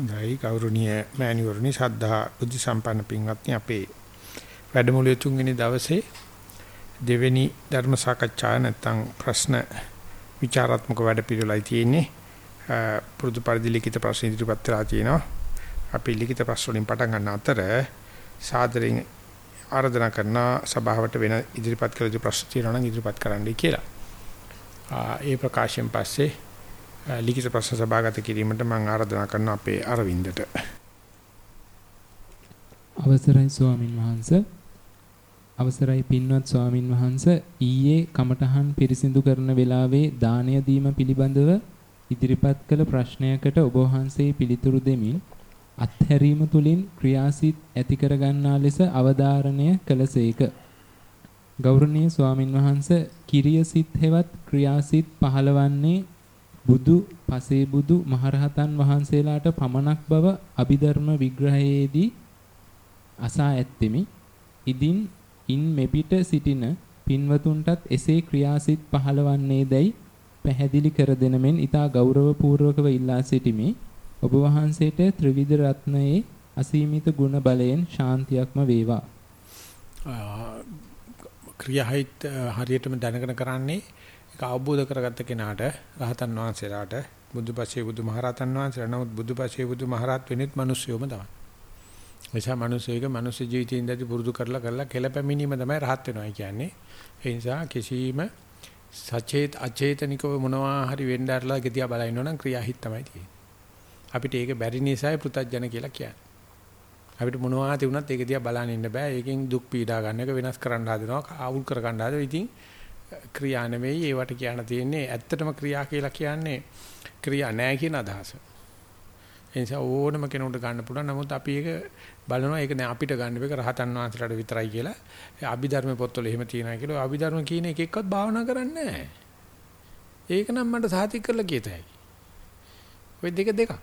හොඳයි. ගෞරවනීය මෑණිවරණි ශ්‍රද්ධා බුද්ධ සම්පන්න පින්වත්නි අපේ වැඩමුළුවේ තුන්වෙනි දවසේ දෙවෙනි ධර්ම සාකච්ඡාව නැත්නම් ප්‍රශ්න විචාරාත්මක වැඩ පිළිවෙලයි තියෙන්නේ. පුරුදු පරිදි ලිඛිත ප්‍රශ්න ඉදිරිපත් කරලා තියෙනවා. අපි ලිඛිත ප්‍රශ්න වලින් පටන් ගන්න අතර සාදරයෙන් ආරාධනා කරන සභාවට වෙන ඉදිරිපත් කළ යුතු ප්‍රශ්න තියෙනවා නම් ඉදිරිපත් කරන්නයි කියලා. ඒ ප්‍රකාශයෙන් පස්සේ ලිඛිත ප්‍රශ්න සභාගත කිරීමට මම ආරාධනා කරනවා අපේ අරවින්දට. අවසරයි ස්වාමින් වහන්සේ අවසරයි පින්වත් ස්වාමින් වහන්සේ ඊයේ කමඨහන් පිරිසිදු කරන වෙලාවේ දානය දීම පිළිබඳව ඉදිරිපත් කළ ප්‍රශ්නයකට ඔබ වහන්සේ පිළිතුරු දෙමින් අත්හැරීම තුලින් ක්‍රියාසිත ඇති කර ගන්නා ලෙස අවධාරණය කළසේක. ගෞරවනීය ස්වාමින් වහන්සේ කිරිය සිත් හෙවත් ක්‍රියාසිත පහළවන්නේ බුදු පසේ බුදු මහරහතන් වහන්සේලාට පමණක් බව අභිධර්ම විග්‍රහයේදී අසා ඇත්තෙමි. ඉදින් ඉන් මෙපිට සිටින පින්වතුන්ටත් එසේ ක්‍රියාසිත පහළවන්නේදයි පැහැදිලි කර දෙන මෙන් ඊට ගෞරවපූර්වකව ඉල්ලා සිටිමි. ඔබ වහන්සේට ත්‍රිවිධ රත්නයේ අසීමිත ගුණ බලයෙන් ශාන්තියක්ම වේවා. ක්‍රියාහිත හරියටම දැනගෙන කරන්නේ ඒක අවබෝධ කරගත්ත කෙනාට රහතන් වහන්සේලාට බුදුපසේ බුදුමහරහතන් වහන්සේලා නමුත් බුදුපසේ බුදුමහරහත් වෙනෙත් මිනිස්සුයෝම තමයි. එනිසා මිනිස්සෙක මිනිස් ජීවිතේ ඉඳි පුරුදු කරලා කරලා කෙලපැමිනීම තමයි රහත් වෙනවා කියන්නේ. ඒ නිසා කිසිම සචේත අචේතනිකව මොනවා හරි වෙන්න ඇරලා ගතිය බලන්න නම් ක්‍රියාහිත තමයි තියෙන්නේ. අපිට ඒක බැරි නිසායි පෘතජන කියලා කියන්නේ. අපිට මොනවා තිබුණත් ඒක දිහා බලන්න ඉන්න බෑ. ඒකෙන් දුක් පීඩා ගන්න එක වෙනස් කරන්න හදනවා, ආවුල් කර ගන්න හදනවා. ඉතින් ක්‍රියා නෙවෙයි ඒවට කියන්න තියෙන්නේ ඇත්තටම ක්‍රියා කියලා කියන්නේ ක්‍රියා නෑ කියන අදහස. ඒ නිසා ඕනම කෙනෙකුට ගන්න පුළුවන්. නමුත් අපි ඒක බලනවා ඒක නෑ අපිට ගන්න බෑක රහතන් වහන්සේලාට විතරයි කියලා. ඒ අභිධර්ම පොත්වල එහෙම තියෙනවා කියලා. අභිධර්ම කියන එක එක්කවත් භාවනා කරන්නේ නෑ. ඒක නම් මට සාතික් කරලා කියතයි. ওই දෙක දෙකක්.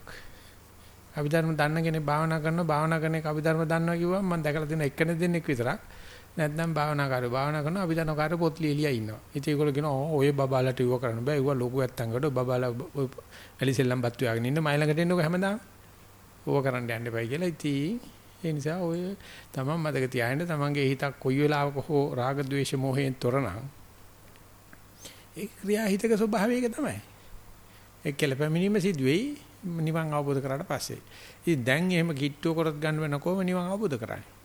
අභිධර්ම දන්න කෙනෙක් භාවනා කරනවා භාවනා කරන එක අභිධර්ම දන්නවා කිව්වම මම දැකලා තියෙන එක්කෙනෙක් දෙන්නෙක් විතරක්. නැත්නම් භාවනාකාරයෝ භාවනා කරනවා අභිධර්මකාරයෝ පොත් ලියලියා ඉන්නවා. ඉතින් ඒගොල්ලෝ කියනවා ඔය බබාලට ඉව කරන්න බෑ. ඒවා ලොකු ඇත්තන්කට බබාලා ඇලිසෙල්ලම් බත් වයාගෙන ඉන්න මයි ළඟට එන්නකො හැමදාම. ඕව කරන්න යන්න එපයි කියලා. ඉතින් ඒ නිසා ඔය තමන් මතක තියාගන්න තමන්ගේ හිතක් කොයි වෙලාවක හෝ රාග ద్వේෂ මොහයෙන් තොරනම් ඒ ක්‍රියාහිතක ස්වභාවය ඒක තමයි. ඒ කෙලපැමිනීම සිදුවේයි නිවන් අවබෝධ කරාට පස්සේ. ඉතින් දැන් එහෙම කිට්ටුව කරත් ගන්න වෙන කොහොම නිවන් අවබෝධ කරන්නේ?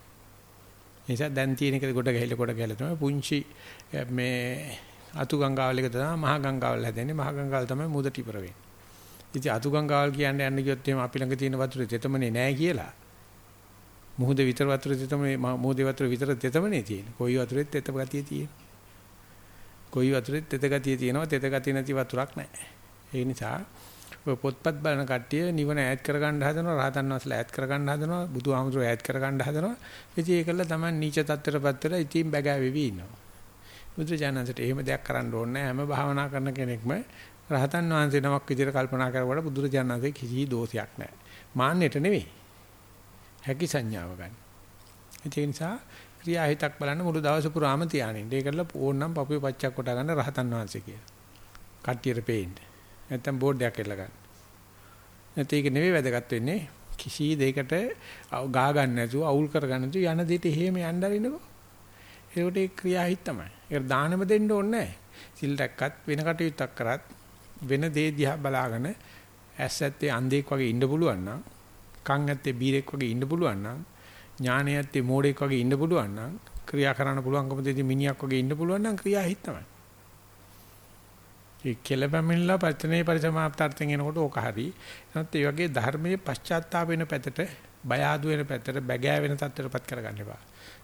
නිසා දැන් තියෙන එක කොට ගහලා කොට ගහලා තමයි පුංචි මේ අතු ගංගාවල් එක තමයි මහා ගංගාවල් හැදෙන්නේ. මහා ගංගාවල් තමයි මුදට ඉවර වෙන්නේ. ඉතින් අතු ගංගාවල් කියන්නේ යන්න ගියොත් එහෙම අපි ළඟ තියෙන වතුරේ තෙතමනේ නැහැ කියලා. මුහුද විතර වතුරේ තෙතමනේ මුහුදේ වතුර විතර තෙතමනේ තියෙන්නේ. කොයි වතුරෙත් තෙත ගතිය තියෙන්නේ. කොයි වතුරෙත් තෙත ගතිය තියෙනවා. තෙත ගතිය නැති වතුරක් නැහැ. ඒ නිසා ඔය පොත්පත් බලන කට්ටිය නිවන ඈඩ් කරගන්න හදනවා රහතන් වහන්සේලා ඈඩ් කරගන්න හදනවා බුදුහාමුදුරුවෝ ඈඩ් කරගන්න හදනවා. ඉතින් ඒකල තමයි නීච තත්ත්වයටපත් වෙලා ඉතින් බැගෑ වෙවි ඉන්නවා. බුදුජානන්සට එහෙම දෙයක් කරන්න ඕනේ හැම භාවනා කරන කෙනෙක්ම රහතන් වහන්සේ නමක් විදිහට කල්පනා කරවට බුදුරජාණන්සේ කිසි දෝෂයක් නැහැ. මාන්නෙට නෙවෙයි. හැකි සංඥාව ගන්න. ඒ නිසා ක්‍රියා හිතක් බලන්න මුළු දවස පුරාම තියානින්න. ඒකල ඕනනම් පපුවේ පච්චක් කොට ගන්න රහතන් වහන්සේ කියලා. කට්ටියට පේන්නේ. නැත්තම් බෝඩ් එකක් එල්ල ගන්න. නැත්නම් ඒක නෙවෙයි වැදගත් වෙන්නේ කිසි දෙයකට ගා ගන්න නැතුව අවුල් කර ගන්න නැතුව යන දෙයට එහෙම යන්න අරින්නකෝ. ඒකට ඒ ක්‍රියාහිත තමයි. ඒක දානම දෙන්න ඕනේ නැහැ. සිල් රැක්කත් වෙන කටයුත්තක් කරත් වෙන දේ දිහා බලාගෙන ඇස් ඇත්තේ අන්ධෙක් වගේ ඉන්න පුළුවන් නම් කන් ඇත්තේ බීරෙක් වගේ ඉන්න පුළුවන් නම් ඥානය ඇත්තේ මෝඩෙක් වගේ ඉන්න පුළුවන් නම් ක්‍රියා කරන්න පුළුවන්කම දෙදී මිනිහක් වගේ ඉන්න පුළුවන් නම් ක්‍රියාහිත තමයි. ඒ කෙලපැමිණලා පතනේ පරිසමාප්තාර්ථයෙන් එනකොට ඕක හරි. නැත්නම් ඒ වගේ ධර්මයේ පශ්චාත්තාප වෙන පැත්තට බය ආදු වෙන පැත්තට බැගෑ වෙන තත්ත්වයටපත් කරගන්න එපා.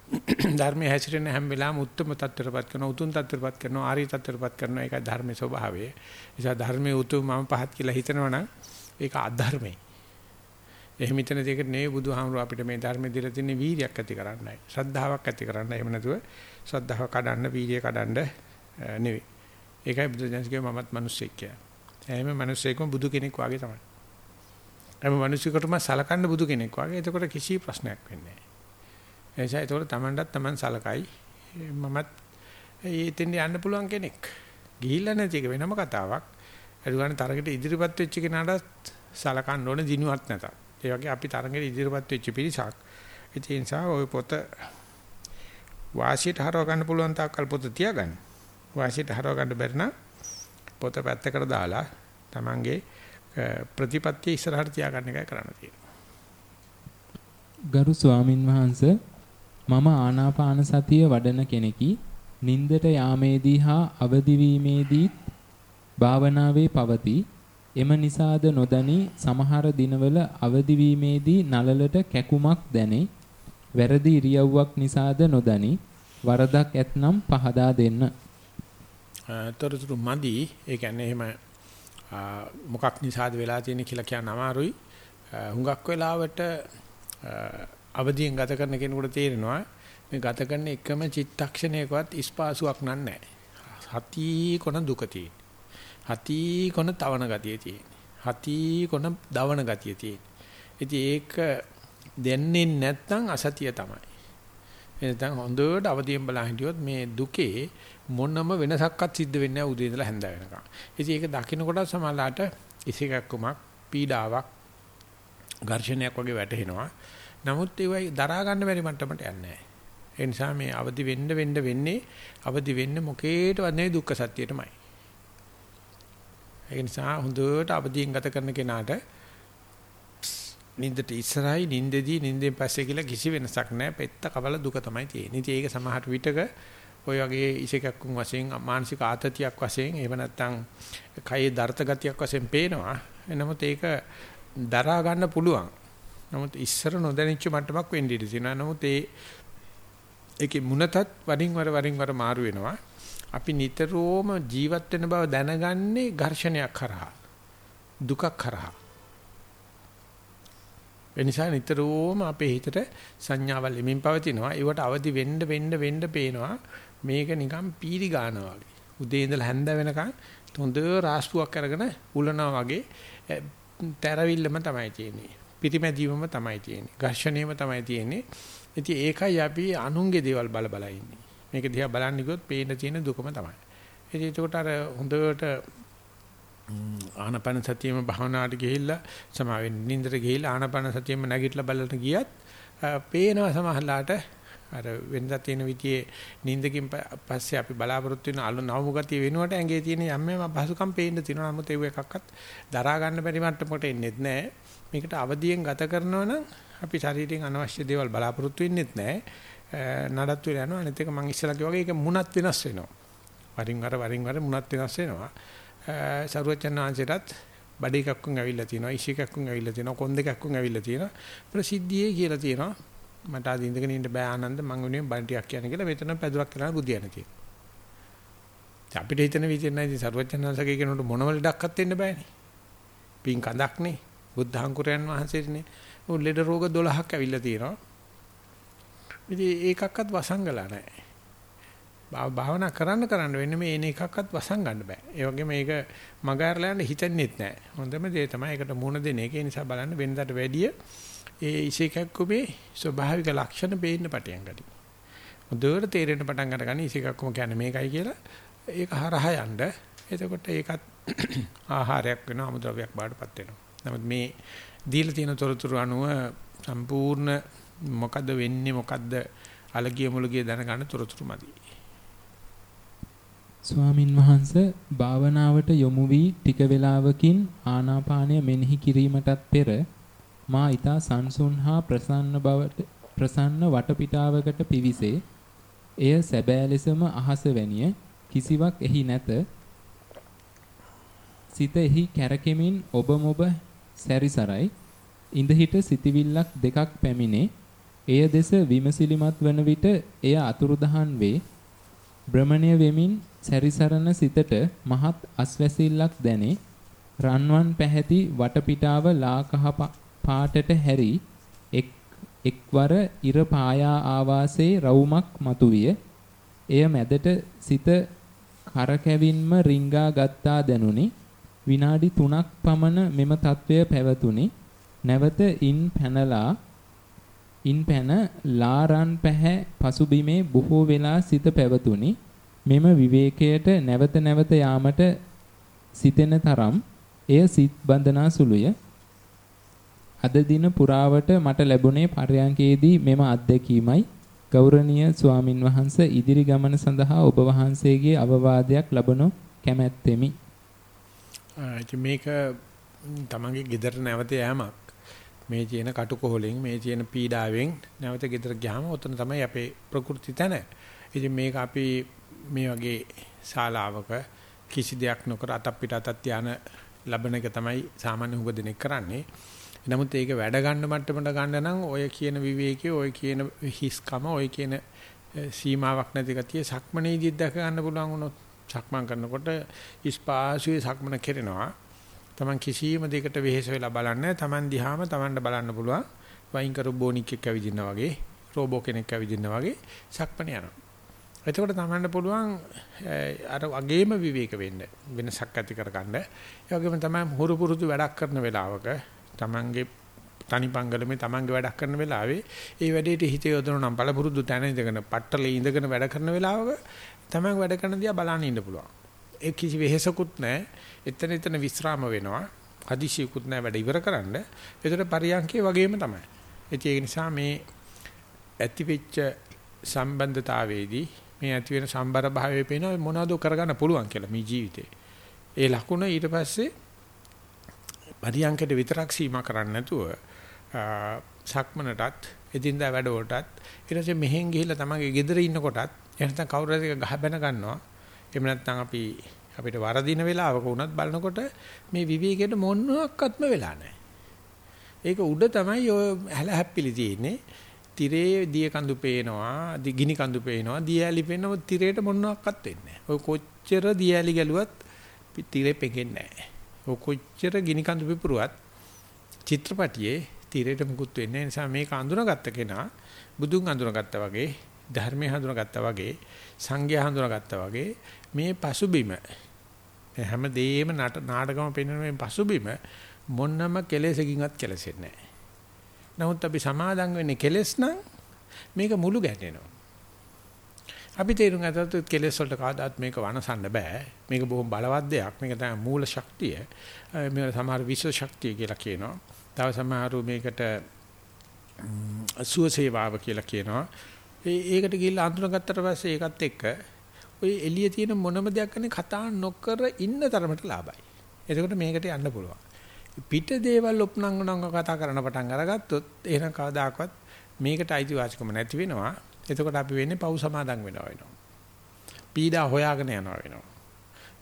ධර්මයේ හැසිරෙන හැම වෙලාවෙම උත්තරම තත්ත්වයටපත් කරනවා, උතුම් තත්ත්වයටපත් කරනවා, ආර්ය තත්ත්වයටපත් කරනවා. ඒකයි ධර්මයේ ස්වභාවය. ඒ නිසා ධර්මයේ උතුම් මම පහත් කියලා හිතනවා නම් ඒක අධර්මයි. එහෙම හිතන දෙයකට නෙවෙයි බුදුහාමුදුරුවෝ අපිට මේ ධර්මයේ දීලා තියෙන වීරියක් ඇති කරන්නයි. ශ්‍රද්ධාවක් ඇති කරන්නයි. එහෙම නැතුව ශ්‍රද්ධාව කඩන්න, වීරිය කඩන්න නෙවෙයි. ඒකයි බුදුදහමේ මමත් මිනිස්සෙක් කියලා. හැම මිනිස්සෙක්ම බුදු කෙනෙක් වාගේ තමයි. හැම මිනිසෙකුටම සලකන්න බුදු කෙනෙක් වාගේ. එතකොට කිසි ප්‍රශ්නයක් වෙන්නේ නැහැ. එනිසා ඒතකොට Tamanටත් Taman සලකයි. මමත් ඒතෙන් යන්න පුළුවන් කෙනෙක්. ගිහිල්ලා නැති එක වෙනම කතාවක්. අදුගාන තරකට ඉදිරිපත් වෙච්ච කෙනාට සලකන්න ඕනේ දිනුවත් නැත. ඒ වගේ අපි තරඟෙට ඉදිරියපත් වෙච්ච පිරිසක්. ඒ නිසා ওই පොත වාසියට හරව ගන්න පුළුවන් තාක්කල් පොත තියාගන්න. වාසියට හරව ගන්න බැරි නම් පොත පැත්තකට දාලා Tamange ප්‍රතිපත්තිය ඉස්සරහට තියාගන්න එකයි කරන්න තියෙන්නේ. ගරු ස්වාමින් වහන්සේ මම ආනාපාන සතිය වඩන කෙනෙකි. නින්දට යාමේදී හා අවදි වීමේදීත් භාවනාවේ පවතී. එම නිසාද නොදනි සමහර දිනවල අවදි වීමේදී නලලට කැකුමක් දැනේ. වැරදි ඉරියව්වක් නිසාද නොදනි. වරදක් ඇතනම් පහදා දෙන්න. තොරතුරු මදි. ඒ කියන්නේ එහෙම මොකක් නිසාද වෙලා තියෙන්නේ කියලා කියන්න අමාරුයි. හුඟක් වෙලාවට අවදියෙන් ගත කරන කෙනෙකුට තේරෙනවා මේ ගත කරන එකම චිත්තක්ෂණයකවත් ස්පාසුවක් නෑ. හති කොන දුක තියෙන. හති කොන තවන ගතිය තියෙන. හති කොන දවන ගතිය තියෙන. ඉතින් ඒක දෙන්නේ නැත්නම් අසතිය තමයි. එනතන් හොඳට අවදියෙන් බලන් හිටියොත් මේ දුකේ මොනම වෙනසක්වත් සිද්ධ වෙන්නේ නැහැ උදේ ඉඳලා හැන්ද වෙනකම්. ඉතින් ඒක දකින්නකොට සමහරලාට ඉසිකක්කමක් පීඩාවක් ඝර්ෂණයක් වගේ වැටෙනවා. නමුත් ඒවයි දරා ගන්න බැරි මට්ටමට යන්නේ නැහැ. ඒ නිසා මේ අවදි වෙන්න වෙන්න වෙන්නේ අවදි වෙන්න මොකේටවත් නෙවෙයි දුක්ඛ සත්‍යයටමයි. ඒ නිසා හොඳට අවදියෙන් ගත කරන කෙනාට නින්දට ඉස්සරහයි නින්දෙදී නින්දෙන් පස්සේ කියලා කිසි වෙනසක් නැහැ. පෙත්ත කවල දුක තමයි තියෙන්නේ. ඉතින් ඒක සමහර විටක ඔය වගේ ඉසේකක්කුන් වශයෙන් මානසික ආතතියක් වශයෙන් එහෙම නැත්නම් කයේ දර්ථ ගතියක් වශයෙන් පේනවා. එනමුත් ඒක දරා ගන්න පුළුවන්. නමුත් ඉස්සර නොදැනිච්ච මට්ටමක් වෙන්න ඉඩ තියෙනවා. නමුත් ඒ ඒකේ මුනතත් වරින් වර වරින් වර මාරු වෙනවා. අපි නිතරම ජීවත් වෙන බව දැනගන්නේ ඝර්ෂණයක් කරහා. දුකක් කරහා. ඒ නිසා නිතරම අපේ හිතට සංඥාවල් එමින් පවතිනවා. ඒවට අවදි වෙන්න වෙන්න වෙන්න පේනවා. මේක නිකන් පීරි ගන්නවා වගේ. උදේ ඉඳලා හැන්ද වෙනකන් හොඳ රාස්පුවක් අරගෙන උලනවා වගේ තැරවිල්ලම තමයි තියෙන්නේ. පිටිමැදීමම තමයි තියෙන්නේ. ඝර්ෂණයම තමයි තියෙන්නේ. ඉතින් ඒකයි අපි අනුන්ගේ දේවල් බල බල ඉන්නේ. මේක දිහා බලන්න ගියොත් පේන තියෙන දුකම තමයි. ඉතින් ඒකට අර හොඳට ආනපන සතියෙම භාවනාවට ගිහිල්ලා සමාවෙන් නින්දට ගිහිල්ලා ආනපන සතියෙම නැගිටලා බලන්න ගියත් පේනවා සමහරලාට අර වෙනදා තියෙන විදිහේ නින්දකින් පස්සේ අපි බලාපොරොත්තු වෙන අලු නවමු ගතිය වෙනුවට ඇඟේ තියෙන යම් යම් පහසුකම් පේන්න තියෙනවා. නමුත් ඒව එකක්වත් දරා ගන්න බැරි මට්ටමකට එන්නේත් නැහැ මේකට අවදියෙන් ගත කරනවා නම් අපි ශරීරයෙන් අනවශ්‍ය දේවල් බලාපොරොත්තු වෙන්නේත් නැහැ නඩත්තු වෙලා යනවා. අනිත් එක මම ඉස්සලා කිව්වා වගේ ඒක මුණත් වෙනස් වෙනවා. වරින් වර වරින් වර මුණත් වෙනස් වෙනවා. සරුවචන් වහන්සේටත් බඩ එකක්කුන් ඇවිල්ලා තියෙනවා ඉෂි එකක්කුන් ඇවිල්ලා තියෙනවා කොන් දෙකක්කුන් ඇවිල්ලා තියෙනවා. ප්‍රසිද්ධියේ කියලා තියෙනවා. මට අද ඉඳගෙන ඉන්න බෑ ආනන්ද මං වෙනුවෙන් බණ ටිකක් කියන කියලා මෙතන පැදුරක් කරලා බුදියන තියෙනවා. අපිට හිතන විදිහ නෑ. ඉතින් සරුවචන් වහන්සේගේ කෙනෙකුට මොනම ලඩක්වත් වෙන්න බෑනේ. පින් කඳක්නේ. බුද්ධහංකුරයන් වහන්සේනේ උන් ලෙඩ රෝග 12ක් ඇවිල්ලා තියෙනවා. ඉතින් ඒකක්වත් වසංගලා නැහැ භාවනා කරන්න කරන්න වෙන්නේ මේ එන එකක්වත් වසන් ගන්න බෑ. ඒ වගේම මේක මගහැරලා යන්න හිතෙන්නෙත් නෑ. හොඳම දේ තමයි ඒකට මුණ දෙන එක. ඒ නිසා බලන්න වෙනදාට වැඩිය ඒ ඉසේකක්කමේ ස්වභාවික ලක්ෂණ පේන්න පටන් ගන්නවා. හොඳට තේරෙන්න පටන් අරගන්න ඉසේකක්කම කියන්නේ මේකයි කියලා ඒක හරහා යන්න. එතකොට ඒකත් ආහාරයක් වෙනවා අමුද්‍රව්‍යයක් බාටපත් වෙනවා. නමුත් මේ දීලා තියෙන තොරතුරු අනුව සම්පූර්ණ මොකද්ද වෙන්නේ මොකද්ද අලගිය මුලගිය දැනගන්න තොරතුරු මදි. ස්වාමින් වහන්ස භාවනාවට යොමු වී ටික වේලාවකින් ආනාපානය මෙනෙහි කිරීමටත් පෙර මා ඊතා සංසුන් හා ප්‍රසන්න බවට ප්‍රසන්න වටපිටාවකට පිවිසේ එය සැබෑ ලෙසම අහස වැනිය කිසිවක් එහි නැත. සිත එහි කැරකෙමින් ඔබ මොබ සැරිසරයි. ඉඳහිට සිටිවිල්ලක් දෙකක් පැමිණේ. එය දෙස විමසිලිමත් වන විට එය අතුරුදහන් වේ. භ්‍රමණය වෙමින් සැරිසරන සිතට මහත් අස්වැසිල්ලක් දැනේ. රන්වන් පැහැති වටපිටාව ලාකහ පාටට හැරි එක් එක්වර ඉර පායා ආවාසේ රවුමක් මතුවිය. එය මැදට සිත කරකැවින්ම රිංගා ගත්තා දැනුනි. විනාඩි 3ක් පමණ මෙම తත්වය පැවතුනි. නැවත ඉන් පැනලා ඉන් පැන ලාරන් පැහැ පසුබිමේ බොහෝ වෙලා සිත පැවතුනි. මෙම විවේකයට නැවත නැවත යාමට සිතෙන තරම් එය සිත් බඳනා සුළුය. අද දින පුරාවට මට ලැබුණේ පරයන්කේදී මෙම අත්දැකීමයි ගෞරවනීය ස්වාමින් වහන්සේ ඉදිරි ගමන සඳහා ඔබ වහන්සේගේ අවවාදයක් ලබනු කැමැත්තෙමි. මේක තමන්ගේ ගෙදර නැවත යෑමක්. මේ කියන කටුකොහලෙන් මේ කියන පීඩාවෙන් නැවත ගෙදර ගියාම ඔතන තමයි අපේ ප්‍රകൃති තැන. ඉතින් මේක අපි මේ වගේ ශාලාවක කිසි දෙයක් නොකර අතක් පිට අතක් තියාන ලබන එක තමයි සාමාන්‍ය හුඟ දෙනෙක් කරන්නේ. නමුත් ඒක වැඩ ගන්න මට්ටමට ගන්න නම් ඔය කියන විවේකයේ ඔය කියන හිස්කම ඔය කියන සීමාවක් නැති ගතිය සක්මනේදී දැක ගන්න පුළුවන් වුණොත් සක්මන් කරනකොට ඉස්පාසුවේ සක්මන කෙරෙනවා. Taman කිසියම් දෙයකට වෙහෙස වෙලා බලන්නේ Taman දිහාම Tamanට බලන්න පුළුවන්. වයින් කරු බොනික් එක්ක ඇවිදිනා වගේ, රෝබෝ කෙනෙක් ඇවිදිනා වගේ සක්මන යනවා. එතකොට Tamanට පුළුවන් අර වගේම විවේක වෙන්න වෙනසක් ඇති කරගන්න. ඒ වගේම තමයි හුරු පුරුදු වැඩක් කරන වෙලාවක තමන්ගේ තනිපංගලමේ තමන්ගේ වැඩක් කරන වෙලාවේ ඒ වැඩේට හිත යොදන නම් බලපුරුදු තැන ඉඳගෙන පට්ටලේ ඉඳගෙන වැඩ කරන වෙලාවක තමන් වැඩ කරන දිහා බලන්න ඉන්න පුළුවන්. ඒ කිසි වෙහෙසකුත් නැහැ. එතන එතන විස්්‍රාම වෙනවා. හදිසියකුත් නැහැ වැඩ ඉවර කරන්න. ඒතර පරියන්කේ වගේම තමයි. ඒ නිසා මේ ඇතිවෙච්ච සම්බන්ධතාවයේදී මේ ඇති වෙන සම්බර භාවයේ පේන මොනවද කරගන්න පුළුවන් කියලා මේ ජීවිතේ. ඒ ලකුණ ඊට පස්සේ පරියන්කයට විතරක් සීමා කරන්නේ නැතුව සක්මනටත් එදින්දා වැඩවලටත් ඊට පස්සේ මෙහෙන් ගිහිල්ලා තමන්ගේ ගෙදර ඉන්නකොටත් එහෙනම් කවුරු හරි ගහ බැන ගන්නවා එහෙම නැත්නම් අපි අපිට වරදින වෙලාවක වුණත් බලනකොට මේ විවේකයට මොනක්වත්ම වෙලා නැහැ. ඒක උඩ තමයි ඔය හැල හැප්පිලි තියෙන්නේ. තිරේ දිය කඳු පේනවා, ගිනි කඳු පේනවා, දියැලි පේනවා, තිරේට මොනක්වත් වෙන්නේ නැහැ. ඔය කොච්චර දියැලි ගැලුවත් තිරේ පෙඟෙන්නේ නැහැ. ඔය කොච්චර ගිනි කඳු පිපුරුවත් චිත්‍රපටියේ තිරේට මුකුත් වෙන්නේ නැහැ. නිසා මේක අඳුනගත්ත කෙනා බුදුන් අඳුනගත්තා වගේ, ධර්මයේ අඳුනගත්තා වගේ, සංඝයා අඳුනගත්තා වගේ මේ පසුබිම හැම දෙයක්ම නාටකම පෙන්වන මේ පසුබිම මොන්නම කෙලෙසකින්වත් කෙලසෙන්නේ නැහැ. නමුත් අපි සමාදම් වෙන්නේ කෙලස් නම් මේක මුළු ගැටෙනවා. අපි තේරුම් ගත්තොත් කෙලෙස් වලට කවදාත් මේක වනසන්න බෑ. මේක බොහොම බලවත් දෙයක්. මේක තමයි මූල ශක්තිය. මේක සමහර විශ්ව ශක්තිය කියලා කියනවා. තව සමහරු මේකට සුව සේවාව කියලා කියනවා. ඒකට ගිහිල්ලා අඳුනගත්තට පස්සේ ඒකත් එක්ක ඔය එළිය තියෙන මොනම දෙයක් ගැන කතා නොකර ඉන්න තරමට ලාභයි. එතකොට මේකට යන්න පුළුවන්. පිට දේවල් ඔප්නංගනංග කතා කරන පටන් අරගත්තොත් එහෙනම් කවදාකවත් මේකට අයිතිවාසිකම නැති වෙනවා. එතකොට අපි වෙන්නේ පව් සමාදන් වෙනවා වෙනවා. පීඩා හොයාගෙන යනවා වෙනවා.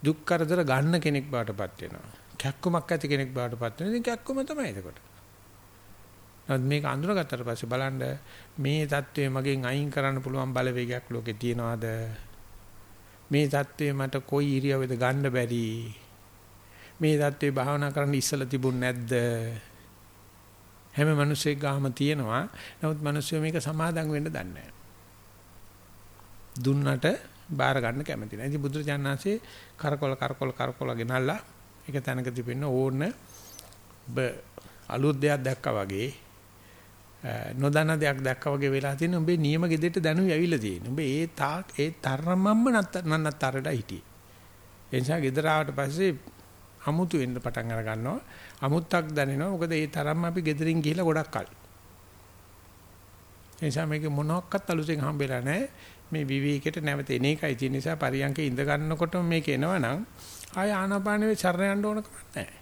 දුක් කරදර ගන්න කෙනෙක් බාටපත් වෙනවා. කැක්කුමක් ඇති කෙනෙක් බාටපත් වෙනවා. ඉතින් කැක්කුම තමයි එතකොට. නමුත් මේක අඳුරගත්තට පස්සේ බලන්න මේ தત્ත්වය මගෙන් අයින් කරන්න පුළුවන් බලවේගයක් ලෝකේ තියනවාද? මේ தત્ත්වය මට කොයි ඉරියව්වෙද ගන්න බැරි? මේ தત્ත්වය භාවනා කරන්න ඉස්සලා තිබුණ නැද්ද? හැම මිනිසෙක් ගාම තියෙනවා. නමුත් මිනිස්සු මේක සමාදම් වෙන්න දන්නේ නැහැ. දුන්නට බාර ගන්න කැමති නැහැ. ඉතින් බුදුරජාණන්සේ කරකොල කරකොල කරකොල ගෙනල්ලා ඒක තැනකදී පෙන්න ඕන ඔබ අලුත් දෙයක් දැක්කා වගේ නොදන්න දෙයක් දැක්කා වගේ වෙලා තියෙන උඹේ නියම ගෙදෙට්ට දැනුයි ඇවිල්ලා තියෙන්නේ. උඹ ඒ තාක් ඒ තරමම්ම නන්නතරට හිටියේ. ඒ නිසා ගෙදර ආවට පස්සේ අමුතු වෙන්න පටන් අර ගන්නවා. අමුත්තක් දැනෙනවා. මොකද ඒ තරම්ම අපි ගෙදරින් ගිහිලා ගොඩක් කල්. ඒ නිසා මේක මොනක්වත් අලුතෙන් හම්බෙලා නැහැ. මේ විවේකයට නැවත එන එකයි තියෙන නිසා පරියන්කේ ඉඳ ගන්නකොටම මේක එනවනම් ආය ආනාපානෙ සරණ යන්න ඕන කමක් නැහැ.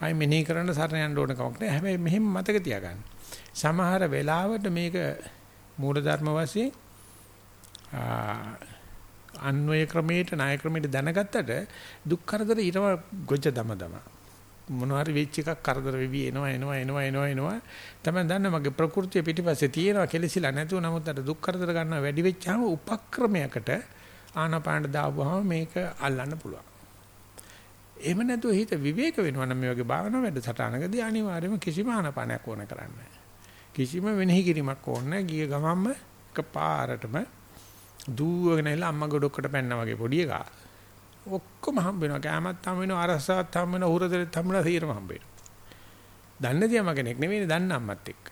ආය මෙනෙහි කරන්න සරණ යන්න ඕන කමක් නැහැ. හැබැයි මෙහෙම මතක තියාගන්න. සමහර වෙලාවට මේක මූලධර්ම වශයෙන් අන්වය ක්‍රමයට ණය ක්‍රමයට දැනගත්තට දුක් කරදර ඊටම ගොජ දම දම මොනවාරි වෙච්ච එකක් කරදර වෙවි එනවා එනවා එනවා එනවා එනවා. තමයි දන්න මගේ ප්‍රകൃතිය පිටිපස්සේ තියෙනවා කෙලසිලා නැතුව. නමුත් අර දුක් කරදර ගන්න වැඩි වෙච්චාම උපක්‍රමයකට ආනාපානට දාපුවාම මේක අල්ලන්න පුළුවන්. එහෙම නැතුව හිත විවේක වෙනවා නම් මේ වගේ භාවනා වැඩසටහනකදී අනිවාර්යයෙන්ම කිසිම ආනාපානයක් ඕන කරන්නේ කිසිම වෙනෙහි කිරීමක් ඕනේ ගිය ගමන්ම එකපාරටම දූවගෙන ඉල්ල අම්මා ගොඩකට පැන්නා වගේ පොඩි එකා. ඔක්කොම හම්බ වෙනවා. කෑමත් හම්බ වෙනවා, අරසාවත් හම්බ වෙනවා, උරදෙලත් හම්බ වෙනවා, සීරම හම්බ වෙනවා. දන්නේ තියම කෙනෙක් නෙවෙයි දන්න අම්මත් එක්ක.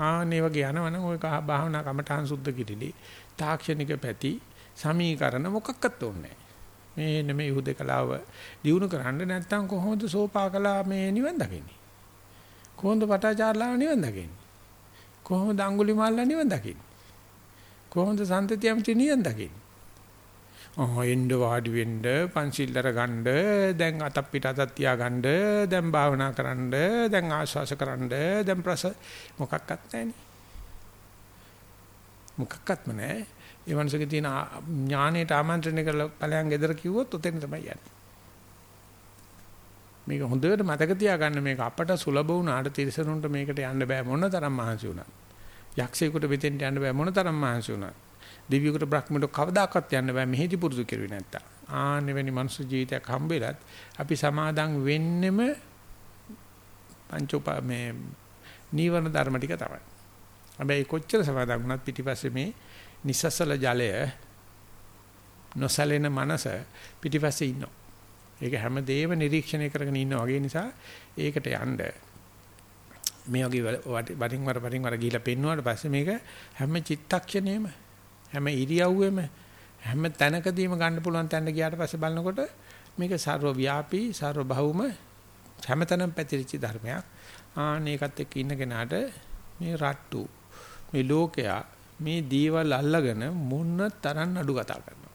ආන්නේ වගේ යනවනම් ওই භාවනා කමඨාන් සුද්ධ කිරිලි, තාක්ෂණික පැති, සමීකරණ මොකක්වත් ඕනේ මේ නෙමෙයි හුදකලාව දිනු කරන්න නැත්තම් කොහොමද සෝපාකලා මේ නිවන් දකින්නේ? කොහොමද පටාචාරලා නිවන් දකින්නේ? කොහොමද අඟුලිමාල්ලා නිවන් දකින්නේ? කොහොමද සම්තතිය ඇමති නිවන් දකින්නේ? ඔහො එන්න වාඩි වෙන්න පන්සිල්තර ගන්න දැන් අතක් පිට අතක් තියා ගන්න දැන් භාවනා කරන්න දැන් ආශ්වාස කරන්න දැන් ප්‍රස මොකක්වත් නැහැනේ මොකක්වත්ම නැහැ ඒ වන්සගේ තියෙන ඥාණයට ආමන්ත්‍රණය කරලා ඵලයන් ගෙදර කිව්වොත් උතෙන් තමයි යන්නේ. මේක හොඳට මතක තියාගන්න මේක අපට සුලභ වුණාට තිරසනුන්ට මේකට යන්න බෑ මොන තරම් මහන්සි වුණත්. යක්ෂයෙකුට මෙතෙන්ට යන්න බෑ මොන තරම් මහන්සි වුණත්. දිව්‍යකට බ්‍රහ්මයට කවදාකවත් යන්න බෑ මෙහෙදි පුරුදු කෙරුවේ නැත්තම්. ආන්නේ වෙනි මනුස්ස ජීවිතයක් හම්බෙලත් අපි සමාදන් වෙන්නෙම පංචෝප මේ නීවරණ ධර්ම ටික තමයි. හැබැයි කොච්චර සමාදන් වුණත් පිටිපස්සේ මේ නිසසල ජලය නොසලෙන මනස පිටිපස්සේ ඉන්නවා. ඒක හැමදේම නිරීක්ෂණය කරගෙන ඉන්නා වගේ නිසා ඒකට යන්න මේ වගේ වරින් වර වරින් වර ගිහිලා පෙන්නුවාට පස්සේ මේක හැම චිත්තක්ෂණයෙම හැම ඉරියව්වෙම හැම තැනකදීම ගන්න පුළුවන් තැනට ගියාට පස්සේ බලනකොට මේක ਸਰව ව්‍යාපී ਸਰව භෞම හැමතැනම පැතිරිච්ච ධර්මයක්. ආන ඒකත් එක්ක ඉන්න කෙනාට මේ රට්ටු මේ ලෝකයා මේ දේවල් අල්ලගෙන මොන තරම් අඩු කතා කරනවා.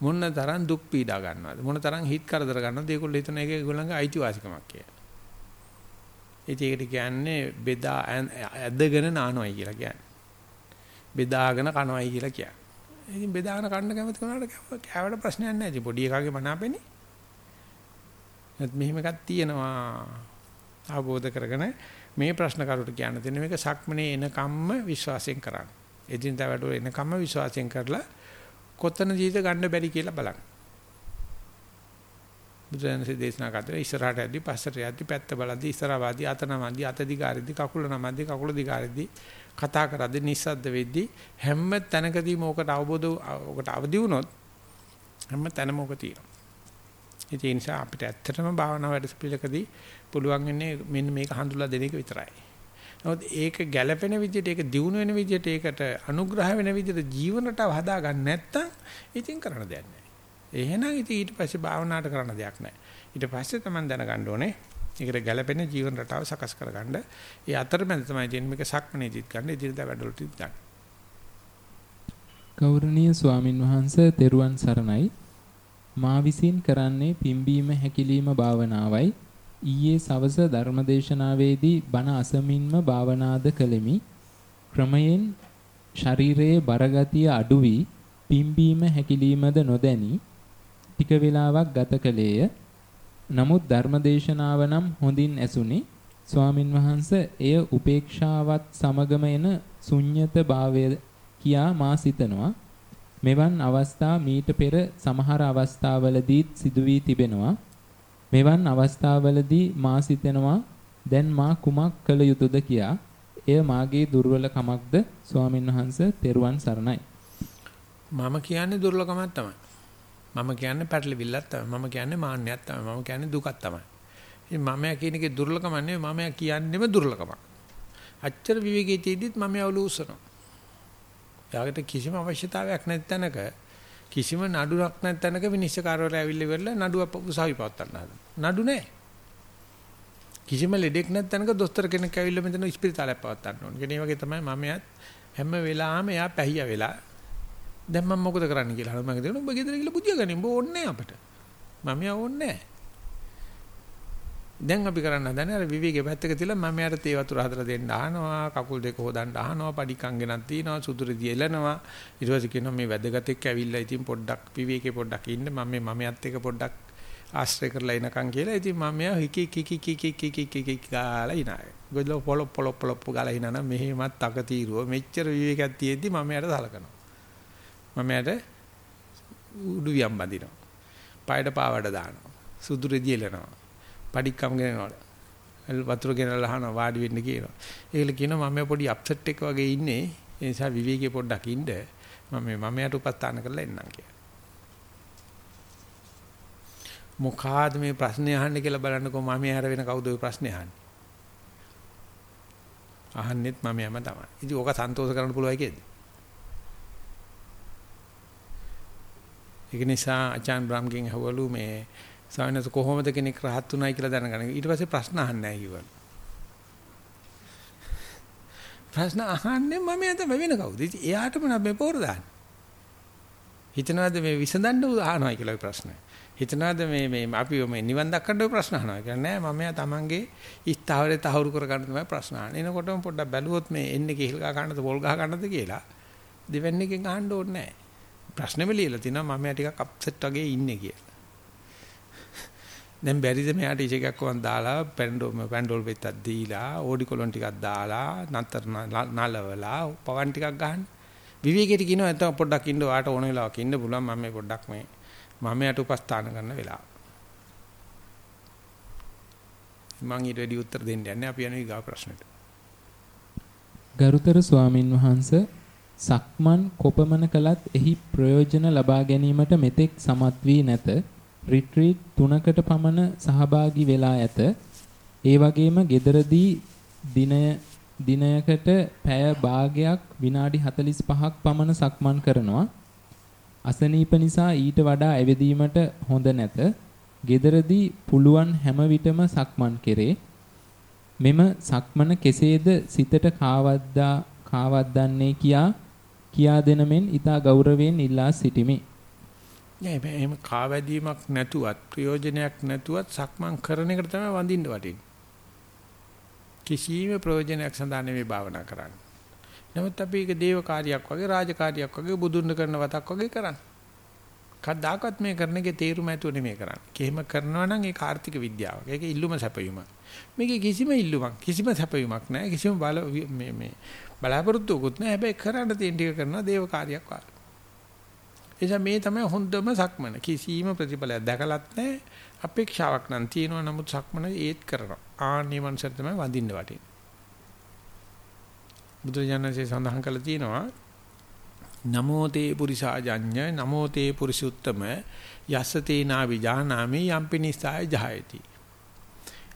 මොන තරම් දුක් පීඩා ගන්නවද? මොන තරම් හිත් කරදර ගන්නවද? ඒගොල්ලෝ හිතන එක ඒගොල්ලන්ගේ අයිතිවාසිකමක් කියලා. ඒකට කියන්නේ බෙදා ඇදගෙන නානොයි කියලා කියන්නේ. බෙදාගෙන කනවයි කියලා කියන්නේ. ඉතින් බෙදාගෙන කන්න කැමති කෙනාට කෑවට ප්‍රශ්නයක් නැහැ. ඉතින් පොඩි එකාගේ මනාපෙනේ. නැත් මෙහෙම එකක් තියෙනවා. අවබෝධ කරගෙන මේ ප්‍රශ්න කරුට කියන්න තියෙන මේක සක්මනේ එන කම්ම විශ්වාසයෙන් කරන්න. එදිනදා වැඩවල එන කම්ම විශ්වාසයෙන් කරලා කොතන ජීවිත ගන්න බැරි කියලා බලන්න. බුදුරජාණන්සේ දේශනා කරලා ඉස්සරහට යද්දි පස්සට යද්දි පැත්ත බලද්දි ඉස්සරහ වාදී අතන මන්දි අත දිගාරිද්දි කකුල නමද්දි කකුල දිගාරිද්දි කතා කරද්දී නිස්සද්ද වෙද්දී හැම තැනකදීම ඕකට අවබෝධ ඕකට අවදි වුණොත් හැම තැනම ඕක තියෙනවා. ඒ නිසා අපිට ඇත්තටම භාවනා වැඩසපිලකදී පුළුවන් වෙන්නේ මෙන්න මේක හඳුල්ලා දෙන එක විතරයි. නමුත් ඒක ගැළපෙන විදිහට ඒක දියුණු වෙන විදිහට ඒකට අනුග්‍රහ වෙන විදිහට ජීවනට හදා ගන්න නැත්තම් ඉතින් කරන්න දෙයක් නැහැ. එහෙනම් ඉතින් ඊට පස්සේ භාවනාවට කරන්න දෙයක් නැහැ. ඊට පස්සේ තමයි දැනගන්න ඕනේ ඒකට ගැළපෙන ජීවන රටාව සකස් කරගන්න. ඒ අතරමැද තමයි තියෙන මේක සක්මනේදීත් ගන්න, ඉදිරියට වැඩවලටත් ගන්න. ගෞරවනීය ස්වාමින් වහන්සේ තෙරුවන් සරණයි. මා විසින් කරන්නේ පිම්බීම හැකිලිම භාවනාවයි. ඊයේ සවස ධර්මදේශනාවේදී බණ අසමින්ම භාවනාද කළෙමි. ක්‍රමයෙන් ශරීරයේ බරගතිය අඩු වී පිම්බීම හැකිලීමද නොදැනි ටික වේලාවක් ගත කළේය. නමුත් ධර්මදේශනාව නම් හොඳින් ඇසුනි. ස්වාමින් වහන්සේ එය උපේක්ෂාවත් සමගම එන ශුන්්‍යත භාවය කියා මා සිතනවා. මෙවන් අවස්ථා මීට පෙර සමහර අවස්ථාවලදී සිදු වී තිබෙනවා. මෙවන් අවස්ථාවලදී මා සිතනවා දැන් මා කුමක් කළ යුතුද කියා. එය මාගේ දුර්වලකමක්ද ස්වාමින් වහන්සේ තෙරුවන් සරණයි. මම කියන්නේ දුර්වලකමක් තමයි. මම කියන්නේ පැටලිවිල්ලක් තමයි. මම කියන්නේ මාන්නයක් තමයි. මම කියන්නේ දුකක් තමයි. ඉතින් මමයා කියන එකේ දුර්ලකම නෙවෙයි මමයා කියන්නේම දුර්ලකමක්. අච්චර විවේකී තියද්දිත් මමයා ඔලූසනවා. යාකට කිසිම අවශ්‍යතාවයක් නැති තැනක කිසිම නඩුවක් නැති තැනක විනිශ්චයකාරවරු ඇවිල්ලා ඉවරලා නඩුව උසාවි පවත්වන්න හදනවා. නඩු නැහැ. කිසිම ලෙඩෙක් නැති තැනක දොස්තර කෙනෙක් ඇවිල්ලා මෙතන ස්පිරිතාලයක් පවත්වන්න ඕන. ඒ වගේ තමයි මමයාත් හැම වෙලාවෙම එයා පැහිය වෙලා දැන් මම මොකද කරන්න කියලා අහනවා මම කියනවා ඔබ ගෙදර ගිහලා බුදියා ගනින් බෝ ඕන්නේ අපට. මම යා ඕන්නේ දැන් අපි කරන්න හදන්නේ අර විවේකයේ පැත්තක තියලා මම යාට තේ වතුර හදලා දෙන්න අහනවා කකුල් දෙක හොදන්න අහනවා පඩිකම් ගෙනත් තියනවා සුදුරදී එලනවා ඊට පස්සේ කියනවා මේ වැදගත් එක්ක ඇවිල්ලා ඉතින් පොඩ්ඩක් විවේකේ පොඩ්ඩක් ඉන්න මම මේ මමයත් එක්ක පොඩ්ඩක් ආශ්‍රය කරලා ඉනකන් කියලා ඉතින් මම යා හිකි කිකි කිකි කිකි කිකි ගාලා ඉනාය ගොඩ පොලොප් පොලොප් පොලොප් ගාලා ඉනන මෙහෙමත් අක තීරුව මෙච්චර විවේකයක් තියෙද්දි මම යාට සලකනවා. මම යට උඩු වියම් බඳිනවා. පායට පාවඩ දානවා. සුදු රෙදි එලනවා. පඩික්කම් ගෙනනවා. වතුර ගෙනල්ලා අහනවා වාඩි වෙන්න කියනවා. ඒකල කියනවා මම පොඩි අප්සෙට් එක වගේ ඉන්නේ. ඒ නිසා විවේකී පොඩ්ඩක් ඉන්න. මම මම යට උපස්ථාන කරලා එන්නම් කියලා. මොකාද මේ ප්‍රශ්නේ අහන්නේ කියලා බලන්නකෝ මම හැර වෙන කවුද ඔය ප්‍රශ්නේ අහන්නේ. අහන්නෙත් මම යම තමයි. ඉතින් ඕක සන්තෝෂ කරන්න පුළුවන් කේද? ඒක නිසා අචාන් බ්‍රාම්ගෙන් අහවලු මේ සායනස කොහොමද කෙනෙක් රහත් උනායි කියලා දැනගන්න. ඊට පස්සේ ප්‍රශ්න අහන්නේ නැහැ කිව්වලු. ප්‍රශ්න අහන්නේ මම යත වෙන කවුද? ඉතින් එයාටම නම් මේ පොර දාන්නේ. හිතනවාද මේ විසඳන්න අහනවා කියලා ප්‍රශ්නය. හිතනවාද මේ මේ අපි මේ නිවන් දක්කන්න ප්‍රශ්න අහනවා කියලා නෑ මම යා තමන්ගේ ස්ථාවරේ තහවුරු කර ගන්න තමයි ප්‍රශ්න අහන්නේ. එනකොටම පොඩ්ඩක් බැලුවොත් මේ එන්නේ කිහිල් ගහ ගන්නද පොල් ගහ ගන්නද කියලා දෙවන්නේකින් අහන්න ඕනේ නෑ. ප්‍රශ්නෙම ලියලා තිනවා මම යා ටිකක් අප්සෙට් වගේ ඉන්නේ කියලා. දැන් බැරිද මෙයාට ඉෂ එකක් වන් දාලා පැන්ඩෝල් පැන්ඩෝල් වෙත්තක් දීලා ඕඩි කොලොන් ටිකක් දාලා නතර නලවලා පවන් ටිකක් ගහන්න. විවේකයට කියනවා නැත්නම් පොඩ්ඩක් ඉන්න ඔයාට ඕන වෙලාවක ඉන්න පුළුවන් මම මේ පොඩ්ඩක් මේ මම යට උපස්ථාන කරන වෙලාව. මම ඊට වැඩි උත්තර දෙන්න යන්නේ අපි යන ඊගා ප්‍රශ්නෙට. ගරුතර ස්වාමින් වහන්සේ සක්මන් කොපමණ කළත් එහි ප්‍රයෝජන ලබා ගැනීමට මෙතෙක් සමත් වී නැත රිට්‍රීට් තුනකට පමණ සහභාගී වෙලා ඇත. ඒ වගේම gederදී දිනය දිනයකට පැය භාගයක් විනාඩි 45ක් පමණ සක්මන් කරනවා. අසනීප නිසා ඊට වඩා ඇවිදීමට හොඳ නැත. gederදී පුළුවන් හැම විටම සක්මන් කෙරේ. මෙම සක්මන කෙසේද සිතට කාවද්දා කාවද්දන්නේ කියා කියා දෙන මෙන් ඊට ගෞරවයෙන් ඉල්ලා සිටිමි. නෑ එහෙම කාවැදීමක් නැතුවත් ප්‍රයෝජනයක් නැතුවත් සක්මන් කරන එකට තමයි වඳින්න වටින්නේ. කිසිම ප්‍රයෝජනයක් සඳහා නෙවෙයි භාවනා කරන්නේ. නමුත් අපි ඒක දේව කාර්යයක් වගේ රාජකාරියක් වගේ බුදුන් කරන වතක් වගේ කරන්නේ. කවදාකවත් මේ කරන එකේ තේරුම ඇතුව නෙමෙයි කරන්නේ. කිහිම කරනවා නම් ඒක ආර්ථික විද්‍යාවක්. ඒක ඉල්ලුම සැපයුමක්. මේකේ කිසිම ඉල්ලුමක් කිසිම සැපයුමක් නැහැ. කිසිම බල මේ මේ බලාපොරොත්තුකුත් නැහැ. හැබැයි කරන්න තියෙන ටික කරනවා දේව කාර්යයක් වගේ. එනිසා මේ තමයි හොඳම සක්මන. කිසිම ප්‍රතිඵලයක් දැකලත් නැහැ. අපේක්ෂාවක් නම් තියෙනවා. නමුත් සක්මන ඒත් කරනවා. ආන්නේ මනසට තමයි වඳින්න වටින්නේ. බුදුරජාණන්සේ සඳහන් කළා තියෙනවා නමෝ තේ පුරිසාජඤ්ඤ නමෝ තේ පුරිසුත්තම යස්සතේ නා විජානාමි යම්පිනිසාය ජහයති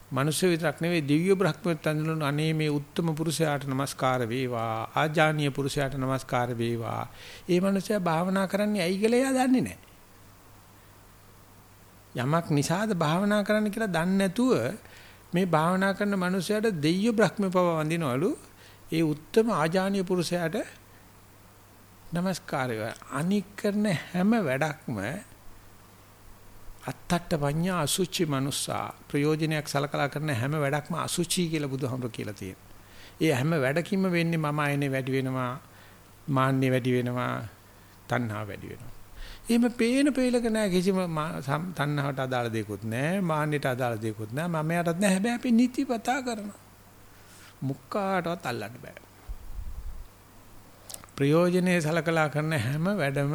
මිනිස්සු විතරක් නෙවෙයි දිව්‍ය බ්‍රහ්මත් අඳුනන අනේ මේ උත්තම පුරුෂයාට নমස්කාර වේවා. ආජානීය පුරුෂයාට নমස්කාර වේවා. ඒ මිනිස්සයා භාවනා කරන්නේ ඇයි කියලා එයා දන්නේ නැහැ. යමක් නිසාද භාවනා කරන්න කියලා දන්නේ නැතුව මේ භාවනා කරන මිනිස්සයාට දිව්‍ය බ්‍රහ්ම පව වඳිනවලු. ඒ උත්තම ආජානීය පුරුෂයාට নমස්කාර අනික් කරන හැම වැඩක්ම අත්තට්ට පඤ්ඤා අසුචි මනුස්සා ප්‍රයෝජනයක් සලකලා කරන හැම වැඩක්ම අසුචි කියලා බුදුහාමුදුරු කියලා තියෙනවා. ඒ හැම වැඩකින්ම වෙන්නේ මම ආයනේ වැඩි වෙනවා, මාන්නේ වැඩි වෙනවා, තණ්හා වැඩි වෙනවා. එහෙම පේන පෙලක නෑ කිසිම තණ්හාවට අදාළ දෙයක්වත් නෑ, මාන්නයට අදාළ දෙයක්වත් නෑ, මම යටත් නෑ. හැබැයි අපි නිතිපතා කරනවා. මුක්කාටවත් අල්ලන්න බෑ. ප්‍රයෝජනේ සලකලා කරන හැම වැඩම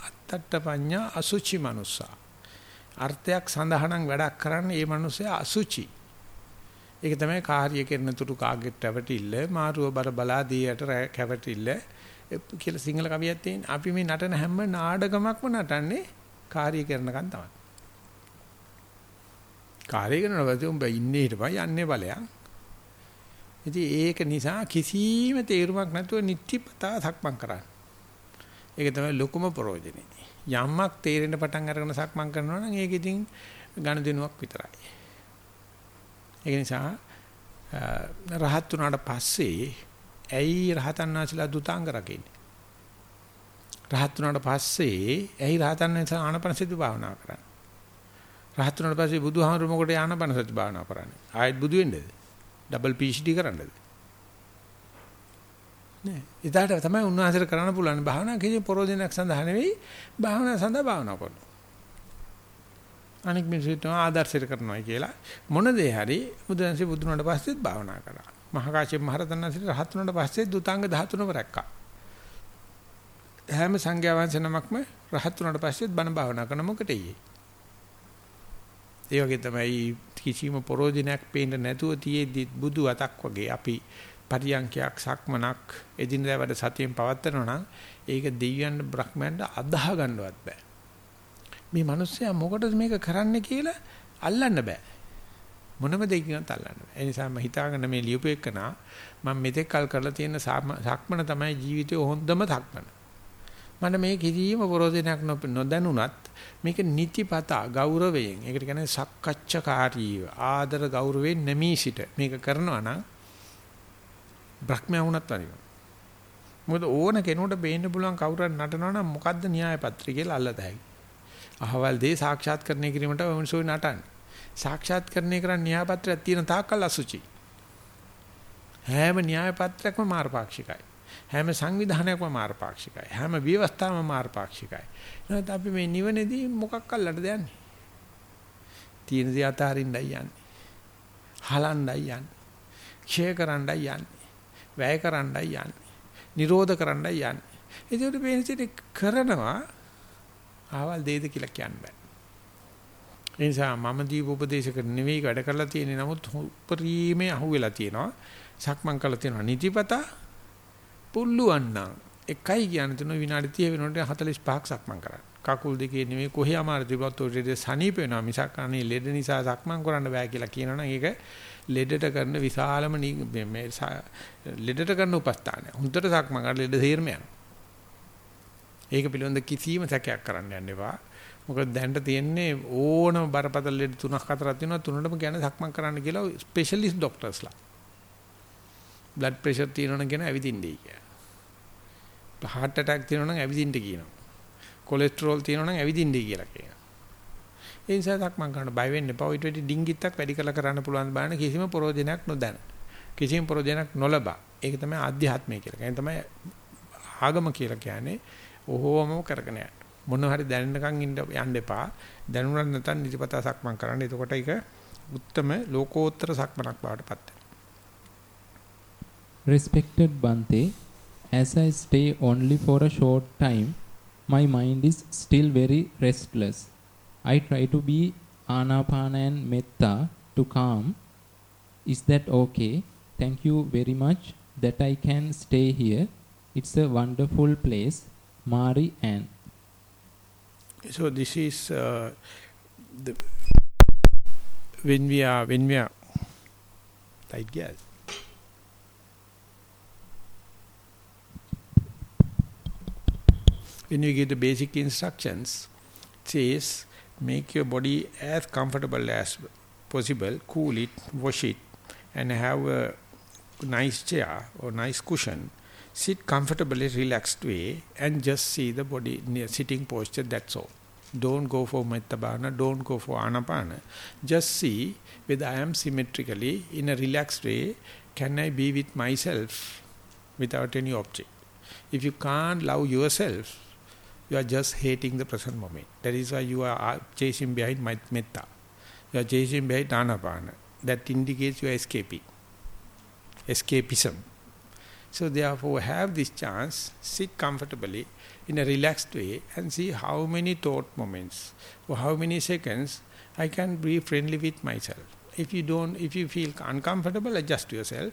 අත්තට්ට පඤ්ඤා අසුචි මනුස්සා අර්ථයක් සඳහනක් වැඩක් කරන්න ඒ මනුස්සයා අසුචි. ඒක තමයි කාර්ය කරන තුරු කාගෙත් රැවටිල්ල මාරුව බර බලා දීයට කැවටිල්ල කියලා සිංහල කවියක් තියෙන. අපි මේ නටන හැම නාඩගමක්ම නටන්නේ කාර්ය කරනකන් තමයි. කාර්ය කරනකොට උඹ ඉන්නේ හිටපන් යන්නේ බලයන්. ඉතින් ඒක නිසා කිසිම තේරුමක් නැතුව නිත්‍යපතා සක්මන් කරන්නේ. ඒක තමයි ලොකුම ප්‍රයෝජනේ. යම්මක් තේරෙන්න පටන් අරගෙන සක්මන් කරනවා නම් ඒක ඉතින් ඝන දිනුවක් විතරයි. ඒක නිසා රහත් වුණාට පස්සේ ඇයි රහතන් වහන්සේලා දුතාංග රකින්නේ? රහත් වුණාට පස්සේ ඇයි රහතන් වහන්සේලා ආනපනසති භාවනා කරන්නේ? රහත් වුණාට පස්සේ බුදුහාමුදුරු මොකටද ආනපනසති භාවනා කරන්නේ? ආයෙත් බුදු වෙන්නද? ඩබල් PhD කරන්නද? නෑ. ඉතාලට තමයි උන්වහන්සේට කරන්න පුළුවන් භාවනා කිසි පරෝධනයක් සඳහා නෙවෙයි භාවනා සඳහා භාවනා කරනවා. අනික මිනිස්සුන්ට ආදර්ශයට කරනවා කියලා මොන දේ හරි බුදුන්සේ බුදුනට පස්සෙත් භාවනා කරා. මහා කාශ්‍යප මහ රහතන් වහන්සේ රහත් වුණාට පස්සේ දුතාංග 13ම රැක්කා. හැම සංඝයා වහන්සේ නමක්ම රහත් වුණාට පස්සෙත් බණ භාවනා කරන මොකටද ඒ වගේ තමයි කිසිම පරෝධනයක් පේන්න නැතුව තියේදී බුදු අතක් වගේ අපි පරියන්කයක් සක්මනක් එදිනදා වැඩ සතියෙන් පවත්වනවා නම් ඒක දෙවියන් බ්‍රහ්මයන්ට අදාහ ගන්නවත් බෑ. මේ මිනිස්සයා මොකටද මේක කරන්න කියලා අල්ලන්න බෑ. මොනම දෙයකින්වත් අල්ලන්න බෑ. ඒ නිසා මම හිතාගෙන මේ ලියුපු එකනා මම මෙතෙක් කල් කරලා තියෙන සක්මන තමයි ජීවිතේ හොඳම සක්මන. මට මේ කිසිම ප්‍රෝධනයක් නොදැනුණත් මේක නිතිපතා ගෞරවයෙන් ඒකට කියන්නේ සක්කච්ඡකාරීව ආදර ගෞරවයෙන් නැමී සිට මේක කරනවා නම් බ්‍රහ්මයා වුණත් වරිනවා. මොකද ඕන කෙනෙකුට බේන්න පුළුවන් කවුරුහරි නටනවා නම් මොකද්ද න්‍යාය පත්‍රය කියලා අල්ලත හැකියි. අහවල් දේ සාක්ෂාත් කරණය කිරීමට වමසෝයි නටන්නේ. සාක්ෂාත් කරණය කරන්න න්‍යාය පත්‍රයක් තියෙන තාක්කල් අසුචි. හැම න්‍යාය පත්‍රයක්ම මාර්ගපාක්ෂිකයි. හැම සංවිධානයක්ම මාර්ගපාක්ෂිකයි. හැම විවස්ථාවම මාර්ගපාක්ෂිකයි. එහෙනම් අපි මේ නිවනේදී මොකක් අල්ලන්නද යන්නේ? තියෙන දේ අතහරින්නයි යන්නේ. හලන්නයි යන්නේ. ක්ෂය කරන්නයි යන්නේ. වැය කරන්නයි යන්නේ. නිරෝධ කරන්නයි යන්නේ. ඒකට මේ කරනවා ආවල් දෙයිද කියලා කියන්න බෑ. ඒ නිසා මම දීප උපදේශක නෙවෙයි වැඩ කරලා තියෙන්නේ නමුත් උපරිමේ අහුවෙලා තියෙනවා. සක්මන් කරලා තියෙනවා නිතිපතා පුල්ලුවන් නම් එකයි කියන තුන විනාඩි 30 වෙනකොට 45ක් සක්මන් කරන්න. කකුල් දෙකේ නෙමෙයි කොහේ අමාරු තිබුණත් ඔය සනීප වෙනවා මිසක් අනේ ලෙඩ නිසා සක්මන් කරන්න බෑ කියලා කියනවනම් ඒක ලෙඩට කරන විශාලම මේ ලෙඩට කරන උපස්ථානය. හුඳට සක්මන් කරලා ලෙඩ තීරම යනවා. ඒක පිළිබඳ කිසිම සැකයක් කරන්න යන්න එපා. මොකද දැනට තියෙන්නේ ඕනම බරපතල ලෙඩ තුනක් හතරක් තියෙනවා තුනටම කියන්නේ සක්මන් කරන්න කියලා ස්පෙෂලිස්ට් ડોක්ටර්ස්ලා. බ්ලඩ් ප්‍රෙෂර් තියෙනවනම් කියන ඇවිදින්නයි කියලා. heart attack තියෙනවනම් ඇවිදින්න කියනවා. කොලෙස්ටරෝල් තියෙනවනම් ඇවිදින්නයි කියලා කියනවා. ඒ නිසා සක්මන් කරන්න බය වෙන්න එපා. ඊට වැඩි ඩිංගිත්තක් වැඩි කරලා කරන්න පුළුවන් බාන කිසිම ප්‍රෝජනයක් නොදැන. කිසිම ප්‍රෝජනයක් නොලබා. ඒක තමයි ආධ්‍යාත්මය කියලා. ඒ තමයි ආගම කියලා කියන්නේ. ඔහොම කරගෙන යන්න. මොන හරි දැනෙනකන් ඉන්න යන්න එපා. දැනුණා නැත්නම් නිතිපතා සක්මන් කරන්න. එතකොට ඒක උත්තරම ලෝකෝත්තර සක්මනක් බවට පත් වෙනවා. Respected Bante, as I stay only for a short time, my mind is still very restless. I try to be anapana and metta to calm. Is that okay? Thank you very much that I can stay here. It's a wonderful place. Mari Ann. So this is uh, the when we are when we are like yes. When you give the basic instructions, it says make your body as comfortable as possible, cool it, wash it, and have a nice chair or nice cushion sit comfortably, relaxed way and just see the body sitting posture, that's all. Don't go for Mettabhana, don't go for Anapana. Just see whether I am symmetrically, in a relaxed way, can I be with myself without any object. If you can't love yourself, you are just hating the present moment. That is why you are uh, chasing behind Metta. You are chasing behind Anapana. That indicates you are escaping. Escapism. So therefore have this chance, sit comfortably in a relaxed way and see how many thought moments or how many seconds I can be friendly with myself. If you don't, if you feel uncomfortable, adjust yourself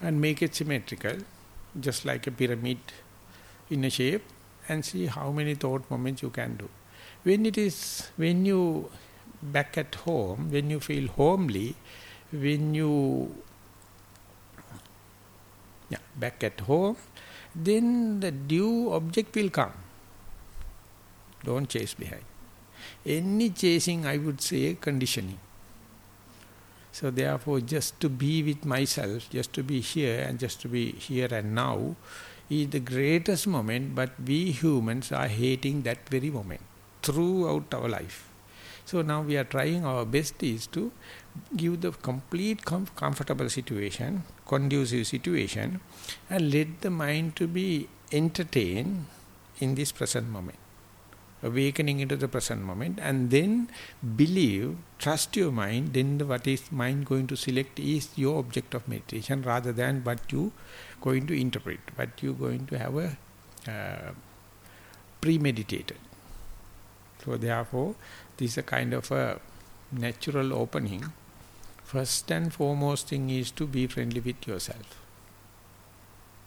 and make it symmetrical, just like a pyramid in a shape and see how many thought moments you can do. When it is, when you back at home, when you feel homely, when you yeah, back at home, then the due object will come. Don't chase behind. Any chasing, I would say, conditioning. So therefore, just to be with myself, just to be here and just to be here and now is the greatest moment, but we humans are hating that very moment throughout our life. So now we are trying our best is to give the complete com comfortable situation, conducive situation and let the mind to be entertained in this present moment. Awakening into the present moment and then believe, trust your mind, then the, what is mind going to select is your object of meditation rather than what you going to interpret, but you're going to have a uh, premeditated. So therefore, this is a kind of a natural opening First and foremost thing is to be friendly with yourself.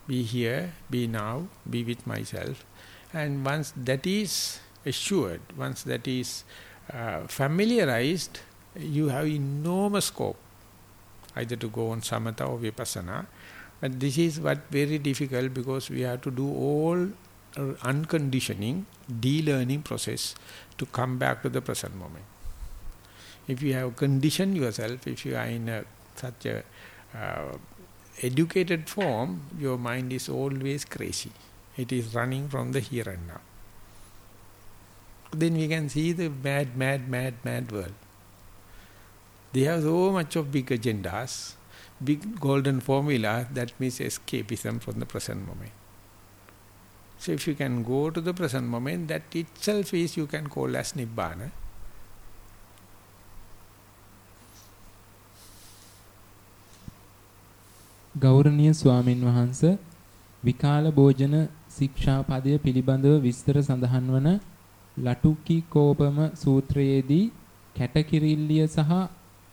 Be here, be now, be with myself. And once that is assured, once that is uh, familiarized, you have enormous scope either to go on samatha or vipassana. But this is what very difficult because we have to do all unconditioning, de-learning process to come back to the present moment. If you have conditioned yourself, if you are in a, such a uh, educated form, your mind is always crazy. It is running from the here and now. Then we can see the mad, mad, mad, mad world. They have so much of big agendas, big golden formula that means escapism from the present moment. So if you can go to the present moment, that itself is you can call as Nibbana. ගෞරවනීය ස්වාමින් වහන්ස විකාල භෝජන ශික්ෂාපදය පිළිබඳව විස්තර සඳහන් වන ලටුකි කෝපම සූත්‍රයේදී කැටකිරිල්ලිය සහ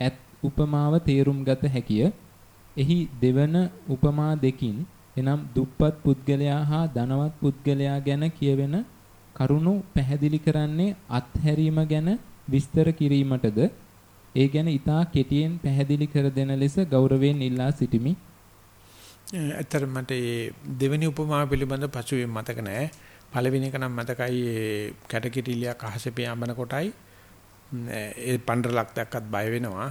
ඇත් උපමාව තේරුම් ගත හැකිය. එහි දෙවන උපමා දෙකින් එනම් දුප්පත් පුද්ගලයා හා ධනවත් පුද්ගලයා ගැන කියවෙන කරුණු පැහැදිලි කරන්නේ අත්හැරීම ගැන විස්තර කිරීමටද ඒ ගැන ඊටා කෙටියෙන් පැහැදිලි කර දෙන ලෙස ගෞරවයෙන් ඉල්ලා සිටිමි. ඇත්තට මට මේ දෙවෙනි උපමාව පිළිබඳ පසුවෙන් මතක නැහැ. පළවෙනි එක නම් මතකයි ඒ කැටකිටිලියක් අහසේ පියාඹන කොටයි ඒ පණ්ඩරලක් දැක්කත් බය වෙනවා.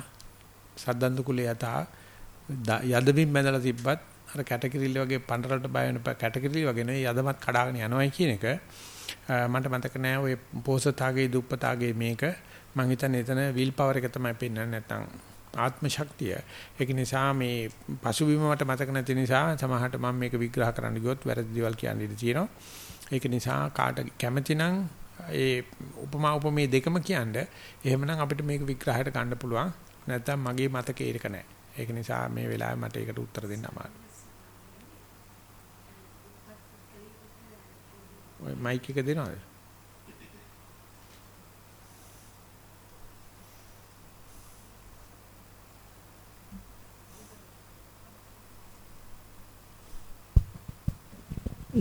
සද්දන්තු කුලේ යතා යදමින් බැඳලා තිබ්බත් අර කැටකිරිල්ල වගේ පණ්ඩරලට බය වෙන කැටකිරිල්ල වගේ නෙවෙයි යදමත් කඩාගෙන යනවායි කියන එක මට මතක නෑ ඔය පෝසතාගේ දුප්පතාගේ මේක මං හිතන්නේ එතන විල් පවර් එක තමයි පෙන්වන්නේ නැත්නම් ආත්ම ශක්තිය. ඒක නිසා මේ පසුබිම මට මතක නැති නිසා සමහරට මම මේක විග්‍රහ කරන්න ගියොත් වැරදි දේවල් කියන්න ඉඩ තියෙනවා. ඒක නිසා කාට කැමති නම් ඒ උපමා උපමේ දෙකම කියන්නේ එහෙමනම් අපිට මේක විග්‍රහයට ගන්න පුළුවන්. නැත්නම් මගේ මතකේ ඒක නැහැ. ඒක නිසා මේ වෙලාවේ මට ඒකට උත්තර දෙන්න අමාරුයි. ඔය මයික් එක දෙනවද?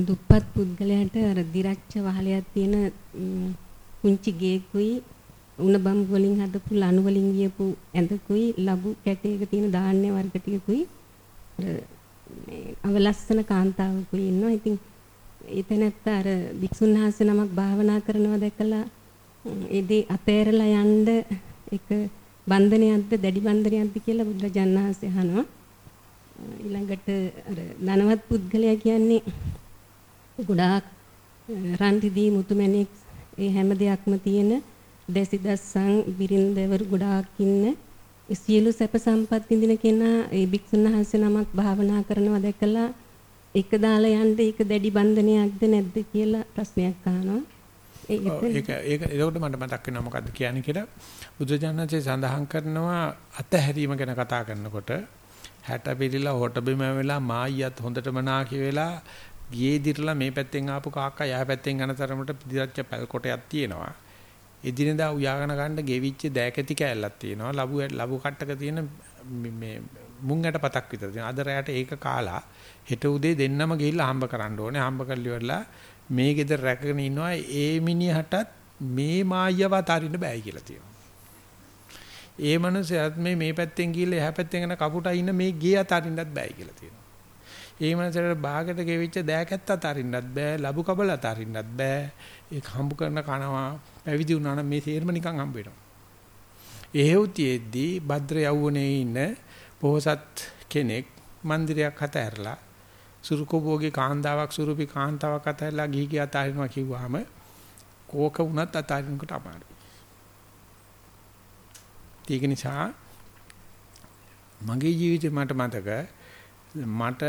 දුප්පත් පුද්ගලයාට අර දිරච්ච වහලයක් තියෙන කුංචි ගේකුයි උණ බම්බු වලින් හදපු ලණු වලින් ගියපු ඇඳකුයි ලබු කැටයක තියෙන ධාන්‍ය වර්ග ටිකකුයි අර අවලස්සන කාන්තාවකුයි ඉන්නවා. ඉතින් එතනත්ත අර වික්ෂුන් වහන්සේ නමක් භාවනා කරනවා දැකලා ඒදී අතෑරලා යන්න එක බන්ධනයක්ද දැඩි බන්ධනයක්ද කියලා බුදුරජාණන් වහන්සේ අහනවා. ඊළඟට අර ධනවත් පුද්ගලයා කියන්නේ ගොඩාක් රන් රිදී මුතුමැණික් ඒ හැම දෙයක්ම තියෙන දැසිදස්සන් බිරින්දවරු ගොඩාක් ඉන්න සියලු සැප සම්පත් විඳින කෙනා ඒ භික්ෂුන් වහන්සේ නමක් භාවනා කරනවා දැකලා එක දාලා යන්න ඒක දැඩි බන්ධනයක්ද නැද්ද කියලා ප්‍රශ්නයක් අහනවා. ඒක ඒක ඒකට මට මතක් වෙනවා මොකද්ද කියන්නේ කියලා බුදුජානකසේ සඳහන් කරනවා අතහැරීම ගැන කතා කරනකොට හැට පිළිලා හොට බිම වෙලා මායියත් හොඳටම නාකි වෙලා ගියේ දිරලා මේ පැත්තෙන් ආපු කාක්කා යා පැත්තෙන් යන තරමට පිටිරච්ච පැල් කොටයක් තියෙනවා. එදිනෙදා උයාගෙන ගන්න ගෙවිච්ච දෑකැති කෑල්ලක් තියෙනවා. ලබු ලබු කට්ටක තියෙන මේ මුං ඇට පතක් විතර තියෙනවා. අද රැයට ඒක කාලා හෙට උදේ දෙන්නම ගිහිල්ලා හම්බ කරන්න ඕනේ. හම්බ කරලි වෙලා මේ ගෙදර රැකගෙන ඉන්නවා. ඒ මිනිහටත් මේ මායව අතාරින්න බෑ කියලා තියෙනවා. ඒ මනුස්සයාත් මේ මේ පැත්තෙන් ගිහිල්ලා එහා පැත්තෙන් යන කපුටා ඉන්න මේ ගේ අතාරින්නත් බෑ කියලා තියෙනවා. ඒ මනසට බාගට ගෙවිච්ච දෑකැත්ත අතරින්නත් බෑ, ලබු කබල අතරින්නත් බෑ. ඒක හම්බ කරන කනවා පැවිදි වුණා නම් මේ තේරම නිකන් හම්බ වෙනවා. එහෙව්තියෙද්දී භද්‍ර යවුනේ ඉන්න පොහසත් කෙනෙක් මන්දිරයක් හතහැරලා සුරුකෝභෝගේ කාන්තාවක් සුරුපි කාන්තාවක් අතහැරලා ගිහි ගිය අතහරිනවා කිව්වහම කෝක වුණත් අතහරිනකොට අමාරුයි. ඒක නිසා මගේ ජීවිතේ මට මතක මට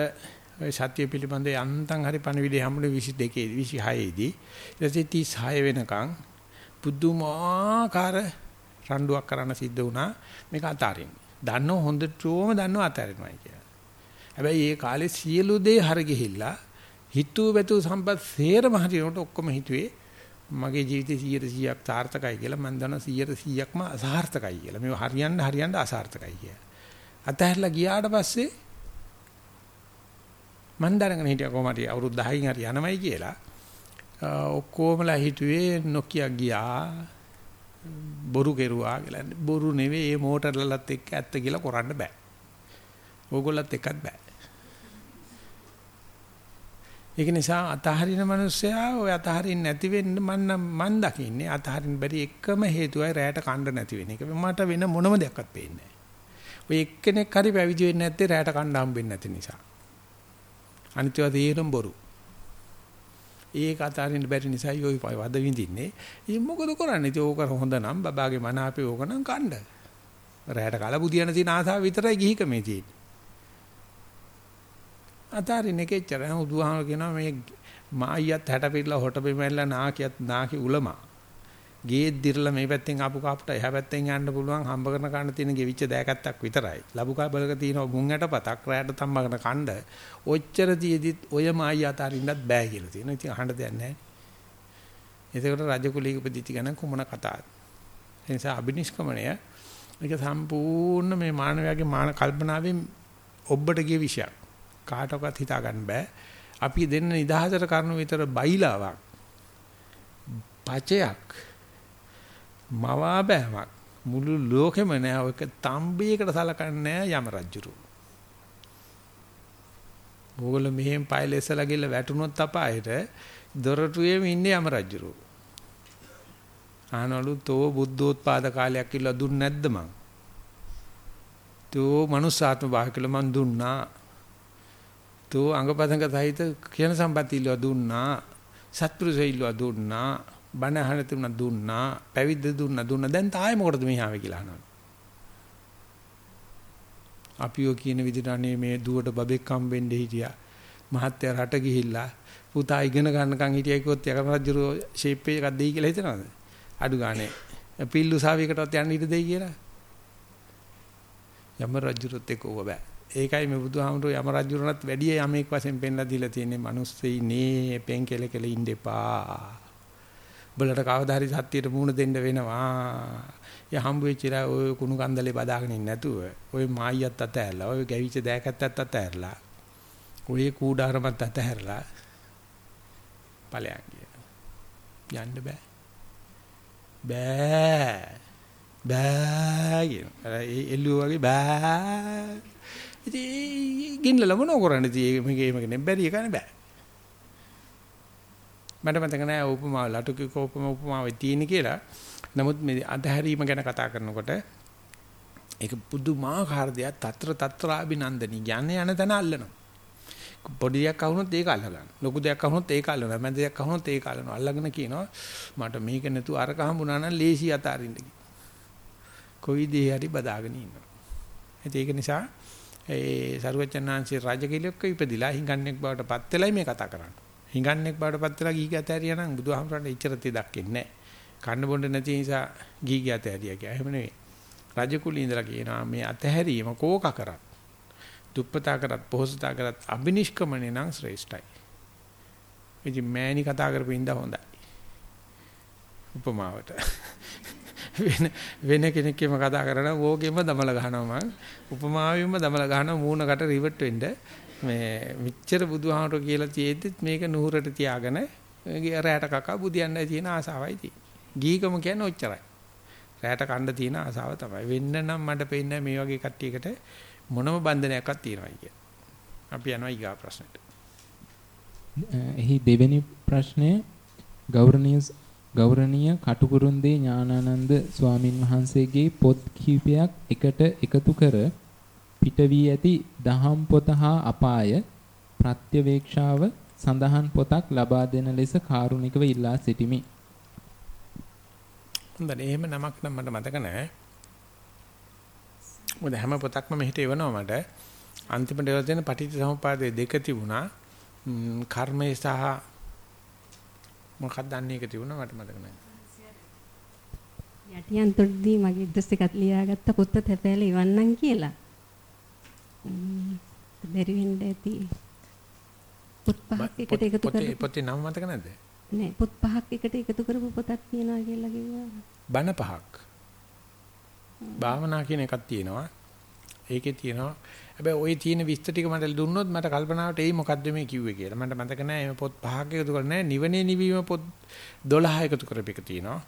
සත්‍ය පිළිබඳ යන්තම් හරි පණවිඩය හම්බුනේ 22 26 දී ඊට 36 වෙනකන් පුදුමාකාර රණ්ඩුවක් කරන්න සිද්ධ වුණා මේක අතාරින්න. දන්නව හොඳටම දන්නව අතාරිනවයි කියලා. හැබැයි ඒ කාලේ සියලු දේ හරි ගිහිල්ලා හිතුව බැතු සම්පත් සේරම හරියට ඔක්කොම හිතුවේ මගේ ජීවිතේ 100%ක් සාර්ථකයි කියලා මම දන්නවා 100%ක්ම අසාර්ථකයි කියලා. මේව හරියන්න හරියන්න අසාර්ථකයි කියලා. අතහැරලා ගියාට පස්සේ මම දැනගෙන හිටියා කොහමද අවුරුදු 10කින් හරි යනමයි කියලා. ඔක්කොමලා හිතුවේ නොකිය ගියා බොරු කෙරුවා කියලා. බොරු නෙවෙයි මේ මෝටරලලත් එක්ක ඇත්ත කියලා කරන්න බෑ. ඕගොල්ලත් එක්කත් බෑ. ඒක නිසා අතහරින මිනිස්සයා ඔය අතහරින්න නැති වෙන්න මම මන් දකින්නේ අතහරින්න බැරි එකම හේතුවයි රැයට කණ්ඩ නැති වෙන එක. මට වෙන මොනම දෙයක්වත් පේන්නේ නැහැ. ඔය එක්කෙනෙක් හරි පැවිදි වෙන්නේ නැත්තේ රැයට කණ්ඩ හම්බෙන්නේ නැති නිසා. අනිත්‍යව තීරම් බොරු. ඒක අතාරින්න බැරි නිසා යෝයි වද විඳින්නේ. ඉතින් මොකද කරන්නේ? ඉතින් ඕක හොඳ නම් බබාගේ මන අපේ ඕක නම් කණ්ඩ. රැයට කලබුදියන තියෙන ආසාව විතරයි ගිහිකමේ තියෙන්නේ. අතාරින්න කෙච්චර උදුහාම කියනවා මේ මායියත් හැට පිටලා හොට බෙමැල්ලා නාකියත් නාකි උලමා. ගේත් දිරලා මේ පැත්තෙන් ආපු කාපට එහා පැත්තෙන් යන්න පුළුවන් හම්බ කරන කන්න තියෙන ගෙවිච්ච දෑකත්තක් විතරයි. ලබු කාබලක තියෙන මුං ඇටපතක් රැයට තම්බගෙන කණ්ඩ ඔච්චර තියේදිත් ඔය මායිය අතාරින්නත් බෑ කියලා තියෙනවා. ඉතින් අහන්න දෙයක් නැහැ. එතකොට රජ කුලීක උපදිච්ච ගණන් කුමන කතාවද? ඒ නිසා අබිනිෂ්ක්‍මණය ඒක සම්පූර්ණ මේ මානවයාගේ මාන කල්පනාවෙන් ඔබට ගිය විෂයක්. කාටවත් හිතා ගන්න බෑ. අපි දෙන්න නිදහසට කරනු විතර බයිලාවක්. පචයක්. මවාබෑමක්. මුළු ලෝකෙම නෑ ඔක තම්බියකට සලකන්නේ නෑ යම රජුරු. ඕගොල්ලෝ මෙහෙන් පයිලෙස්සලා ගිහලා වැටුනොත් අපායට දොරටුවේම ඉන්නේ යම රජුරු. ආනවලු තෝ බුද්ධෝත්පාද කාලයක් කියලා දුන්නේ නැද්ද මං? තෝ මනුස්සාත්ම භාව කියලා මං දුන්නා. තෝ අංගපදංග සහිත කියන සම්පatti ඉල්ලුවා දුන්නා. සත්පුරුෂය ඉල්ලුවා දුන්නා. බණ අහන තුන දුන්නා. පැවිද්ද දුන්නා දුන්නා. දැන් තායි මොකටද මේ ආවේ කියලා අහනවා. අපියෝ කියන විදිහට අනේ මේ දුවට බබෙක් හම්බෙන්න හිටියා. මහත්තයා රට ගිහිල්ලා පුතා ඉගෙන ගන්නකම් හිටියයි කිව්වොත් යකම රජුරෝ ෂේප් එකක් දෙයි කියලා හිතනවද? අඩු ගානේ පිල්ලු සාවියකටවත් යන්න ඉඩ දෙයි කියලා. යම රජුරොත් එක්ක ඕව බෑ. ඒකයි මේ බුදුහාමුදුරුවෝ යම රජුරණත් වැඩි යමෙක් වශයෙන් පෙන්ලා දීලා තියෙන්නේ මිනිස්සෙයි නේ පෙන් කෙල කෙල ඉන්න එපා. බලට කවදා හරි සත්‍යයට මුහුණ දෙන්න වෙනවා. ය හම්බ වෙච්ච ඉර ඔය කුණු කන්දලේ බදාගෙන ඉන්නේ නැතුව ඔය මායියත් අතහැරලා ඔය ගැවිච්ච දෑකත්තත් අතහැරලා ඔය කූඩාරමත් අතහැරලා ඵලයන් කියන. යන්න බෑ. බෑ. බෑ කියන. ඒ එළුව වගේ බෑ. ඉතින් ගින්නල මොනව කරන්නේ ඉතින් මේක මේක නෙබ්බැරි එකනේ බෑ. මට මතක නෑ උපමාව ලටුකික උපම උපමාවේ තියෙන කියලා. නමුත් මේ අධහැරීම ගැන කතා කරනකොට ඒක පුදුමාකාර දෙයක් తත්‍ර తත්‍රාබිනන්දනි යන්නේ යන තැන අල්ලනවා. පොඩි දෙයක් අහුනොත් ඒක අල්ලගන්න. ලොකු දෙයක් අහුනොත් ඒක අල්ලනවා. මැද දෙයක් අහුනොත් ඒක අල්ලනවා. අල්ලගෙන කියනවා මට මේක නැතුව අරක හම්බුණා නම් ලේසි අතාරින්න කොයි දේ හරි බදාගෙන ඉන්නවා. ඒක නිසා ඒ සරුවචනාංශී රාජකීයක ඉපදිලා හිඟන්නෙක් බවට පත් වෙලයි මේ කතා කරන්නේ. හිඟන්නෙක් බාටපත් වෙලා ගීග ඇතෑරියා නම් බුදුහාමරන්ට ඉච්චර තේ දක්ින්නේ නැහැ. කන්න බොන්න නැති නිසා ගීග ඇතෑරියා කිය. එහෙම නෙවෙයි. රජ කුලී ඉඳලා කියනවා මේ අතහැරීම කෝක කරත් දුප්පතා කරත් පොහසතා කරත් අබිනිෂ්ක්‍මණය නම් ශ්‍රේෂ්ඨයි. ඉතින් මෑණි කතා කරපු ඉඳ හොඳයි. උපමාවට. වෙන වෙන කෙනෙක්ගේම කතා කරන ඕකෙම දමල ගහනවා මම. උපමාවෙම දමල ගහනවා මූණකට රිවර්ට් වෙන්න. මේ මිච්ඡර බුදුහාමර කියලා තියෙද්දිත් මේක නුහුරට තියාගෙන රැයට කකා බුදියන්නයි තියෙන ආසාවයි තියෙන්නේ. ගීකම කියන්නේ ඔච්චරයි. රැයට කණ්ඩ තියෙන ආසාව තමයි. වෙන්න නම් මට පේන්නේ මේ වගේ කට්ටියකට මොනම බන්ධනයක්වත් තියෙනවයි කිය. අපි යනවා ඊගා ප්‍රශ්නෙට. එහි දෙවෙනි ප්‍රශ්නය ගෞරවනීය ගෞරවනීය කටුකුරුන්දේ ඥානානන්ද ස්වාමින් වහන්සේගේ පොත් කීපයක් එකට එකතු කර පිට වී ඇති දහම් පොත හා අපාය ප්‍රත්‍යවේක්ෂාව සඳහන් පොතක් ලබා දෙන ලෙස කාරුණිකව ඉල්ලා සිටිමි. හොඳයි එහෙම නමක් නම් මට මතක නැහැ. මොකද හැම පොතක්ම මෙහෙට එවනවා මට. අන්තිමට එවලා තියෙන පටිච්ච සමුප්පාදයේ දෙක තිබුණා. කර්මය සහ මොකක්ද අන්නේ එක තිබුණා මට මතක නැහැ. යටියන් තොඩදී මගේ ඉද්දස් එකක් ලියාගත්ත පොත්ත තැපෑල ඉවන්නම් කියලා. බැරි වෙන්න ඇති. පොත් පහක් එකට එකතු කරලා පොතේ නම මතක නැද්ද? නෑ පොත් පහක් එකට එකතු කරපු පොතක් තියෙනවා කියලා කිව්වා. බණ පහක්. භාවනා කියන එකක් තියෙනවා. ඒකේ තියෙනවා. හැබැයි ওই තියෙන විස්තර ටික මට දුන්නොත් මට කල්පනාවට එයි මොකද්ද මේ කිව්වේ කියලා. මට මතක නෑ මේ පොත් පහක් එකතු කරලා නෑ නිවනේ නිවීම පොත් 12 එකතු කරපු එක තියෙනවා.